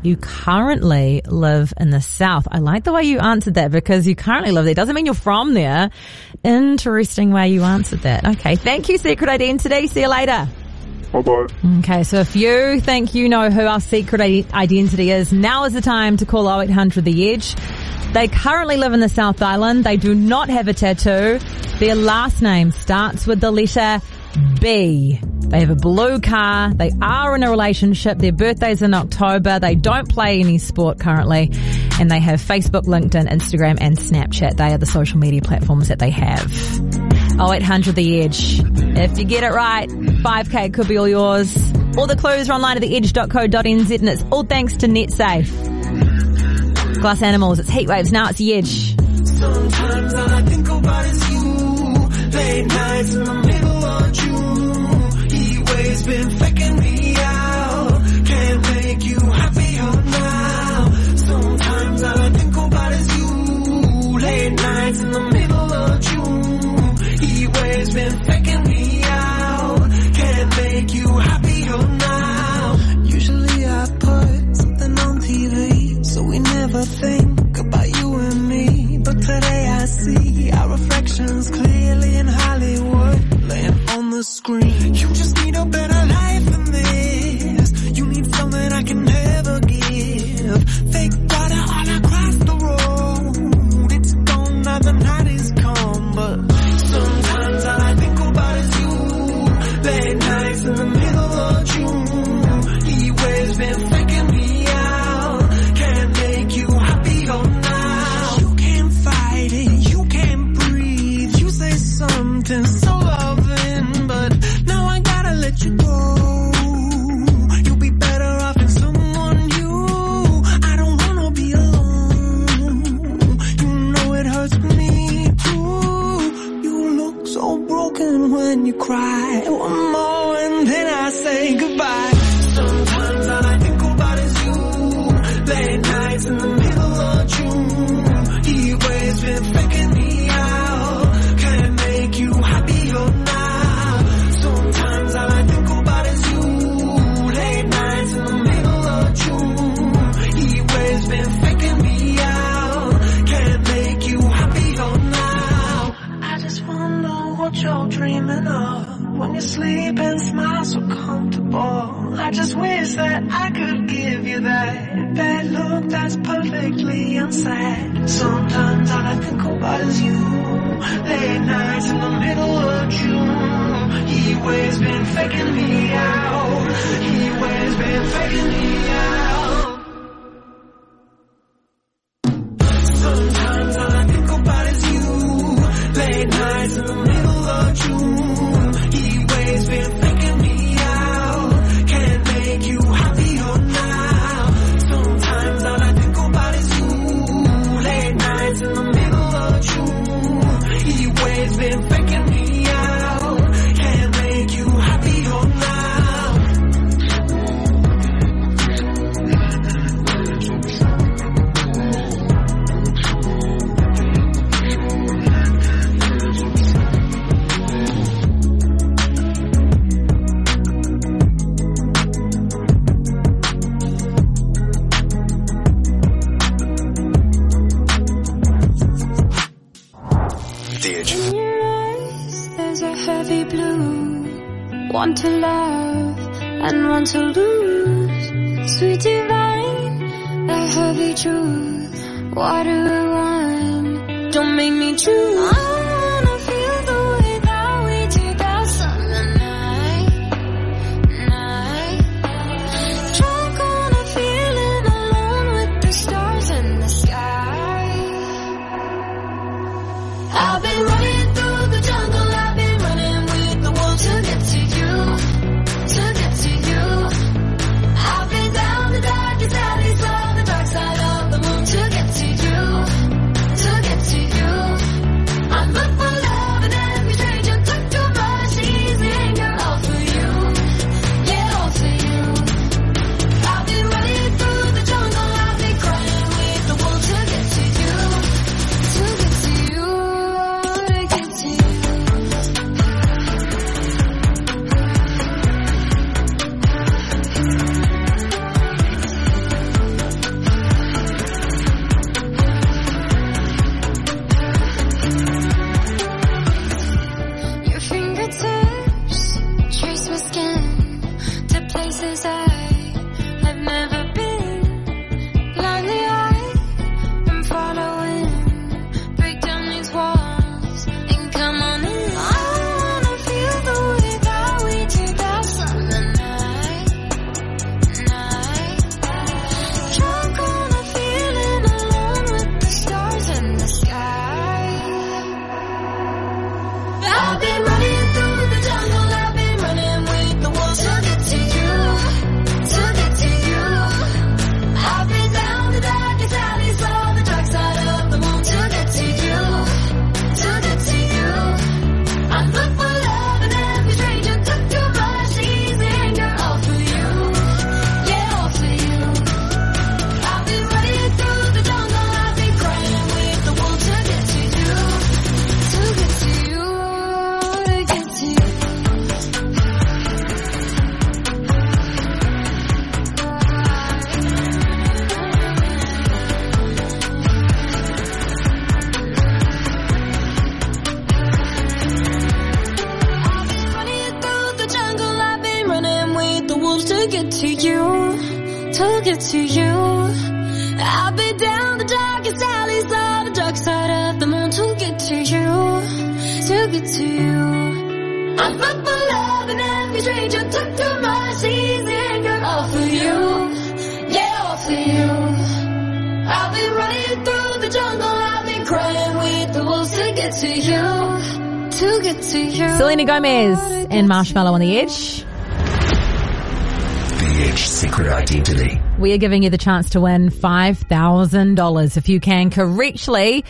You currently live in the south. I like the way you answered that because you currently live there. Doesn't mean you're from there. Interesting way you answered that. Okay. Thank you, Secret Identity. See you later. Bye bye. Okay, so if you think you know who our secret identity is, now is the time to call 0800 The Edge. They currently live in the South Island. They do not have a tattoo. Their last name starts with the letter B. They have a blue car. They are in a relationship. Their birthday's in October. They don't play any sport currently. And they have Facebook, LinkedIn, Instagram, and Snapchat. They are the social media platforms that they have. 0800 The Edge. If you get it right, 5k could be all yours. All the clues are online at theedge.co.nz and it's all thanks to NetSafe. Glass Animals, it's Heat Waves, now it's The Edge. Sometimes all I think about is you. Late nights in the middle of June. Heat waves been faking me out. Can't make you happier been faking me out. Can't make you happier now. Usually I put something on TV, so we never think about you and me. But today I see our reflections clearly in Hollywood, laying on the screen. You just need a better life killing me. Gomez and Marshmello on the Edge. The Edge Secret Identity. We are giving you the chance to win $5,000 if you can correctly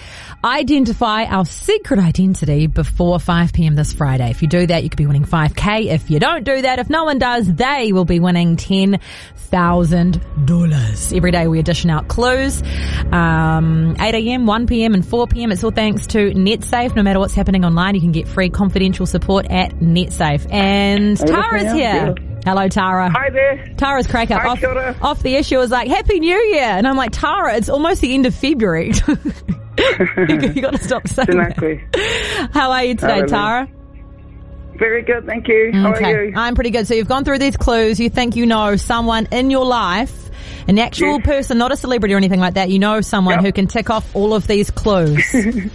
identify our secret identity before 5 p.m. this Friday. If you do that, you could be winning 5K. If you don't do that, if no one does, they will be winning $10,000. Every day we edition out clues. Um, 8 a.m., 1 p.m., and 4 p.m. It's all thanks to NetSafe. No matter what's happening online, you can get free confidential support at NetSafe. And Tara's here. Hello, Tara. Hi there. Tara's crack up. Hi, off, Tara. off the issue was like, Happy New Year. And I'm like, Tara, it's almost the end of February. (laughs) you got to stop saying exactly. that. How are you today, Tara? Very good, thank you. How are you? I'm pretty good. So you've gone through these clues. You think you know someone in your life an actual person, not a celebrity or anything like that. You know someone who can tick off all of these clues. (laughs)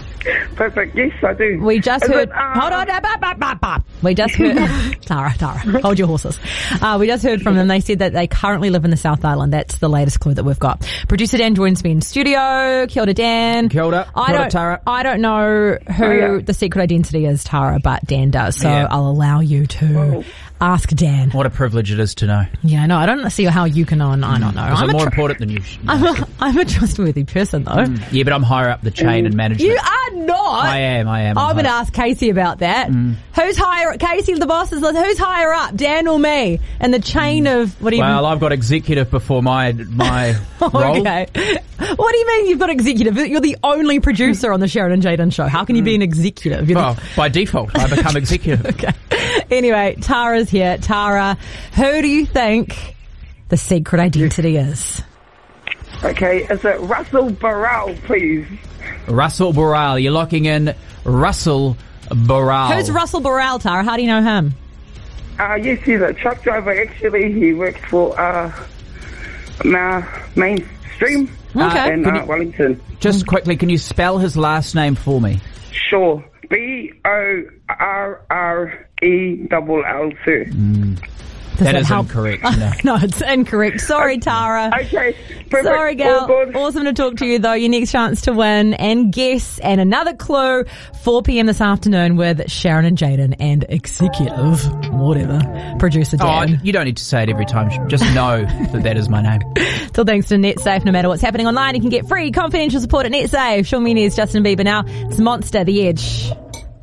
Perfect. Yes, I do. We just Is heard. it, uh, hold on. Bop, bop, bop, bop. We just heard. (laughs) Tara, Tara, hold your horses. Uh, we just heard from them. They said that they currently live in the South Island. That's the latest clue that we've got. Producer Dan joins me in studio. Kia ora, Dan. Kia ora. I Kia ora, don't, Tara. I don't know who Oh, yeah. the secret identity is, Tara, but Dan does. So Yeah. I'll allow you to ask Dan. What a privilege it is to know. Yeah, no, I don't see how you can know and I don't mm. know. I'm a, more tr- important than you? (laughs) I'm, a, I'm a trustworthy person, though. Mm. Yeah, but I'm higher up the chain in mm. management. You are not. I am. I am. I'm going to ask Casey about that. Who's higher? Casey, the boss is. Who's higher up, Dan or me? And the chain of what do you? Well, I've got executive before my my (laughs) role. okay. What do you mean you've got executive? You're the only producer on the Sharon and Jaden show. How can you be an executive? You're the- Well, by default, I become (laughs) executive. okay. Anyway, Tara's here. Tara, who do you think the secret identity is? Okay, is it Russell Burrell, please? Russell Burrell. You're locking in Russell Burrell. Who's Russell Burrell, Tara? How do you know him? Uh, yes, he's a truck driver. Actually, he works for uh, Ma- Mainstream Okay. in Can uh, Wellington. Just quickly, can you spell his last name for me? Sure. B O R R E double L sir. Does that that is help? incorrect. (laughs) No. no, it's incorrect. Sorry, Tara. (laughs) Okay, perfect. Sorry, gal. Awesome to talk to you, though. Your next chance to win and guess and another clue. 4 p.m. this afternoon with Sharon and Jaden and executive, whatever, producer Oh, Dan. you don't need to say it every time. Just know that that is my name. (laughs) So thanks to NetSafe. No matter what's happening online, you can get free confidential support at NetSafe. Shawn Mendes, Justin Bieber now. It's Monster, The Edge.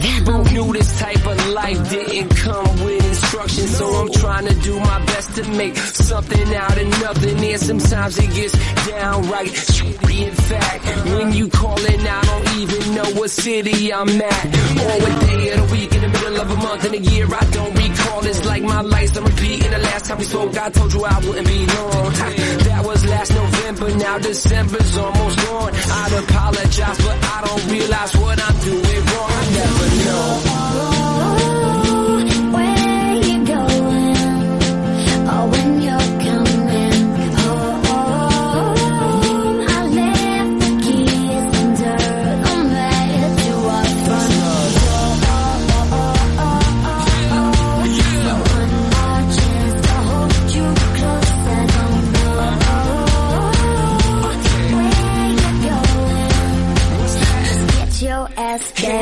We both knew this type of life didn't with instructions, so I'm trying to do my best to make something out of nothing. And sometimes it gets downright shitty. In fact, when you calling, I don't even know what city I'm at. Or what day of the week, in the middle of a month, in a year, I don't recall. It's like my life's on repeat. And the last time we spoke, I told you I wouldn't be long. That was last November, now December's almost gone. I'd apologize, but I don't realize what I'm doing wrong. I never know.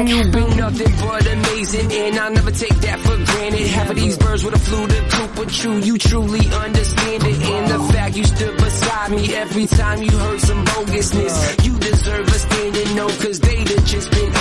Ass you've been nothing but amazing, and I'll never take that for granted. Half of these birds would have flew the coop, but true, you truly understand it. And the fact you stood beside me every time you heard some bogusness. You deserve a standing no, cause have just been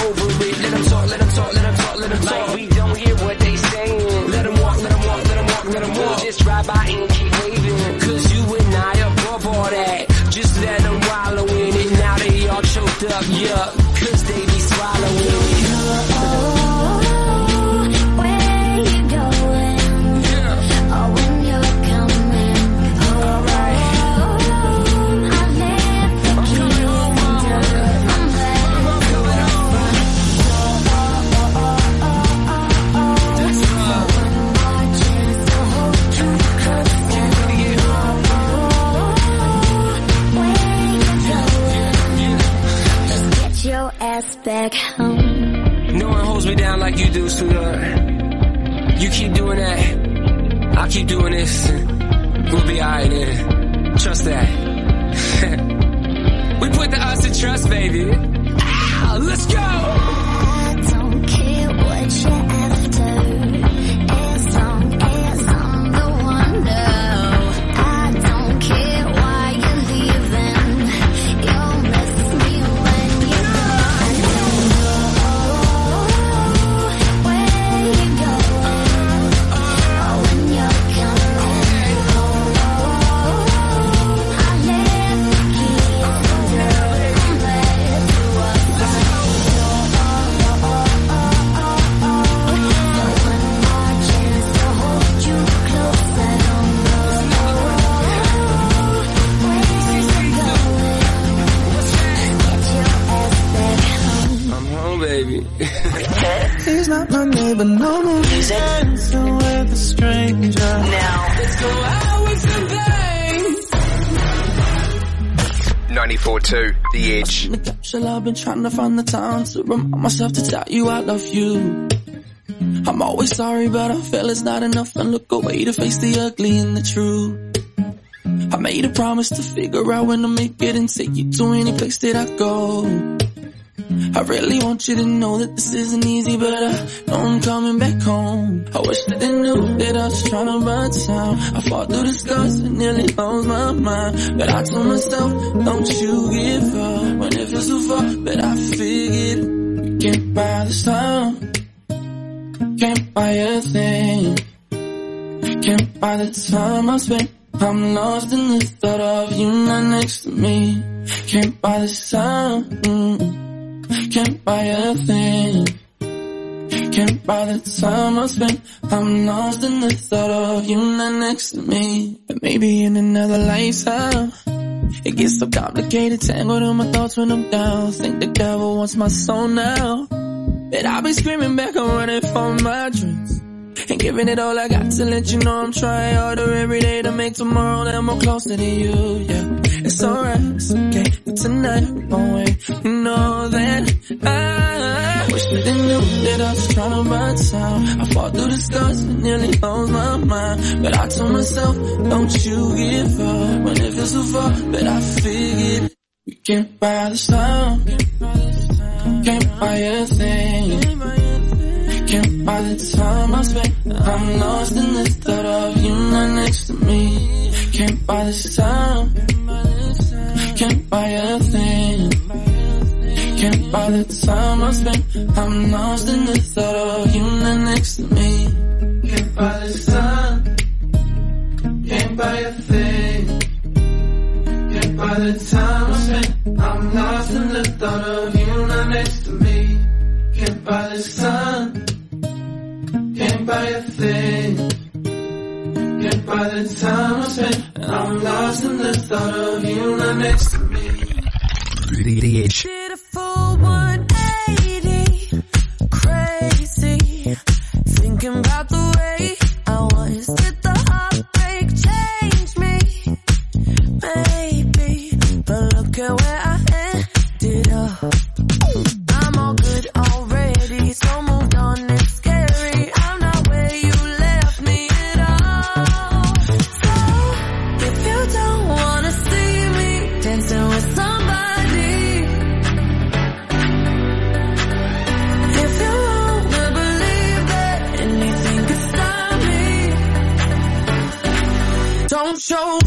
been trying to find the time to remind myself to tell you I love you. I'm always sorry, but I feel it's not enough and look away to face the ugly and the true. I made a promise to figure out when to make it and take you to any place that I go. I really want you to know that this isn't easy, but I know I'm coming back home. I wish that they knew that I was trying to buy time. I fought through the scars and nearly lost my mind. But I told myself, don't you give up when it feels so far. But I figured you can't buy this time. Can't buy a thing. Can't buy the time I spent. I'm lost in the thought of you not next to me. Can't buy this time. Mm. Can't buy a thing. Can't buy the time I spent. I'm lost in the thought of you not next to me. But maybe in another lifetime. It gets so complicated, tangled in my thoughts when I'm down. Think the devil wants my soul now. That I'll be screaming back, I'm running for my dreams. And giving it all I got to let you know I'm trying harder every day to make tomorrow that more closer to you, yeah. It's alright, it's okay, but tonight won't wait. You know that I, wish that they knew that I was trying to buy time. I fought through the stars and nearly lost my mind. But I told myself, don't you give up when it feels so far. But I figured we can't buy this time. Can't buy a thing. Buy the time I spent. I'm lost in the thought of you not next to me. Can't buy this time. Can't buy a thing. Can't buy the time I spent. I'm lost in the thought of you not next to me. Can't buy the sun. Can't buy a thing. Can't buy the time I spent. I'm lost in the thought of you not next to me. Can't buy the sun. Can't buy a thing. Can't buy the time I spent. I'm lost in the thought of you not next to me. The, the Did a full 180, crazy. Thinking about the way I was. Did show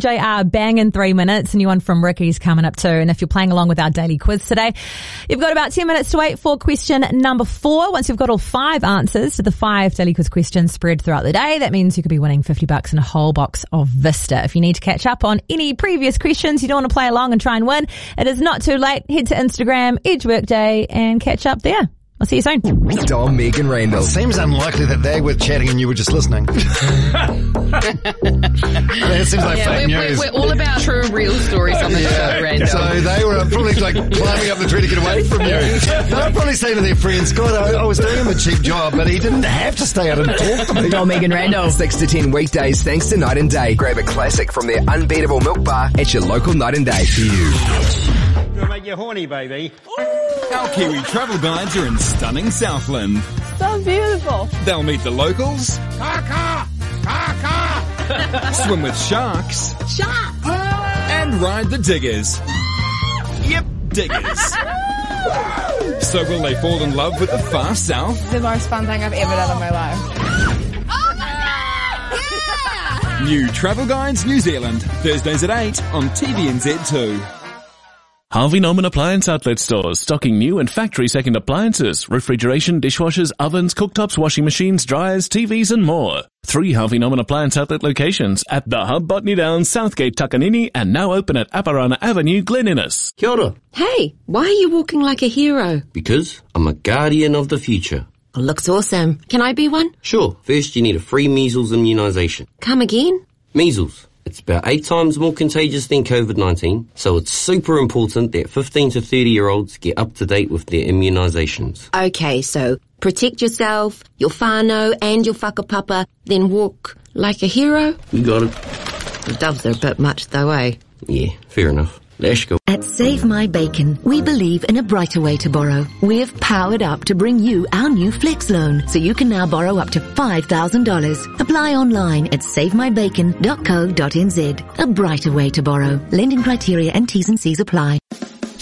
Steph, uh, AJR, bang in three minutes. A new one from Ricky's coming up too. And if you're playing along with our daily quiz today, you've got about 10 minutes to wait for question number four. Once you've got all five answers to the five daily quiz questions spread throughout the day, that means you could be winning 50 bucks and a whole box of Vista. If you need to catch up on any previous questions, you don't want to play along and try and win, it is not too late. Head to Instagram, Edge Workday, and catch up there. I'll see you soon. Dom, Meg and Randell. Seems unlikely that they were chatting and you were just listening. (laughs) that seems like Yeah, fake we're, we're, news. we're all about true, real stories on the show, Randell. So they were probably like climbing up the tree to get away from you. They were probably saying to their friends, God, I, I was doing him a cheap job, but he didn't have to stay out and talk to me. Dom, Meg and Randell. 6 to 10 weekdays thanks to Night and Day. Grab a classic from their unbeatable milk bar at your local Night and Day for you. Gonna make you horny, baby. Our Kiwi travel guides are in stunning Southland. So beautiful. They'll meet the locals, (laughs) swim with sharks, Shark. and ride the diggers. Yep, diggers. (laughs) so will they fall in love with the far south? The most fun thing I've ever done in my life. New Travel Guides New Zealand, Thursdays at 8 on TVNZ2. Harvey Norman Appliance Outlet Stores, stocking new and factory second appliances, refrigeration, dishwashers, ovens, cooktops, washing machines, dryers, TVs and more. Three Harvey Norman Appliance Outlet locations at The Hub, Botany Downs, Southgate, Takanini and now open at Apirana Avenue, Glen Innes. Kia ora. Hey, why are you walking like a hero? Because I'm a guardian of the future. Looks awesome. Can I be one? Sure, first you need a free measles immunisation. Come again? Measles. It's about eight times more contagious than COVID-19, so it's super important that 15 to 30 year olds get up to date with their immunisations. Okay, so protect yourself, your whānau, and your whakapapa, then walk like a hero? You got it? The doves are a bit much though, eh? Yeah, fair enough. At Save My Bacon, we believe in a brighter way to borrow. We've powered up to bring you our new Flex Loan, so you can now borrow up to $5,000. Apply online at savemybacon.co.nz. A brighter way to borrow. Lending criteria and T's and C's apply.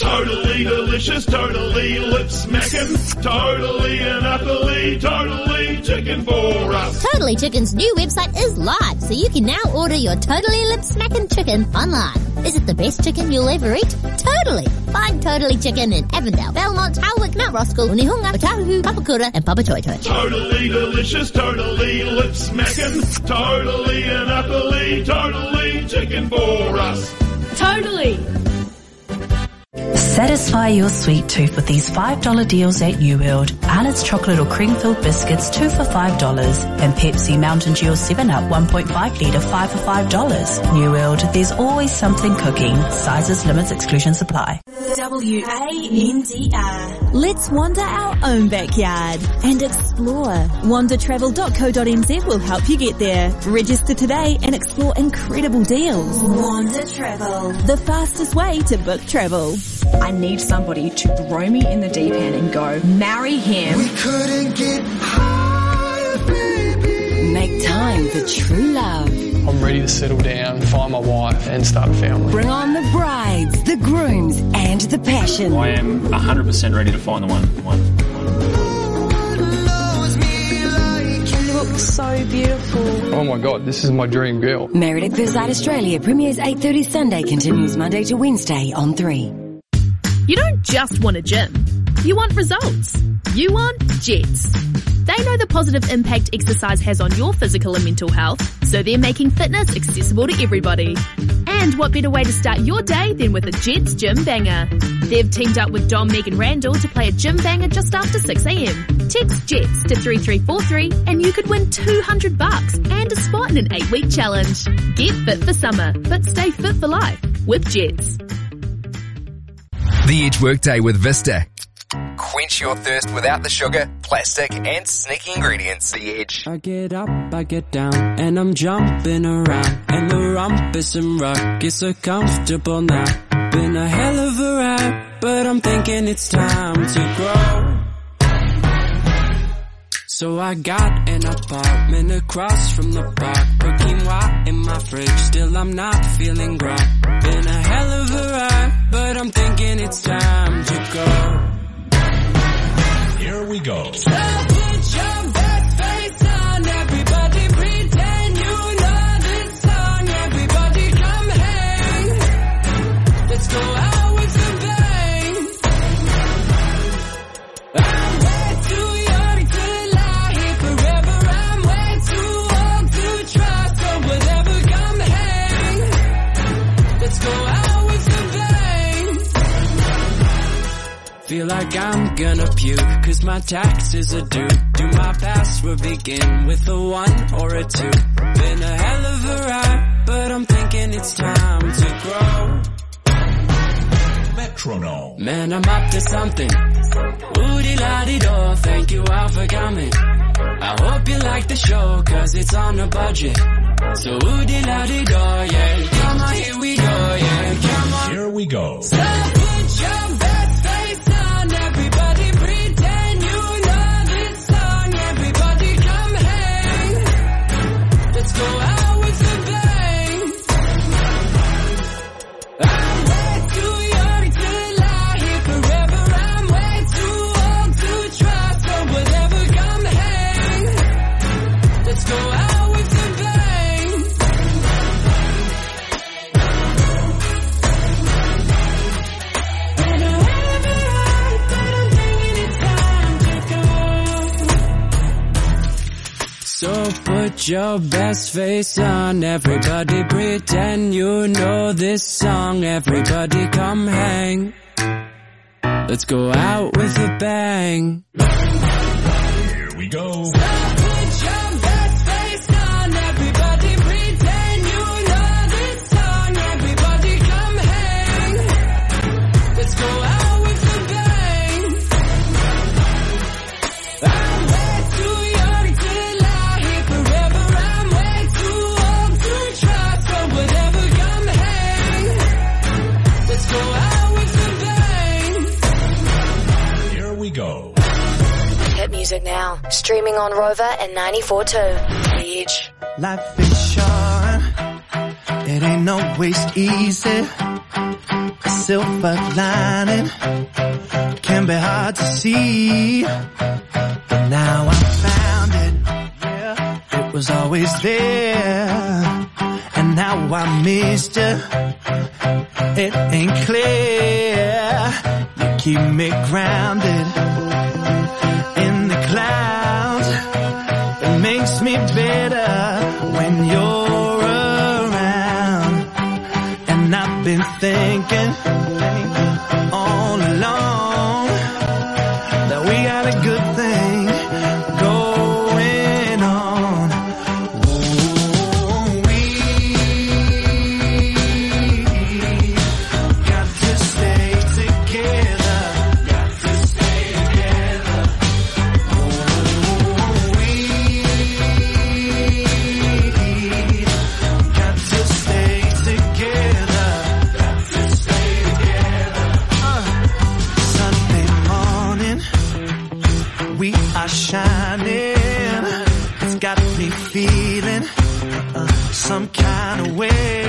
Totally delicious, totally lip smacking, totally and utterly, totally chicken for us. Totally Chicken's new website is live, so you can now order your Totally Lip Smacking Chicken online. Is it the best chicken you'll ever eat? Totally! Find Totally Chicken in Avondale, Belmont, Howick, Mount Roskill, Onehunga, Otahu, Papakura, and Papatoetoe. Totally delicious, totally lip smacking, totally and utterly, totally chicken for us. Totally! Satisfy your sweet tooth with these $5 deals at New World. Arnott's chocolate or cream filled biscuits, two for $5. And Pepsi Mountain Dew 7 Up 1.5 litre, five for $5. New World, there's always something cooking. Sizes, limits, exclusions apply. W-A-N-D-R. Let's wander our own backyard and explore. Wandertravel.co.nz will help you get there. Register today and explore incredible deals. Wander Travel. The fastest way to book travel. I need somebody to throw me in the deep end and go, marry him. We couldn't get higher, baby. Make time for true love. I'm ready to settle down, find my wife and start a family. Bring on the brides, the grooms and the passion. I am 100% ready to find the one. one. You look so beautiful. Oh my god, this is my dream girl. Married at First Sight Australia premieres 8.30 Sunday, continues Monday to Wednesday on 3. You don't just want a gym. You want results. You want Jetts. They know the positive impact exercise has on your physical and mental health, so they're making fitness accessible to everybody. And what better way to start your day than with a Jetts gym banger? They've teamed up with Dom, Meg and Randell to play a gym banger just after 6am. Text JETTS to 3343 and you could win 200 bucks and a spot in an 8 week challenge. Get fit for summer, but stay fit for life with Jetts. The Edge Workday with Vista. Quench your thirst without the sugar, plastic, and sneaky ingredients. The Edge. I get up, I get down, and I'm jumping around. And the rumpus and ruckus so comfortable now. Been a hell of a ride, but I'm thinking it's time to grow. So I got an apartment across from the park. Put quinoa in my fridge, still I'm not feeling right. Been a hell of a ride, but I'm thinking it's time to go. Here we go. Feel like I'm gonna puke, cause my taxes are due. Do my password begin with a one or a two? Been a hell of a ride, but I'm thinking it's time to grow. Metronome. Man, I'm up to something. Woody la di do, thank you all for coming. I hope you like the show, cause it's on a budget. So woody la di do, yeah. Come on, here we go, yeah. Come on. Here we go. So your best face on. Everybody pretend you know this song. Everybody come hang. Let's go out with a bang. Here we go. Music now, streaming on Rova and 94.2. The Life is short, it ain't no waste easy. A silver lining can be hard to see, but now I found it. Yeah, It was always there, and now I missed you. It ain't clear. You keep me grounded Thank you. some kind of way.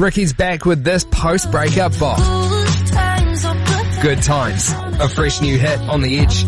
Ricky's back with this post breakup bop. Good times. A fresh new hit on the edge.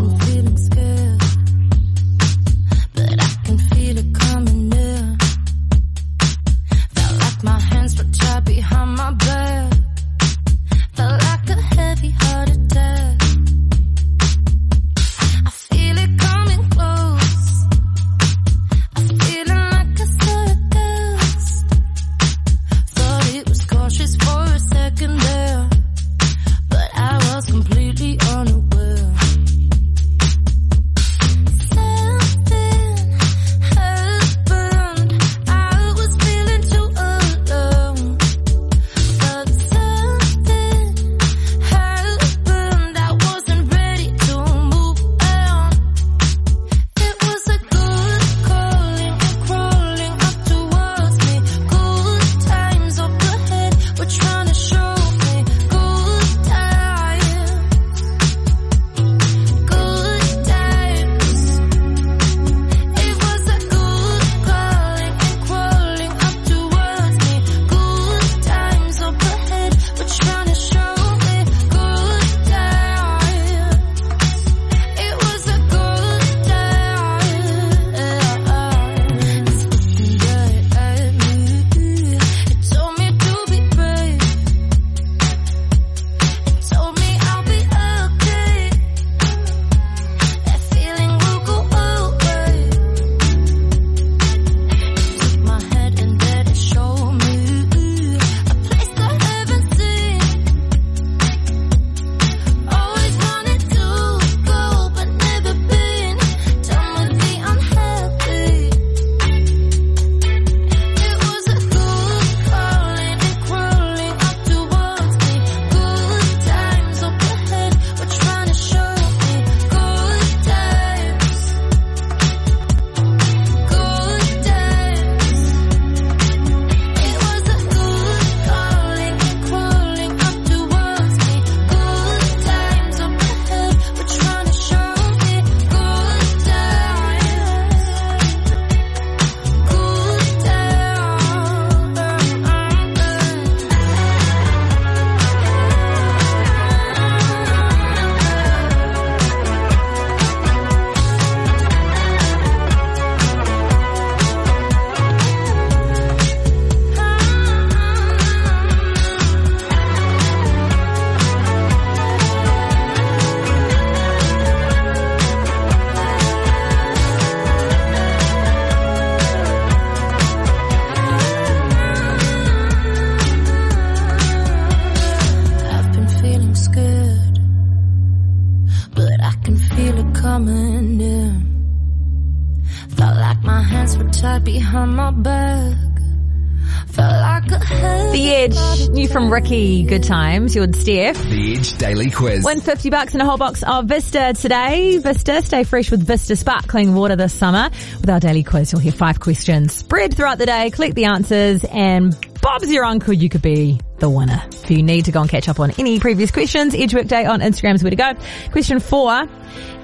From Ricky, good times. You're Steph. The Edge Daily Quiz. Win 50 bucks and a whole box of Vista today. Vista, stay fresh with Vista sparkling water this summer. With our daily quiz, you'll hear five questions spread throughout the day, collect the answers, and Bob's your uncle, you could be the winner. If you need to go and catch up on any previous questions, Edge Workday on Instagram is where to go. Question four,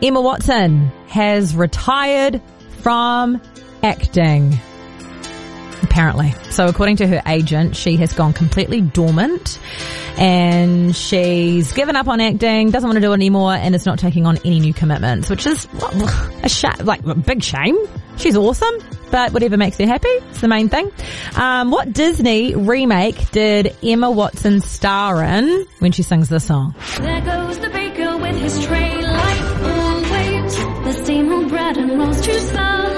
Emma Watson has retired from acting apparently. So according to her agent, she has gone completely dormant and she's given up on acting, doesn't want to do it anymore and is not taking on any new commitments, which is a sh- like a big shame. She's awesome, but whatever makes her happy, it's the main thing. Um, what Disney remake did Emma Watson star in when she sings this song? There goes the baker with his tray light on wait. The old bread and rolls slow.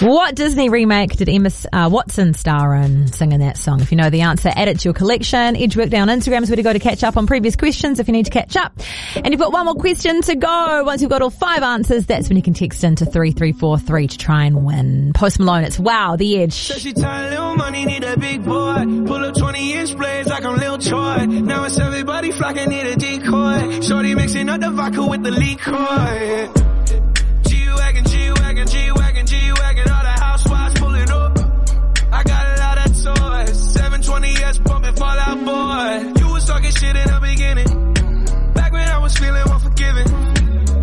What Disney remake did Emma uh, Watson star in singing that song? If you know the answer, add it to your collection. Edge Workday on Instagram is where to go to catch up on previous questions if you need to catch up. And you've got one more question to go. Once you've got all five answers, that's when you can text into 3343 to try and win. Post Malone, it's wow, the Edge. Said she tired, little money, need a big boy. Pull up 20 inch blades like I'm Lil Troy. Now it's everybody flocking, need a decoy. Shorty mixing up the vodka with the liquor. G-Wagon, G-Wagon, G-Wagon, G-Wagon, Boy. You was talking shit in the beginning. Back when I was feeling unforgiving.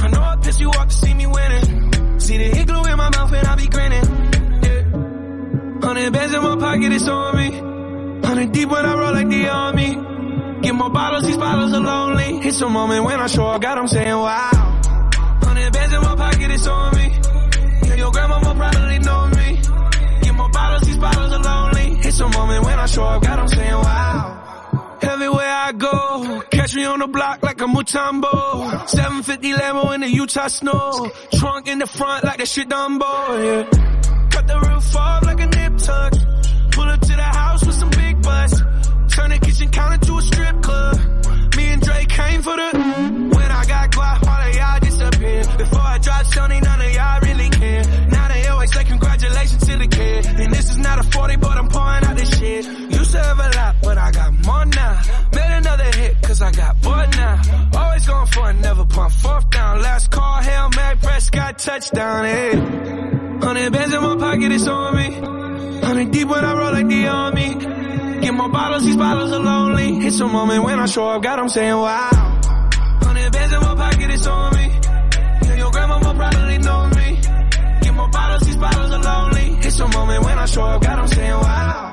I know I pissed you off to see me winning. See the hit glue in my mouth and I be grinning. Yeah. Hundred bands in my pocket, it's on me. Hundred deep when I roll like the army. Get more bottles, these bottles are lonely. It's a moment when I show up, God, I'm saying wow. Hundred bands in my pocket, it's on me. Yeah, your grandma probably know me. Get more bottles, these bottles are lonely. It's a moment when I show up, God, I'm saying wow. Everywhere I go, catch me on the block like a Mutombo. 750 Lambo in the Utah snow. Trunk in the front like a shit Dumbo, yeah. Cut the roof off like a nip tuck. Pull up to the house with some big butts. Turn the kitchen counter to a strip club. Me and Drake came for the. When I got guap, all of y'all disappear. Before I drop Sony, none of y'all really care. Now they always say congratulations to the kid. And this is not a 40, but I'm pouring out this shit. Used to have a lot, but I I got bored now. Always going for it, never pump fourth down. Last call, Hail Mary, Prescott, touchdown, hey. Hundred bands in my pocket, it's on me. Hundred deep when I roll like the army. Get more bottles, these bottles are lonely. It's a moment when I show up, God, I'm saying wow. Hundred bands in my pocket, it's on me. Yeah, your grandma will probably know me. Get more bottles, these bottles are lonely. It's a moment when I show up, God, I'm saying wow.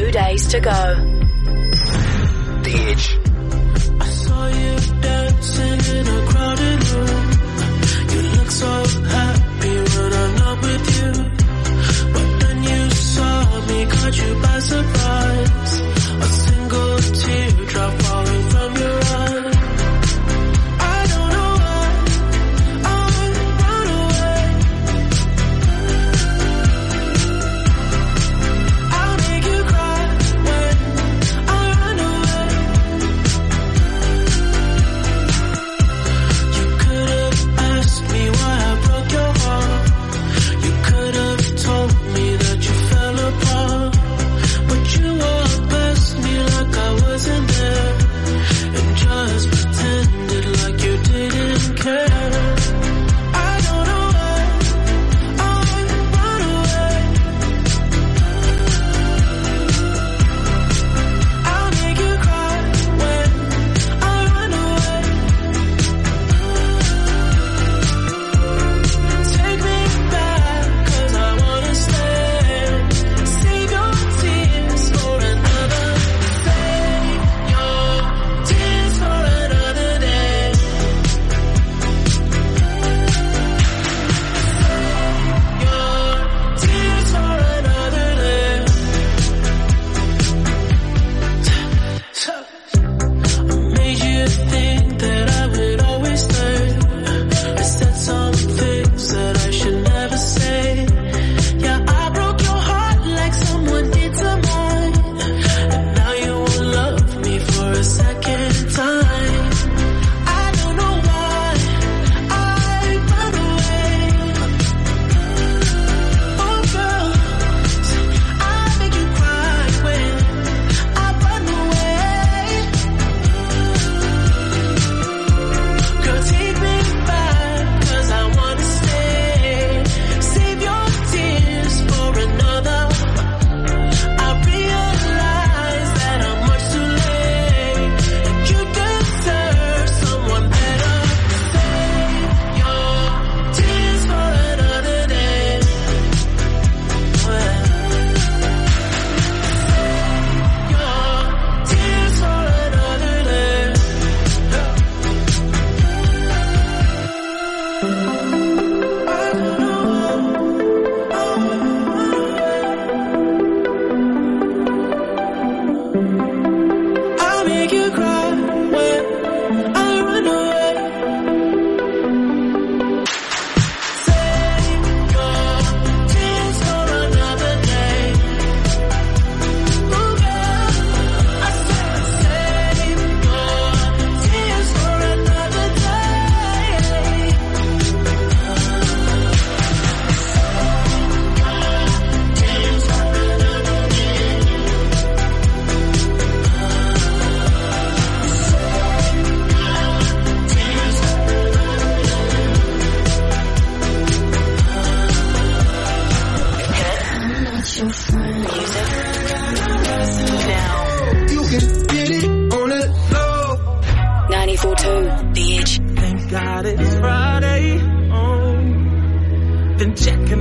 Two days to go. The Edge. I saw you dancing in a crowded room. You look so happy when I'm not with you. But then you saw me, caught you by surprise. A single teardrop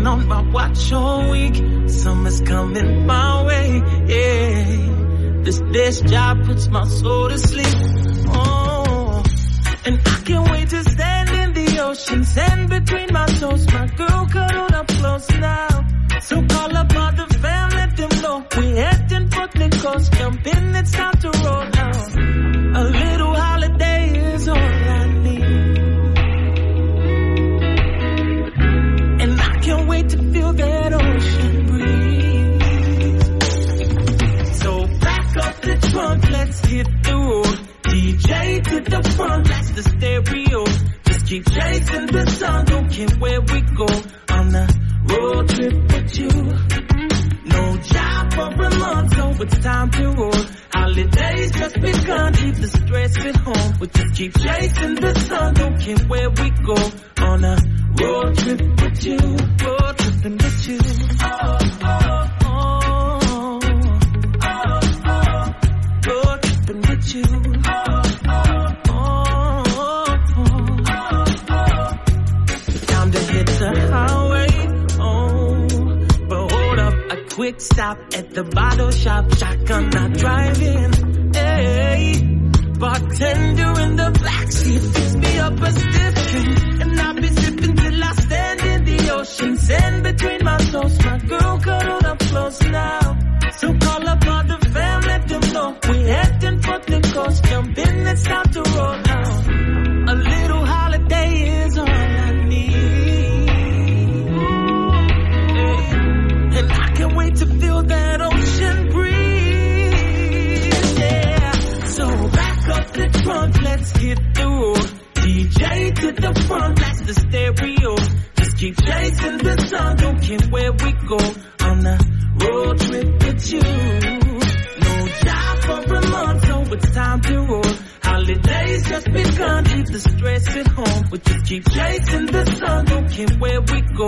on my watch all week. Summer's coming my way, yeah. This this job puts my soul to sleep. Oh, and I can't wait to stand in the ocean, sand between my toes. My girl cuddled up close now. So call up all the fam, let them know we heading for the coast. Jump in, it's time chasing the sun, don't care where we go. On a road trip with you. No job for a month, so it's time to roll. Holidays just begun, leave the stress at home. We just keep chasing the sun, don't care where we go. The bottle shop. Shotgun not driving. Hey, bartender in the backseat fix me up a stiff and I'll be sipping till I stand in the ocean. Sand between my toes, my girl cuddled up close now. So call up all the fam, let them know we heading for the coast. Jump in, it's time to roll care where we go. On a road trip with you. No job for a month, so it's time to roll. Holidays just begun, leave the stress at home. We just keep chasing the sun, care where we go.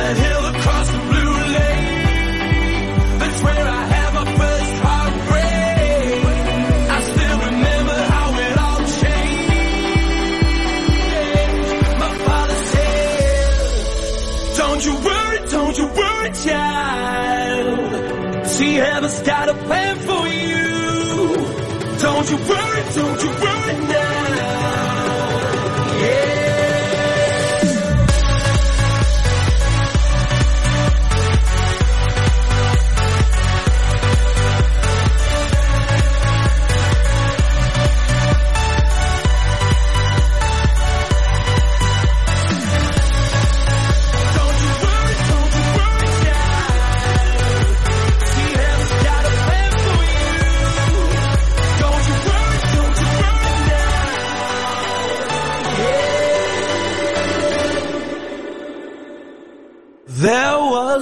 Across the blue lake, that's where I had my first heartbreak. I still remember how it all changed. My father said, Don't you worry, don't you worry, child. See, heaven's got a plan for you. Don't you worry, don't you worry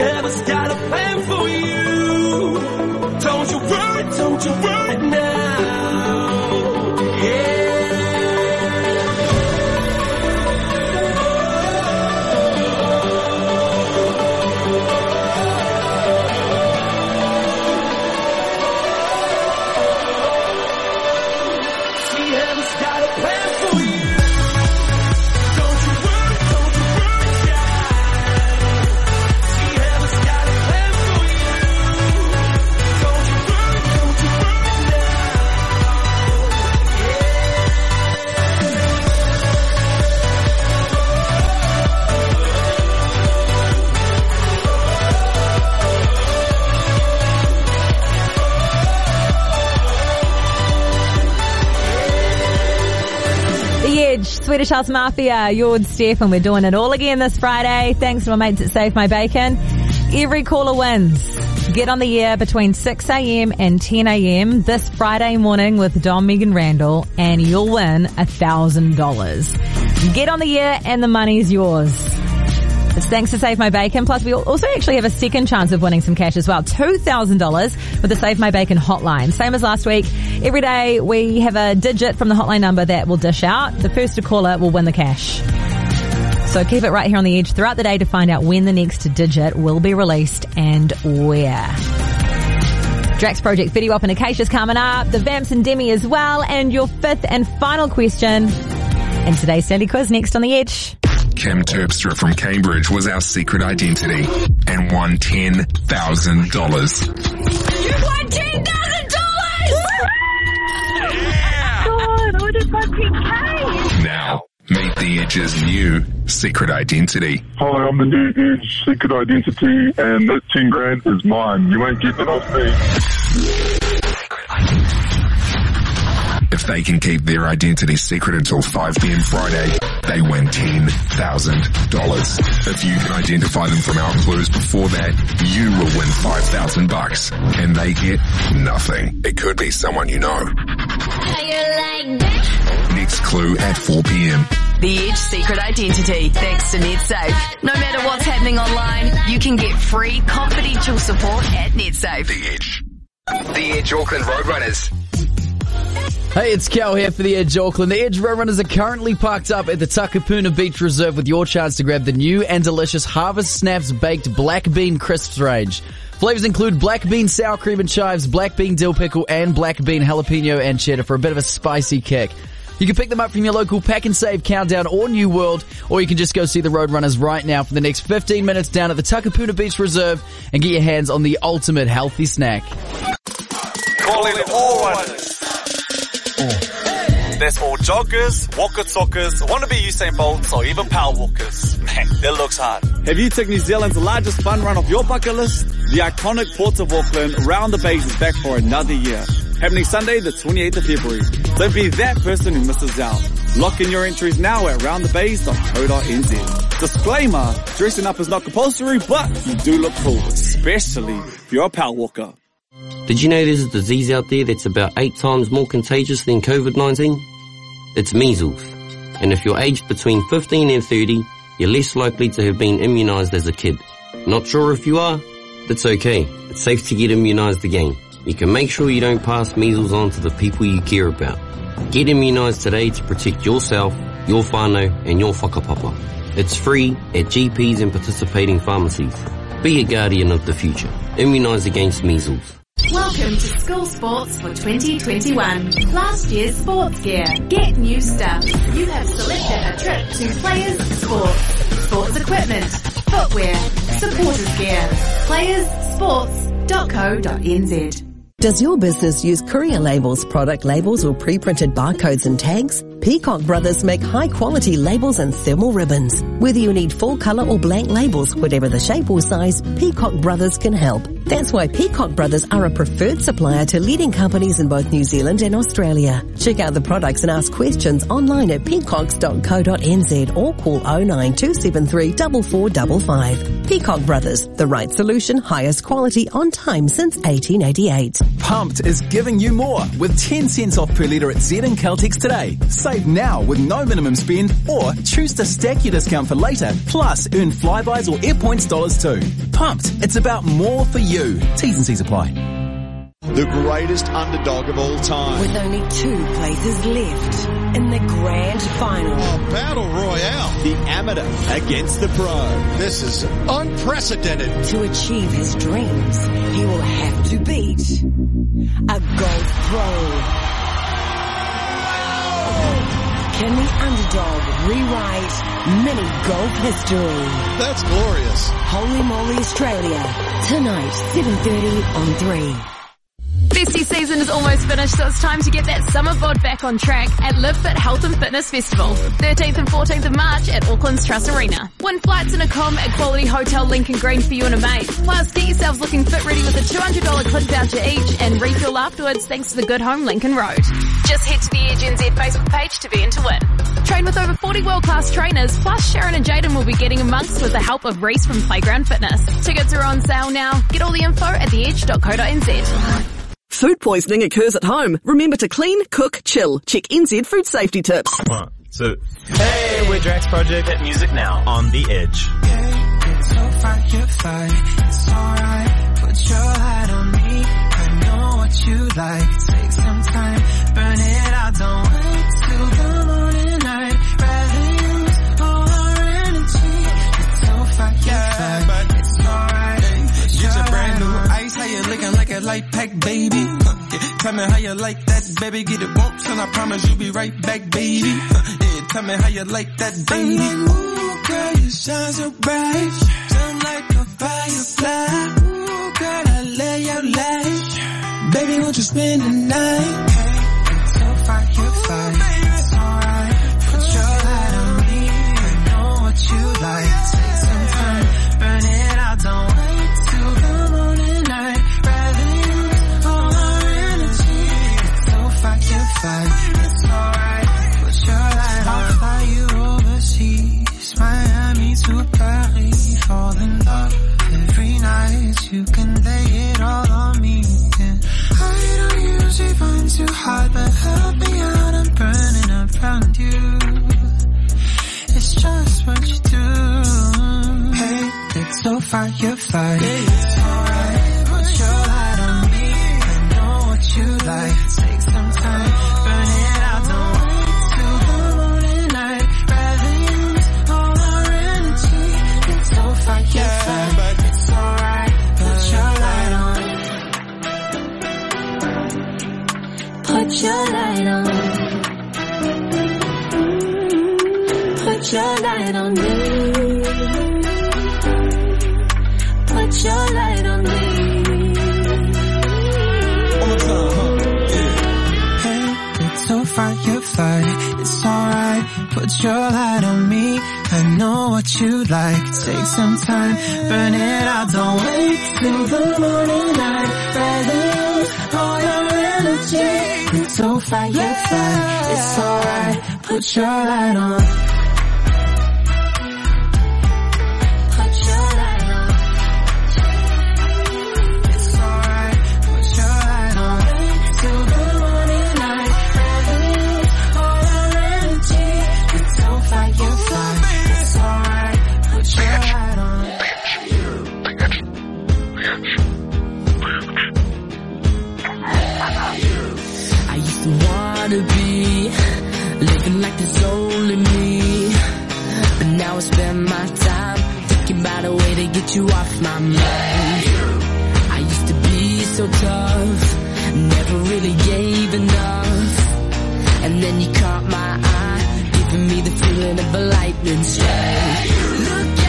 Has got a plan for you. Don't you worry, don't you worry Swedish House Mafia, Jord Steph, and we're doing it all again this Friday. Thanks to my mates at Save My Bacon. Every caller wins. Get on the air between 6am and 10am this Friday morning with Dom Meg and Randell and you'll win $1,000. Get on the air and the money's yours. It's thanks to Save My Bacon. Plus, we also actually have a second chance of winning some cash as well. $2,000 with the Save My Bacon hotline. Same as last week. Every day we have a digit from the hotline number that will dish out. The first to call it will win the cash. So keep it right here on the edge throughout the day to find out when the next digit will be released and where. Drax Project Video Up and Acacia's coming up, the Vamps and Demi as well, and your fifth and final question. And today's Sandy Quiz next on the edge. Kim Terpstra from Cambridge was our secret identity and won $10,000. You won $10,000! The Edge's new secret identity. Hi, I'm the new Edge secret identity, and that 10 grand is mine. You won't get that off me. If they can keep their identity secret until 5pm Friday, they win $10,000. If you can identify them from our clues before that, you will win 5,000 bucks, and they get nothing. It could be someone you know. Next clue at 4pm. The Edge Secret Identity, thanks to NetSafe. No matter what's happening online, you can get free confidential support at NetSafe. The Edge. The Edge Auckland Roadrunners. Hey, it's Cal here for the Edge Auckland. The Edge Roadrunners are currently parked up at the Takapuna Beach Reserve with your chance to grab the new and delicious Harvest Snaps Baked Black Bean Crisps range. Flavors include black bean sour cream and chives, black bean dill pickle, and black bean jalapeno and cheddar for a bit of a spicy kick. You can pick them up from your local PAK'nSAVE Countdown or New World, or you can just go see the Roadrunners right now for the next 15 minutes down at the Takapuna Beach Reserve and get your hands on the ultimate healthy snack. Calling all runners. There's all joggers, walker talkers, wannabe Usain Bolts, or even power walkers. Man, that looks hard. Have you ticked New Zealand's largest fun run off your bucket list? The iconic Port of Auckland Round the Bays is back for another year. Happening Sunday, the 28th of February. Don't be that person who misses out. Lock in your entries now at roundthebays.co.nz. Disclaimer, dressing up is not compulsory, but you do look cool, especially if you're a power walker. Did you know there's a disease out there that's about eight times more contagious than COVID-19? It's measles. And if you're aged between 15 and 30, you're less likely to have been immunized as a kid. Not sure if you are? That's okay. It's safe to get immunized again. You can make sure you don't pass measles on to the people you care about. Get immunized today to protect yourself, your whānau, and your whakapapa. It's free at GPs and participating pharmacies. Be a guardian of the future. Immunize against measles. Welcome to School Sports for 2021. Last year's sports gear. Get new stuff. You have selected a trip to Players Sports. Sports equipment, footwear, supporters gear. Playersports.co.nz. Does your business use courier labels, product labels, or pre-printed barcodes and tags? Peacock Brothers make high quality labels and thermal ribbons. Whether you need full color or blank labels, whatever the shape or size, Peacock Brothers can help. That's why Peacock Brothers are a preferred supplier to leading companies in both New Zealand and Australia. Check out the products and ask questions online at peacocks.co.nz or call 09273 4455. Peacock Brothers, the right solution, highest quality, on time since 1888. Pumped is giving you more with 10 cents off per litre at Z and Caltex today. Save Save now with no minimum spend or choose to stack your discount for later, plus earn Flybuys or AirPoints dollars too. Pumped. It's about more for you. T's and C's apply. The greatest underdog of all time. With only two places left in the grand final. Battle Royale. The amateur against the pro. This is unprecedented. To achieve his dreams, he will have to beat a golf pro. Can the underdog rewrite mini golf history? That's glorious. Holy Moly Australia. Tonight, 7.30 on 3. Festy season is almost finished, so it's time to get that summer bod back on track at Live Fit Health and Fitness Festival, 13th and 14th of March at Auckland's Trust Arena. Win flights and a com at Quality Hotel Lincoln Green for you and a mate. Plus, get yourselves looking fit ready with a $200 click voucher each and refuel afterwards thanks to the Good Home Lincoln Road. Just head to the Edge NZ Facebook page to be in to win. Train with over 40 world-class trainers, plus Sharon and Jaden will be getting amongst with the help of Reese from Playground Fitness. Tickets are on sale now. Get all the info at theedge.co.nz. Food poisoning occurs at home. Remember to clean, cook, chill. Check NZ food safety tips. One, two. Hey, we're Drax Project at Music Now on The Edge. so fine, you're fine. It's alright. Put your light on me. I know what you like. Like light pack baby? Huh, yeah, tell me how you like that, baby. Get it once and I promise you'll be right back, baby. Huh, yeah, tell me how you like that, baby. I'm like, ooh, girl, you shine so bright. Shine like a firefly. Ooh, girl, I lay your light. Baby, won't you spend the night? So fine, you're fine. It's alright. Put your light on me. I know what you like. Fall in love every night. You can lay it all on me. And I don't usually find too hard, but help me out. I'm burning around you. It's just what you do. Hey, it's so you're fine. It's alright. Put your light on me. I know what you like. Take Put your light on. Me. Put your light on me. Put your light on me. It's so fine, you're fine. It's alright. Put your light on me. I know what you like. Take some time, burn it out. Don't wait till the morning light. Rather all energy. So fine, you're. It's alright. Put your light on. To be living like there's only me. But now I spend my time thinking about a way to get you off my mind. I used to be so tough, never really gave enough. And then you caught my eye, giving me the feeling of a lightning strike.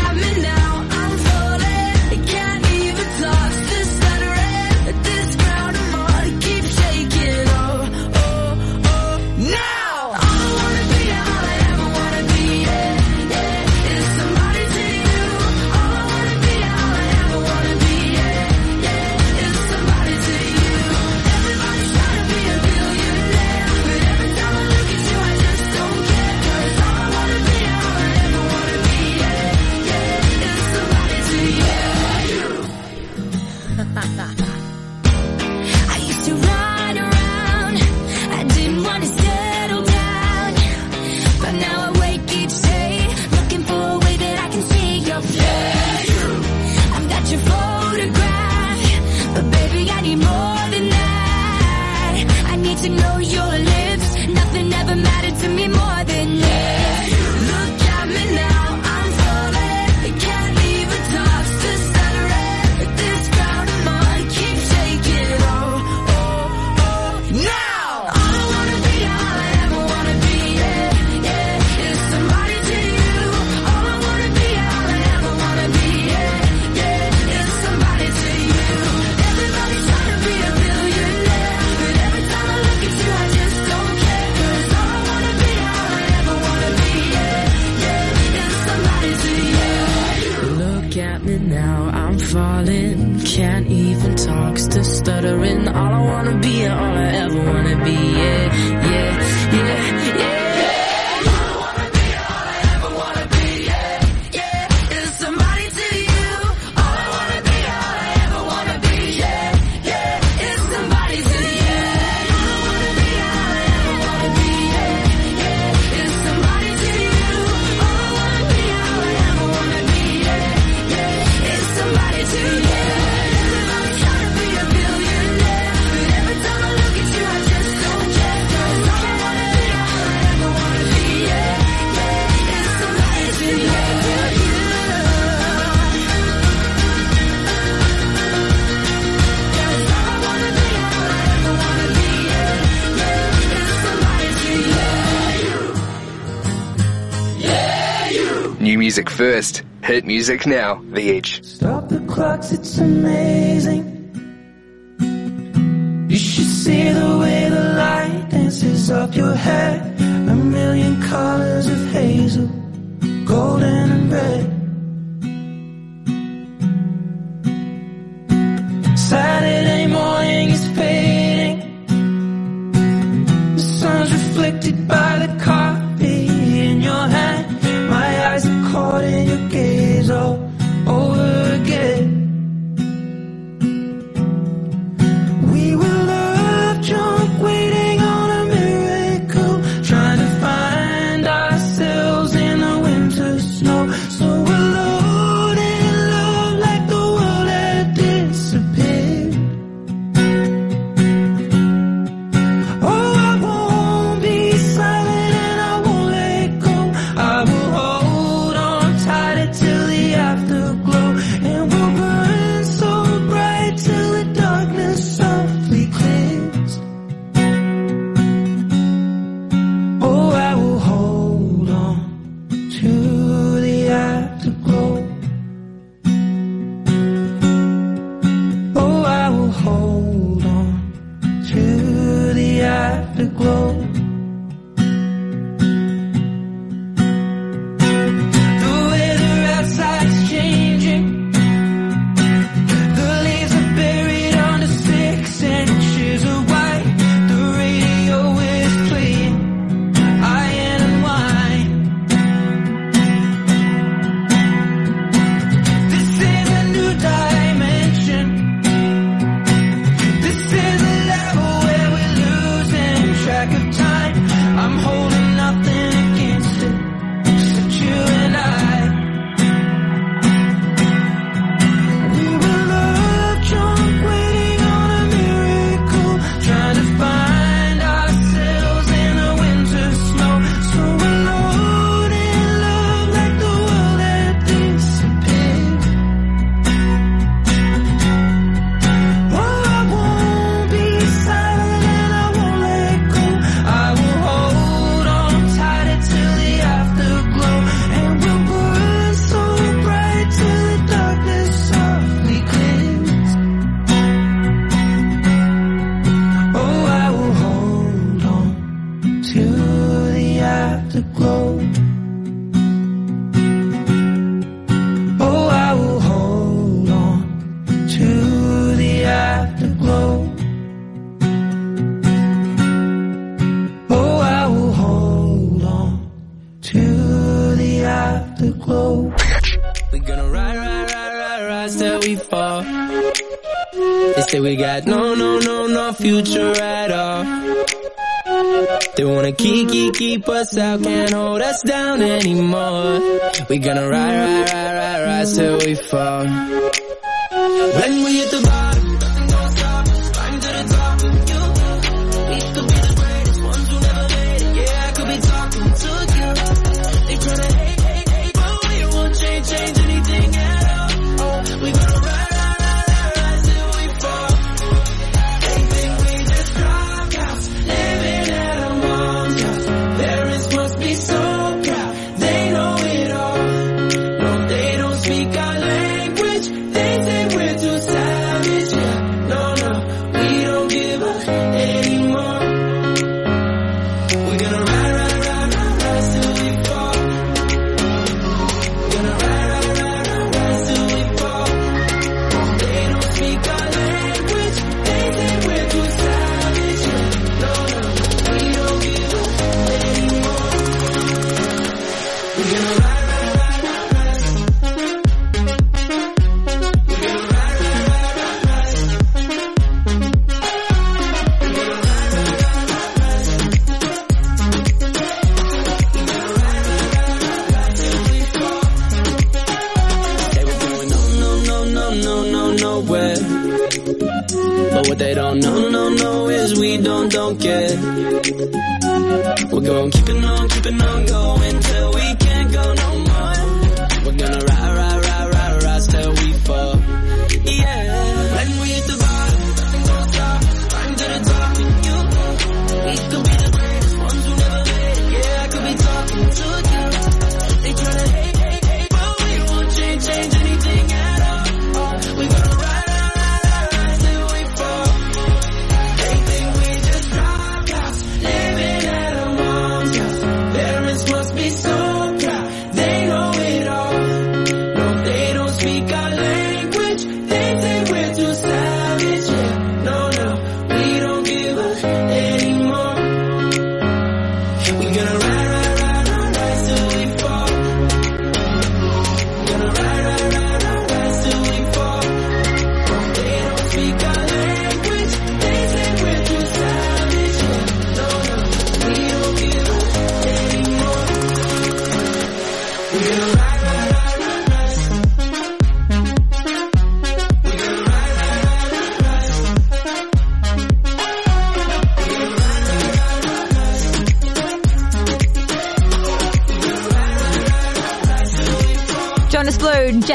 music first. Hit music now. The Edge. Stop the clocks, it's amazing. You should see the way the light dances up your head. A million colors of hazel, golden and red. Saturday morning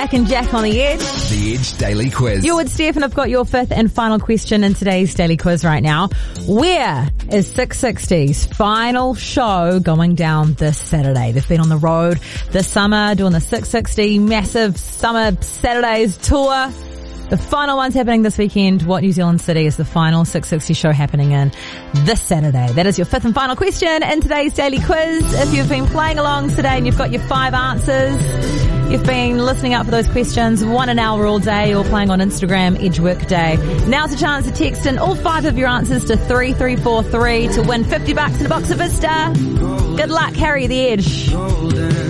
Jack and Jack on the Edge. The Edge Daily Quiz. You're with Steph and I've got your fifth and final question in today's Daily Quiz right now. Where is 660's final show going down this Saturday? They've been on the road this summer doing the 660 massive summer Saturdays tour. The final one's happening this weekend. What New Zealand city is the final 660 show happening in this Saturday? That is your fifth and final question in today's daily quiz. If you've been playing along today and you've got your five answers, You've been listening out for those questions, one an hour all day, or playing on Instagram, Edge Workday. Now's a chance to text in all five of your answers to 3343 to win 50 bucks in a box of Vista. Good luck, Harry the Edge.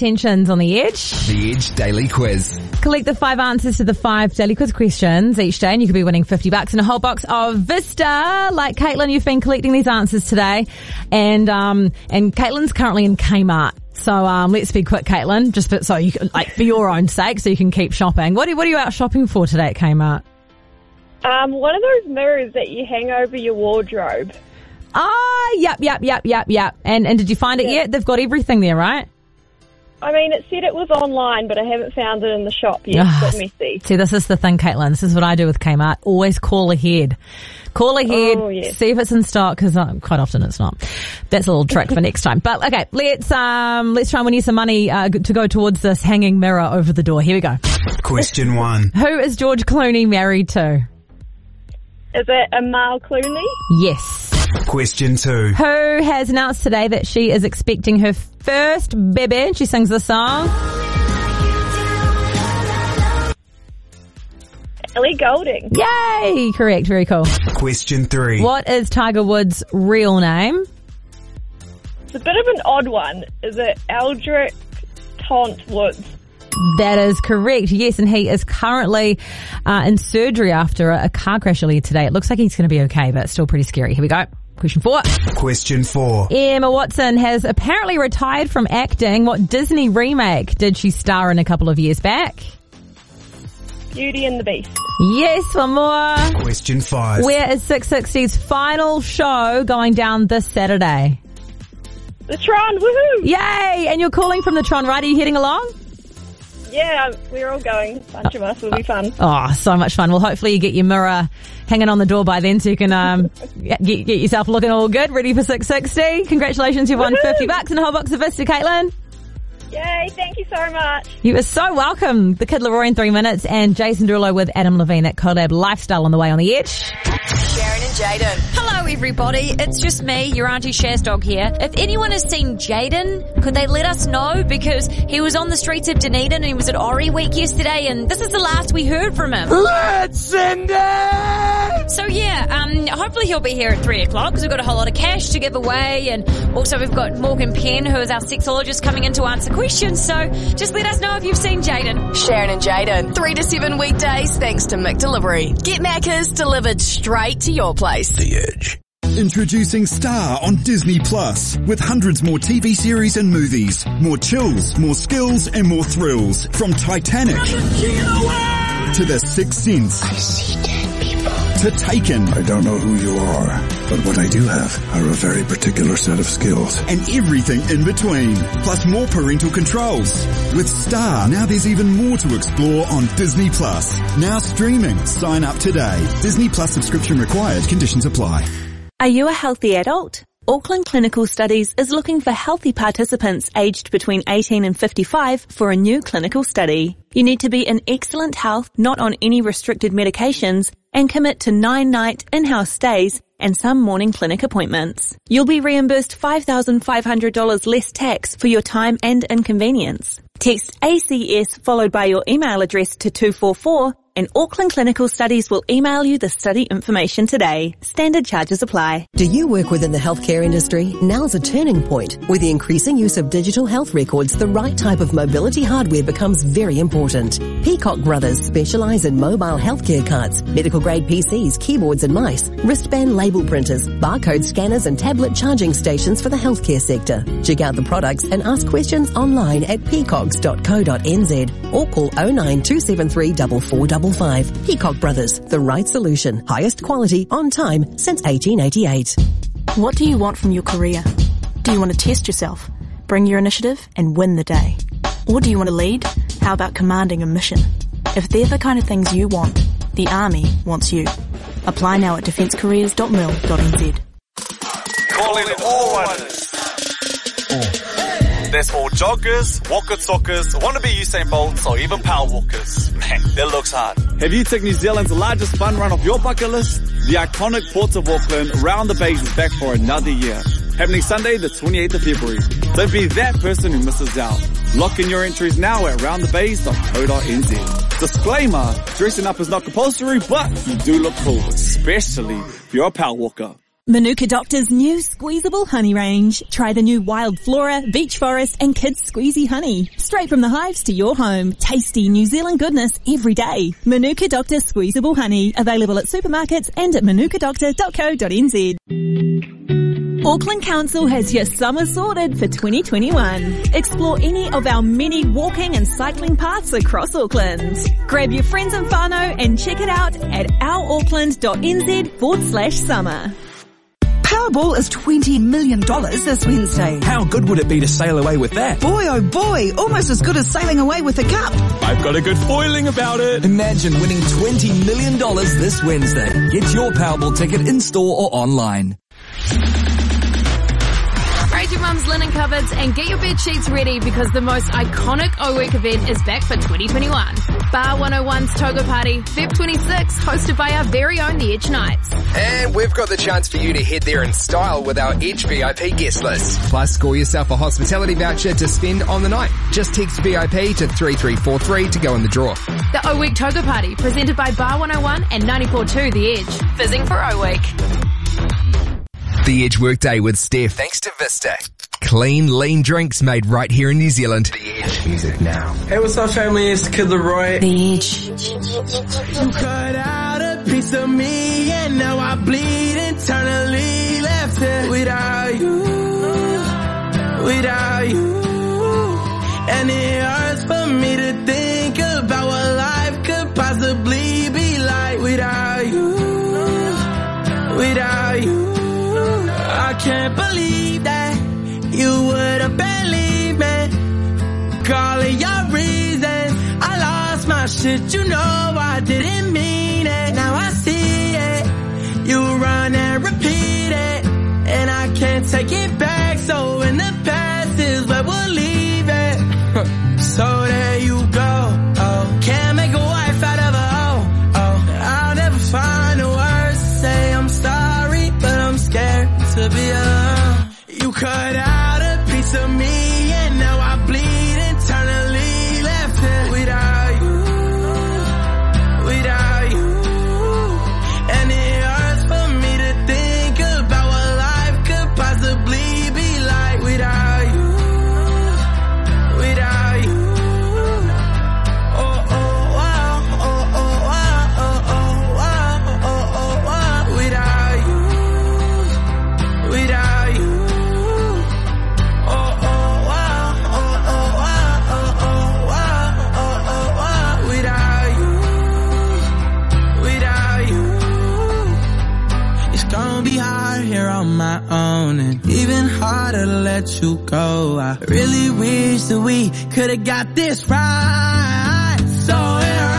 Tensions on the edge. The Edge Daily Quiz. Collect the five answers to the five Daily Quiz questions each day and you could be winning 50 bucks and a whole box of Vista. Like Caitlin, you've been collecting these answers today and, um, and Caitlin's currently in Kmart. So um, let's be quick, Caitlin, just for, so you can, like for your own sake, so you can keep shopping. What are, what are you out shopping for today at Kmart? Um, one of those mirrors that you hang over your wardrobe. Ah, yep, yep, yep, yep, yep. And and did you find it yet? They've got everything there, right? I mean, it said it was online, but I haven't found it in the shop yet. Oh, ah, me See, this is the thing, Caitlin. This is what I do with Kmart. Always call ahead. Call ahead, oh, yes. see if it's in stock, because uh, quite often it's not. That's a little trick for next time. But okay, let's um, let's try and win you some money uh, to go towards this hanging mirror over the door. Here we go. Question one: (laughs) Who is George Clooney married to? Is it Amal Clooney? Yes. Question two: Who has announced today that she is expecting her First, Bebe, she sings the song. Ellie Goulding. Yay! Correct. Very cool. Question three. What is Tiger Woods' real name? It's a bit of an odd one. Is it Eldrick Tont Woods? That is correct. Yes, and he is currently uh, in surgery after a, a car crash earlier today. It looks like he's going to be okay, but it's still pretty scary. Here we go. Question four. Question four. Emma Watson has apparently retired from acting. What Disney remake did she star in a couple of years back? Beauty and the Beast. Yes, one more. Question five. Where is SIX60's final show going down this Saturday? The Tron, woohoo! Yay! And you're calling from the Tron, right? Are you heading along? Yeah, we're all going. A bunch of us will be fun. Oh, so much fun. Well, hopefully you get your mirror hanging on the door by then so you can um, (laughs) get, get yourself looking all good, ready for SIX60. Congratulations, you've won 50 bucks and a whole box of Vista, Caitlin. Yay, thank you so much. You are so welcome. The Kid LAROI in three minutes and Jason Derulo with Adam Levine at Collab Lifestyle on the way on the edge. Sharon and Jaden. Hello, everybody. It's just me, your Auntie Shasdog here. If anyone has seen Jaden, could they let us know? Because he was on the streets of Dunedin and he was at Ori Week yesterday, and this is the last we heard from him. Let's send it! So yeah, um, hopefully he'll be here at three o'clock because we've got a whole lot of cash to give away, and also we've got Morgan Penn, who is our sexologist, coming in to answer questions. So just let us know if you've seen Jaden. Sharon and Jaden, 3 to 7 weekdays thanks to McDelivery. Get Macca's delivered straight to your place. The Edge. Introducing Star on Disney Plus with hundreds more TV series and movies, more chills, more skills, and more thrills. From Titanic to The Sixth Sense. I see dead people. To Taken. I don't know who you are, but what I do have are a very particular set of skills. And everything in between. Plus more parental controls. With Star, now there's even more to explore on Disney Plus. Now streaming. Sign up today. Disney Plus subscription required. Conditions apply. Are you a healthy adult? Auckland Clinical Studies is looking for healthy participants aged between 18 and 55 for a new clinical study. You need to be in excellent health, not on any restricted medications, and commit to nine night in-house stays and some morning clinic appointments. You'll be reimbursed $5,500 less tax for your time and inconvenience. Text ACS followed by your email address to 244 and Auckland Clinical Studies will email you the study information today. Standard charges apply. Do you work within the healthcare industry? Now's a turning point. With the increasing use of digital health records, the right type of mobility hardware becomes very important. Peacock Brothers specialize in mobile healthcare carts, medical grade PCs, keyboards and mice, wristband label printers, barcode scanners and tablet charging stations for the healthcare sector. Check out the products and ask questions online at peacocks.co.nz or call 09273 4455. Peacock Brothers, the right solution, highest quality, on time since 1888. What do you want from your career? Do you want to test yourself, bring your initiative, and win the day? Or do you want to lead? How about commanding a mission? If they're the kind of things you want, the Army wants you. Apply now at defencecareers.mil.nz. Calling all runners. There's all joggers, walker talkers, wannabe Usain Bolts, or even power walkers. Man, that looks hard. Have you ticked New Zealand's largest fun run off your bucket list? The iconic Ports of Auckland Round the Bays is back for another year. Happening Sunday, the 28th of February. Don't be that person who misses out. Lock in your entries now at roundthebays.co.nz. Disclaimer, dressing up is not compulsory, but you do look cool, especially if you're a power walker. Manuka Doctor's new squeezable honey range. Try the new Wild Flora, Beech Forest and Kids Squeezy Honey. Straight from the hives to your home. Tasty New Zealand goodness every day. Manuka Doctor Squeezable Honey. Available at supermarkets and at manukadoctor.co.nz. Auckland Council has your summer sorted for 2021. Explore any of our many walking and cycling paths across Auckland. Grab your friends and whānau and check it out at ourauckland.nz forward slash summer. Powerball is $20 million this Wednesday. How good would it be to sail away with that? Boy oh boy, almost as good as sailing away with a cup. I've got a good foiling about it. Imagine winning $20 million this Wednesday. Get your Powerball ticket in store or online. Your Mum's linen cupboards and get your bed sheets ready because the most iconic O Week event is back for 2021. Bar 101's Toga Party, Feb 26, hosted by our very own The Edge Nights. And we've got the chance for you to head there in style with our Edge VIP guest list. Plus, score yourself a hospitality voucher to spend on the night. Just text VIP to 3343 to go in the draw. The O Week Toga Party, presented by Bar 101 and 94.2 The Edge. Fizzing for O Week. The Edge Workday with Steph. Thanks to Vista. Clean, lean drinks made right here in New Zealand. The Edge music now. Hey, what's up, family? It's Kid LAROI. The Edge. You cut out a piece of me and now I bleed internally left here without you, without you. And it hurts for me to think shit, you know I didn't mean it. Now I see it. You run and repeat it. And I can't take it back. So in the past is where we'll leave it. (laughs) so there and even harder to let you go. I really wish that we could've got this right. So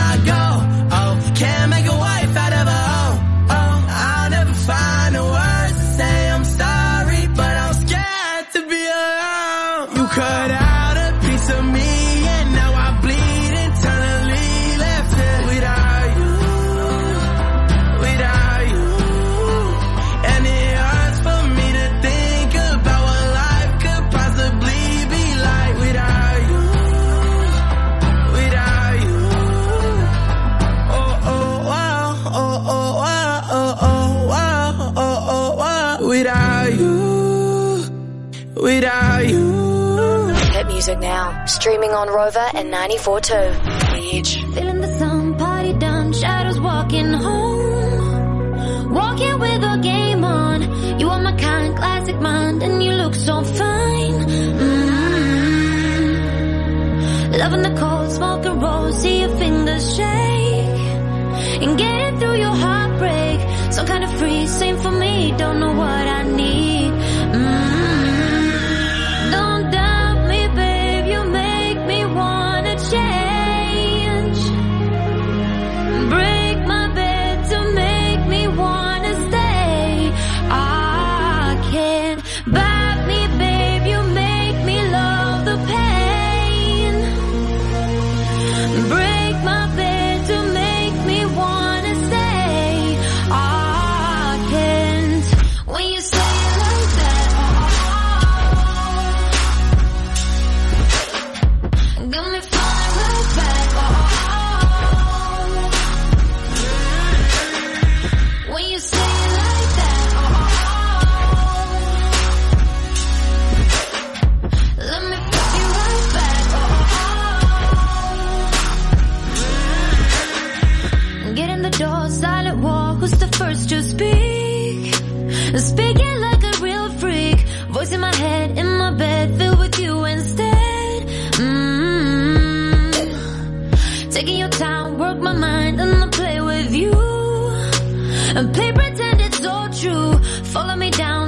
music now. Streaming on Rova and 94.2. The Edge. Feeling the sun, party done, shadows walking home. Walking with a game on. You are my kind, classic mind, and you look so fine. Mm-hmm. Loving the cold, smoking roll, see your fingers shake. And getting through your heartbreak. Some kind of free, same for me, don't know what I need. Taking your time, work my mind, and I play with you. And play pretend it's all true. Follow me down,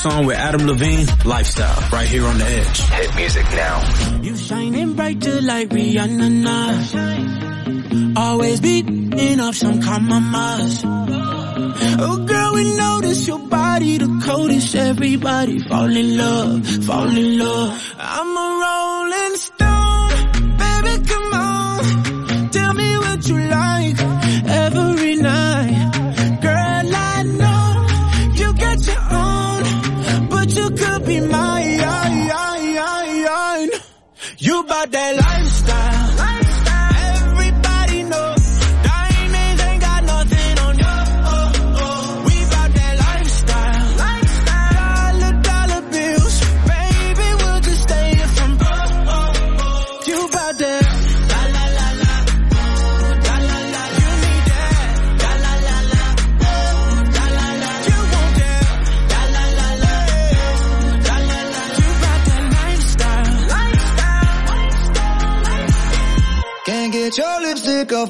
song with Adam Levine, Lifestyle, right here on the edge. Hit music now. You shining brighter like Rihanna now. Always beating up some compromise. Oh girl, we notice your body the coldest. Everybody fall in love, fall in love.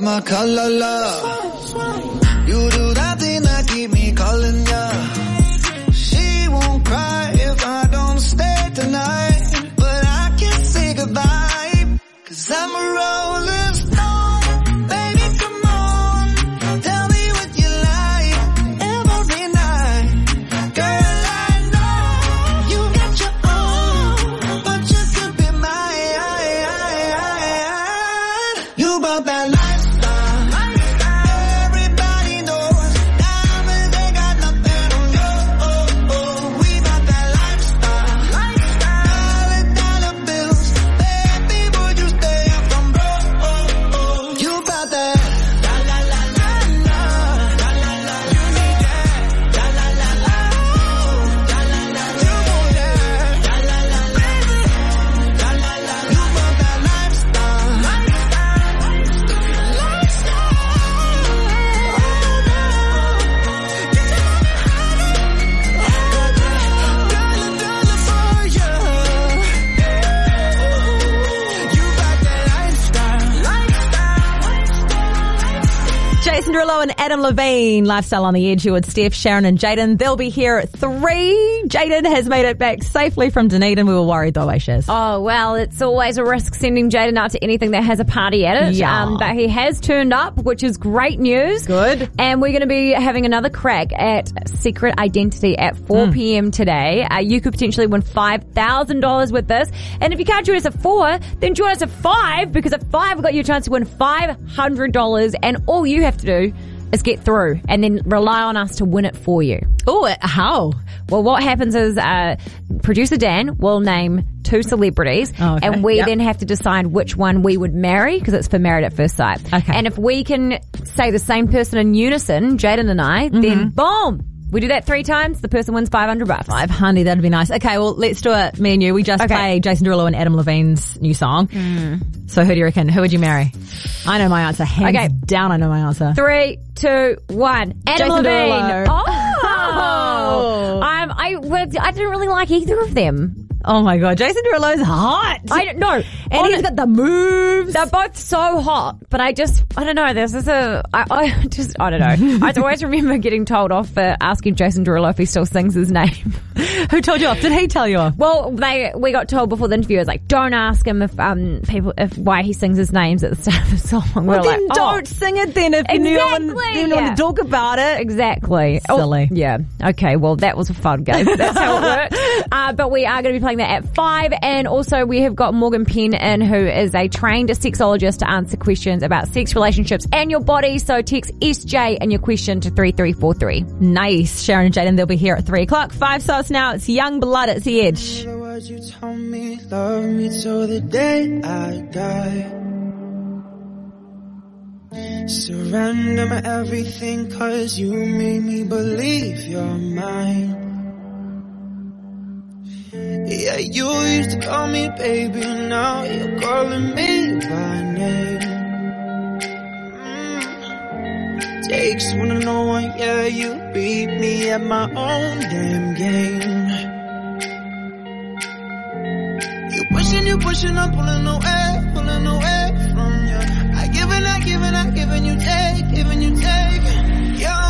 My collar, love. Levine, Lifestyle on the Edge. You with Steph, Sharon and Jaden. They'll be here at three. Jaden has made it back safely from Dunedin. We were worried though, Shaz? Oh, well, it's always a risk sending Jaden out to anything that has a party at it. Yeah. Um, but he has turned up, which is great news. Good. And we're going to be having another crack at Secret Identity at 4 Hmm. p.m. today. Uh, you could potentially win $5,000 with this. And if you can't join us at 4, then join us at 5 because at 5 we've got your chance to win $500 and all you have to do is get through and then rely on us to win it for you. Oh, how? Well, what happens is uh, producer Dan will name two celebrities, Oh, okay. and we Yep. then have to decide which one we would marry because it's for married at first sight. Okay. And if we can say the same person in unison, Jaden and I, Mm-hmm. then boom, we do that three times. The person wins five hundred bucks. Five honey, that'd be nice. Okay, well, let's do it. Me and you. We just Okay. played Jason Derulo and Adam Levine's new song. So who do you reckon? Who would you marry? I know my answer. Hands Okay. down, I know my answer. Three, two, one. Adam Jason Levine. Derulo. Oh, (laughs) um, I I didn't really like either of them. Oh my god, Jason Derulo's hot. I don't know. and he's got the moves. They're both so hot, but I just, I don't know. This is a, I, I (laughs) just, I don't know. (laughs) I always remember getting told off for asking Jason Derulo if he still sings his name. (laughs) Who told you off? Did he tell you off? Well, they, we got told before the interview, it was like, don't ask him if, um, people, if, why he sings his names at the start of the song. We Well, then like, don't oh. sing it then if you Exactly, didn't want yeah. to talk about it. Exactly. Silly. Oh, yeah. Okay. Well, that was a fun game. That's how it works. Uh, but we are going to be playing that at five. And also we have got Morgan Penn in who is a trained sexologist to answer questions about sex relationships and your body. So text SJ and your question to 3343. Nice. Sharon and Jaden, they'll be here at three o'clock. Five stars now. It's Young Blood. It's the edge. The you told me, love me till the day I die. Surrender my everything cause you made me believe you're mine. Yeah, you used to call me baby, now you're calling me by name. Mm. Takes one to know one, yeah, you beat me at my own damn game. You pushing, you pushing, I'm pulling away, pulling away from you. I giving, I giving, I giving you take, giving you take. Young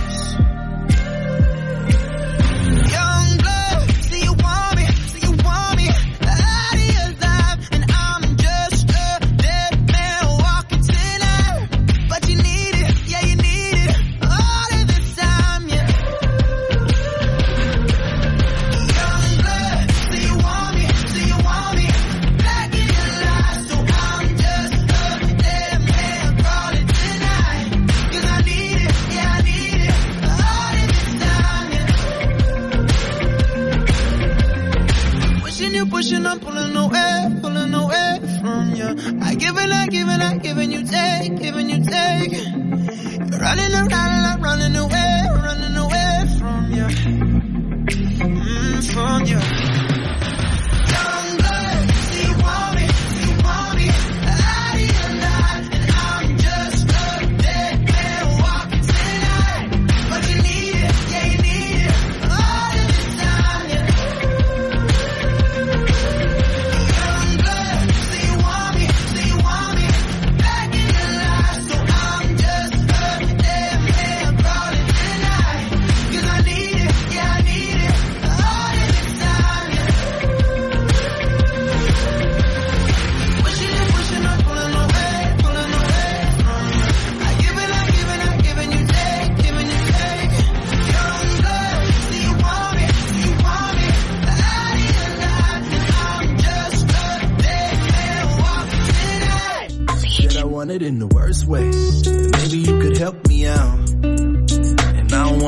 Pushing I'm pulling away, pulling away from you. I give and I give and I give and you take, giving you take. You're running around and I'm running away, running away from you. Mm, from you.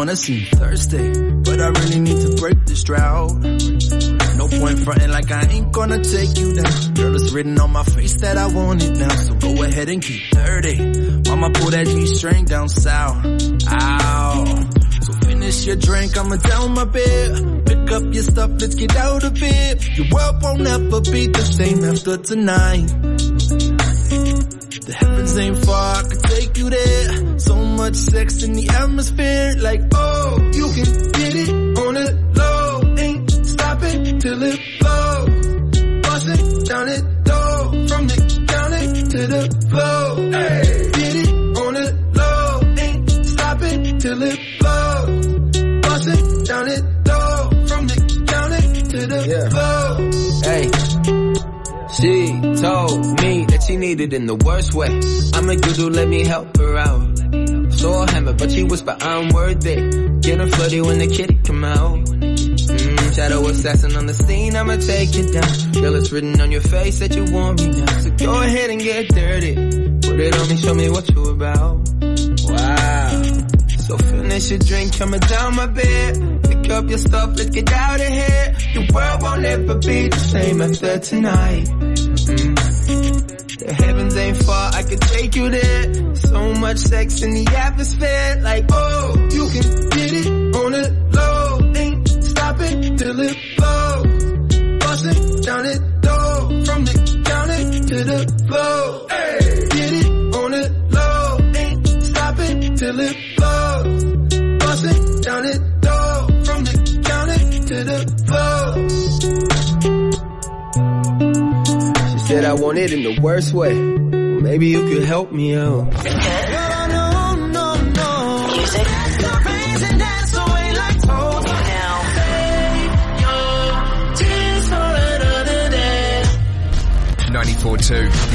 Wanna seem thirsty, but I really need to break this drought. No point fronting like I ain't gonna take you down. Girl, it's written on my face that I want it now. So go ahead and keep dirty. Mama pull that G string down south. Ow. So finish your drink, I'ma down my bed. Pick up your stuff, let's get out of it. Your world won't ever be the same after tonight. The heavens ain't far, I could take you there. Much sex in the atmosphere, like oh, you can get it on the low. Ain't stopping till it blows. Busting down it door, from the counter to the floor. Hey, get it on the low. Ain't stopping till it blows. Busting down it door, from the counter to the floor. Hey. She told me that she needed in the worst way. I'm a good dude, let me help her out. Saw hammer, but she whisper I'm worth it. Get her flirty when the kitty come out. Mm, shadow assassin on the scene, I'ma take it down. Girl, it's written on your face that you want me now. So go ahead and get dirty. Put it on me, show me what you about. Wow. So finish your drink, coming down my bed. Pick up your stuff, let's get out of here. Your world won't ever be the same after tonight. Mm. The ain't far, I could take you there. So much sex in the atmosphere, like oh, You can get it on the low. Ain't stopping till it blows. Busting down the door from the counter to the floor. Hey, get it on the low. Ain't stopping till it blows. Busting down the door from the counter to the floor. She said I want it in the worst way. Well, maybe you could help me out. Ninety-four two, The Edge. I've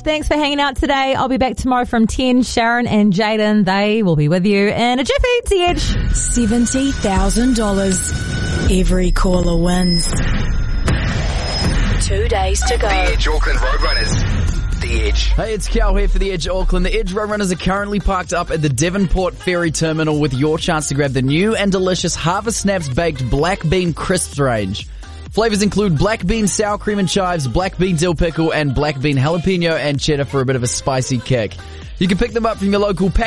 Edge. Thanks for hanging out today. I'll be back tomorrow from 10. Sharon and Jaden, they will be with you in a jiffy. It's the Edge. $70,000. Every caller wins. Two days to go. The Edge Auckland Roadrunners. The Edge. Hey, it's Cal here for the Edge Auckland. The Edge Roadrunners are currently parked up at the Devonport Ferry Terminal with your chance to grab the new and delicious Harvest Snaps Baked Black Bean Crisps range. Flavors include black bean sour cream and chives, black bean dill pickle, and black bean jalapeno and cheddar for a bit of a spicy kick. You can pick them up from your local pack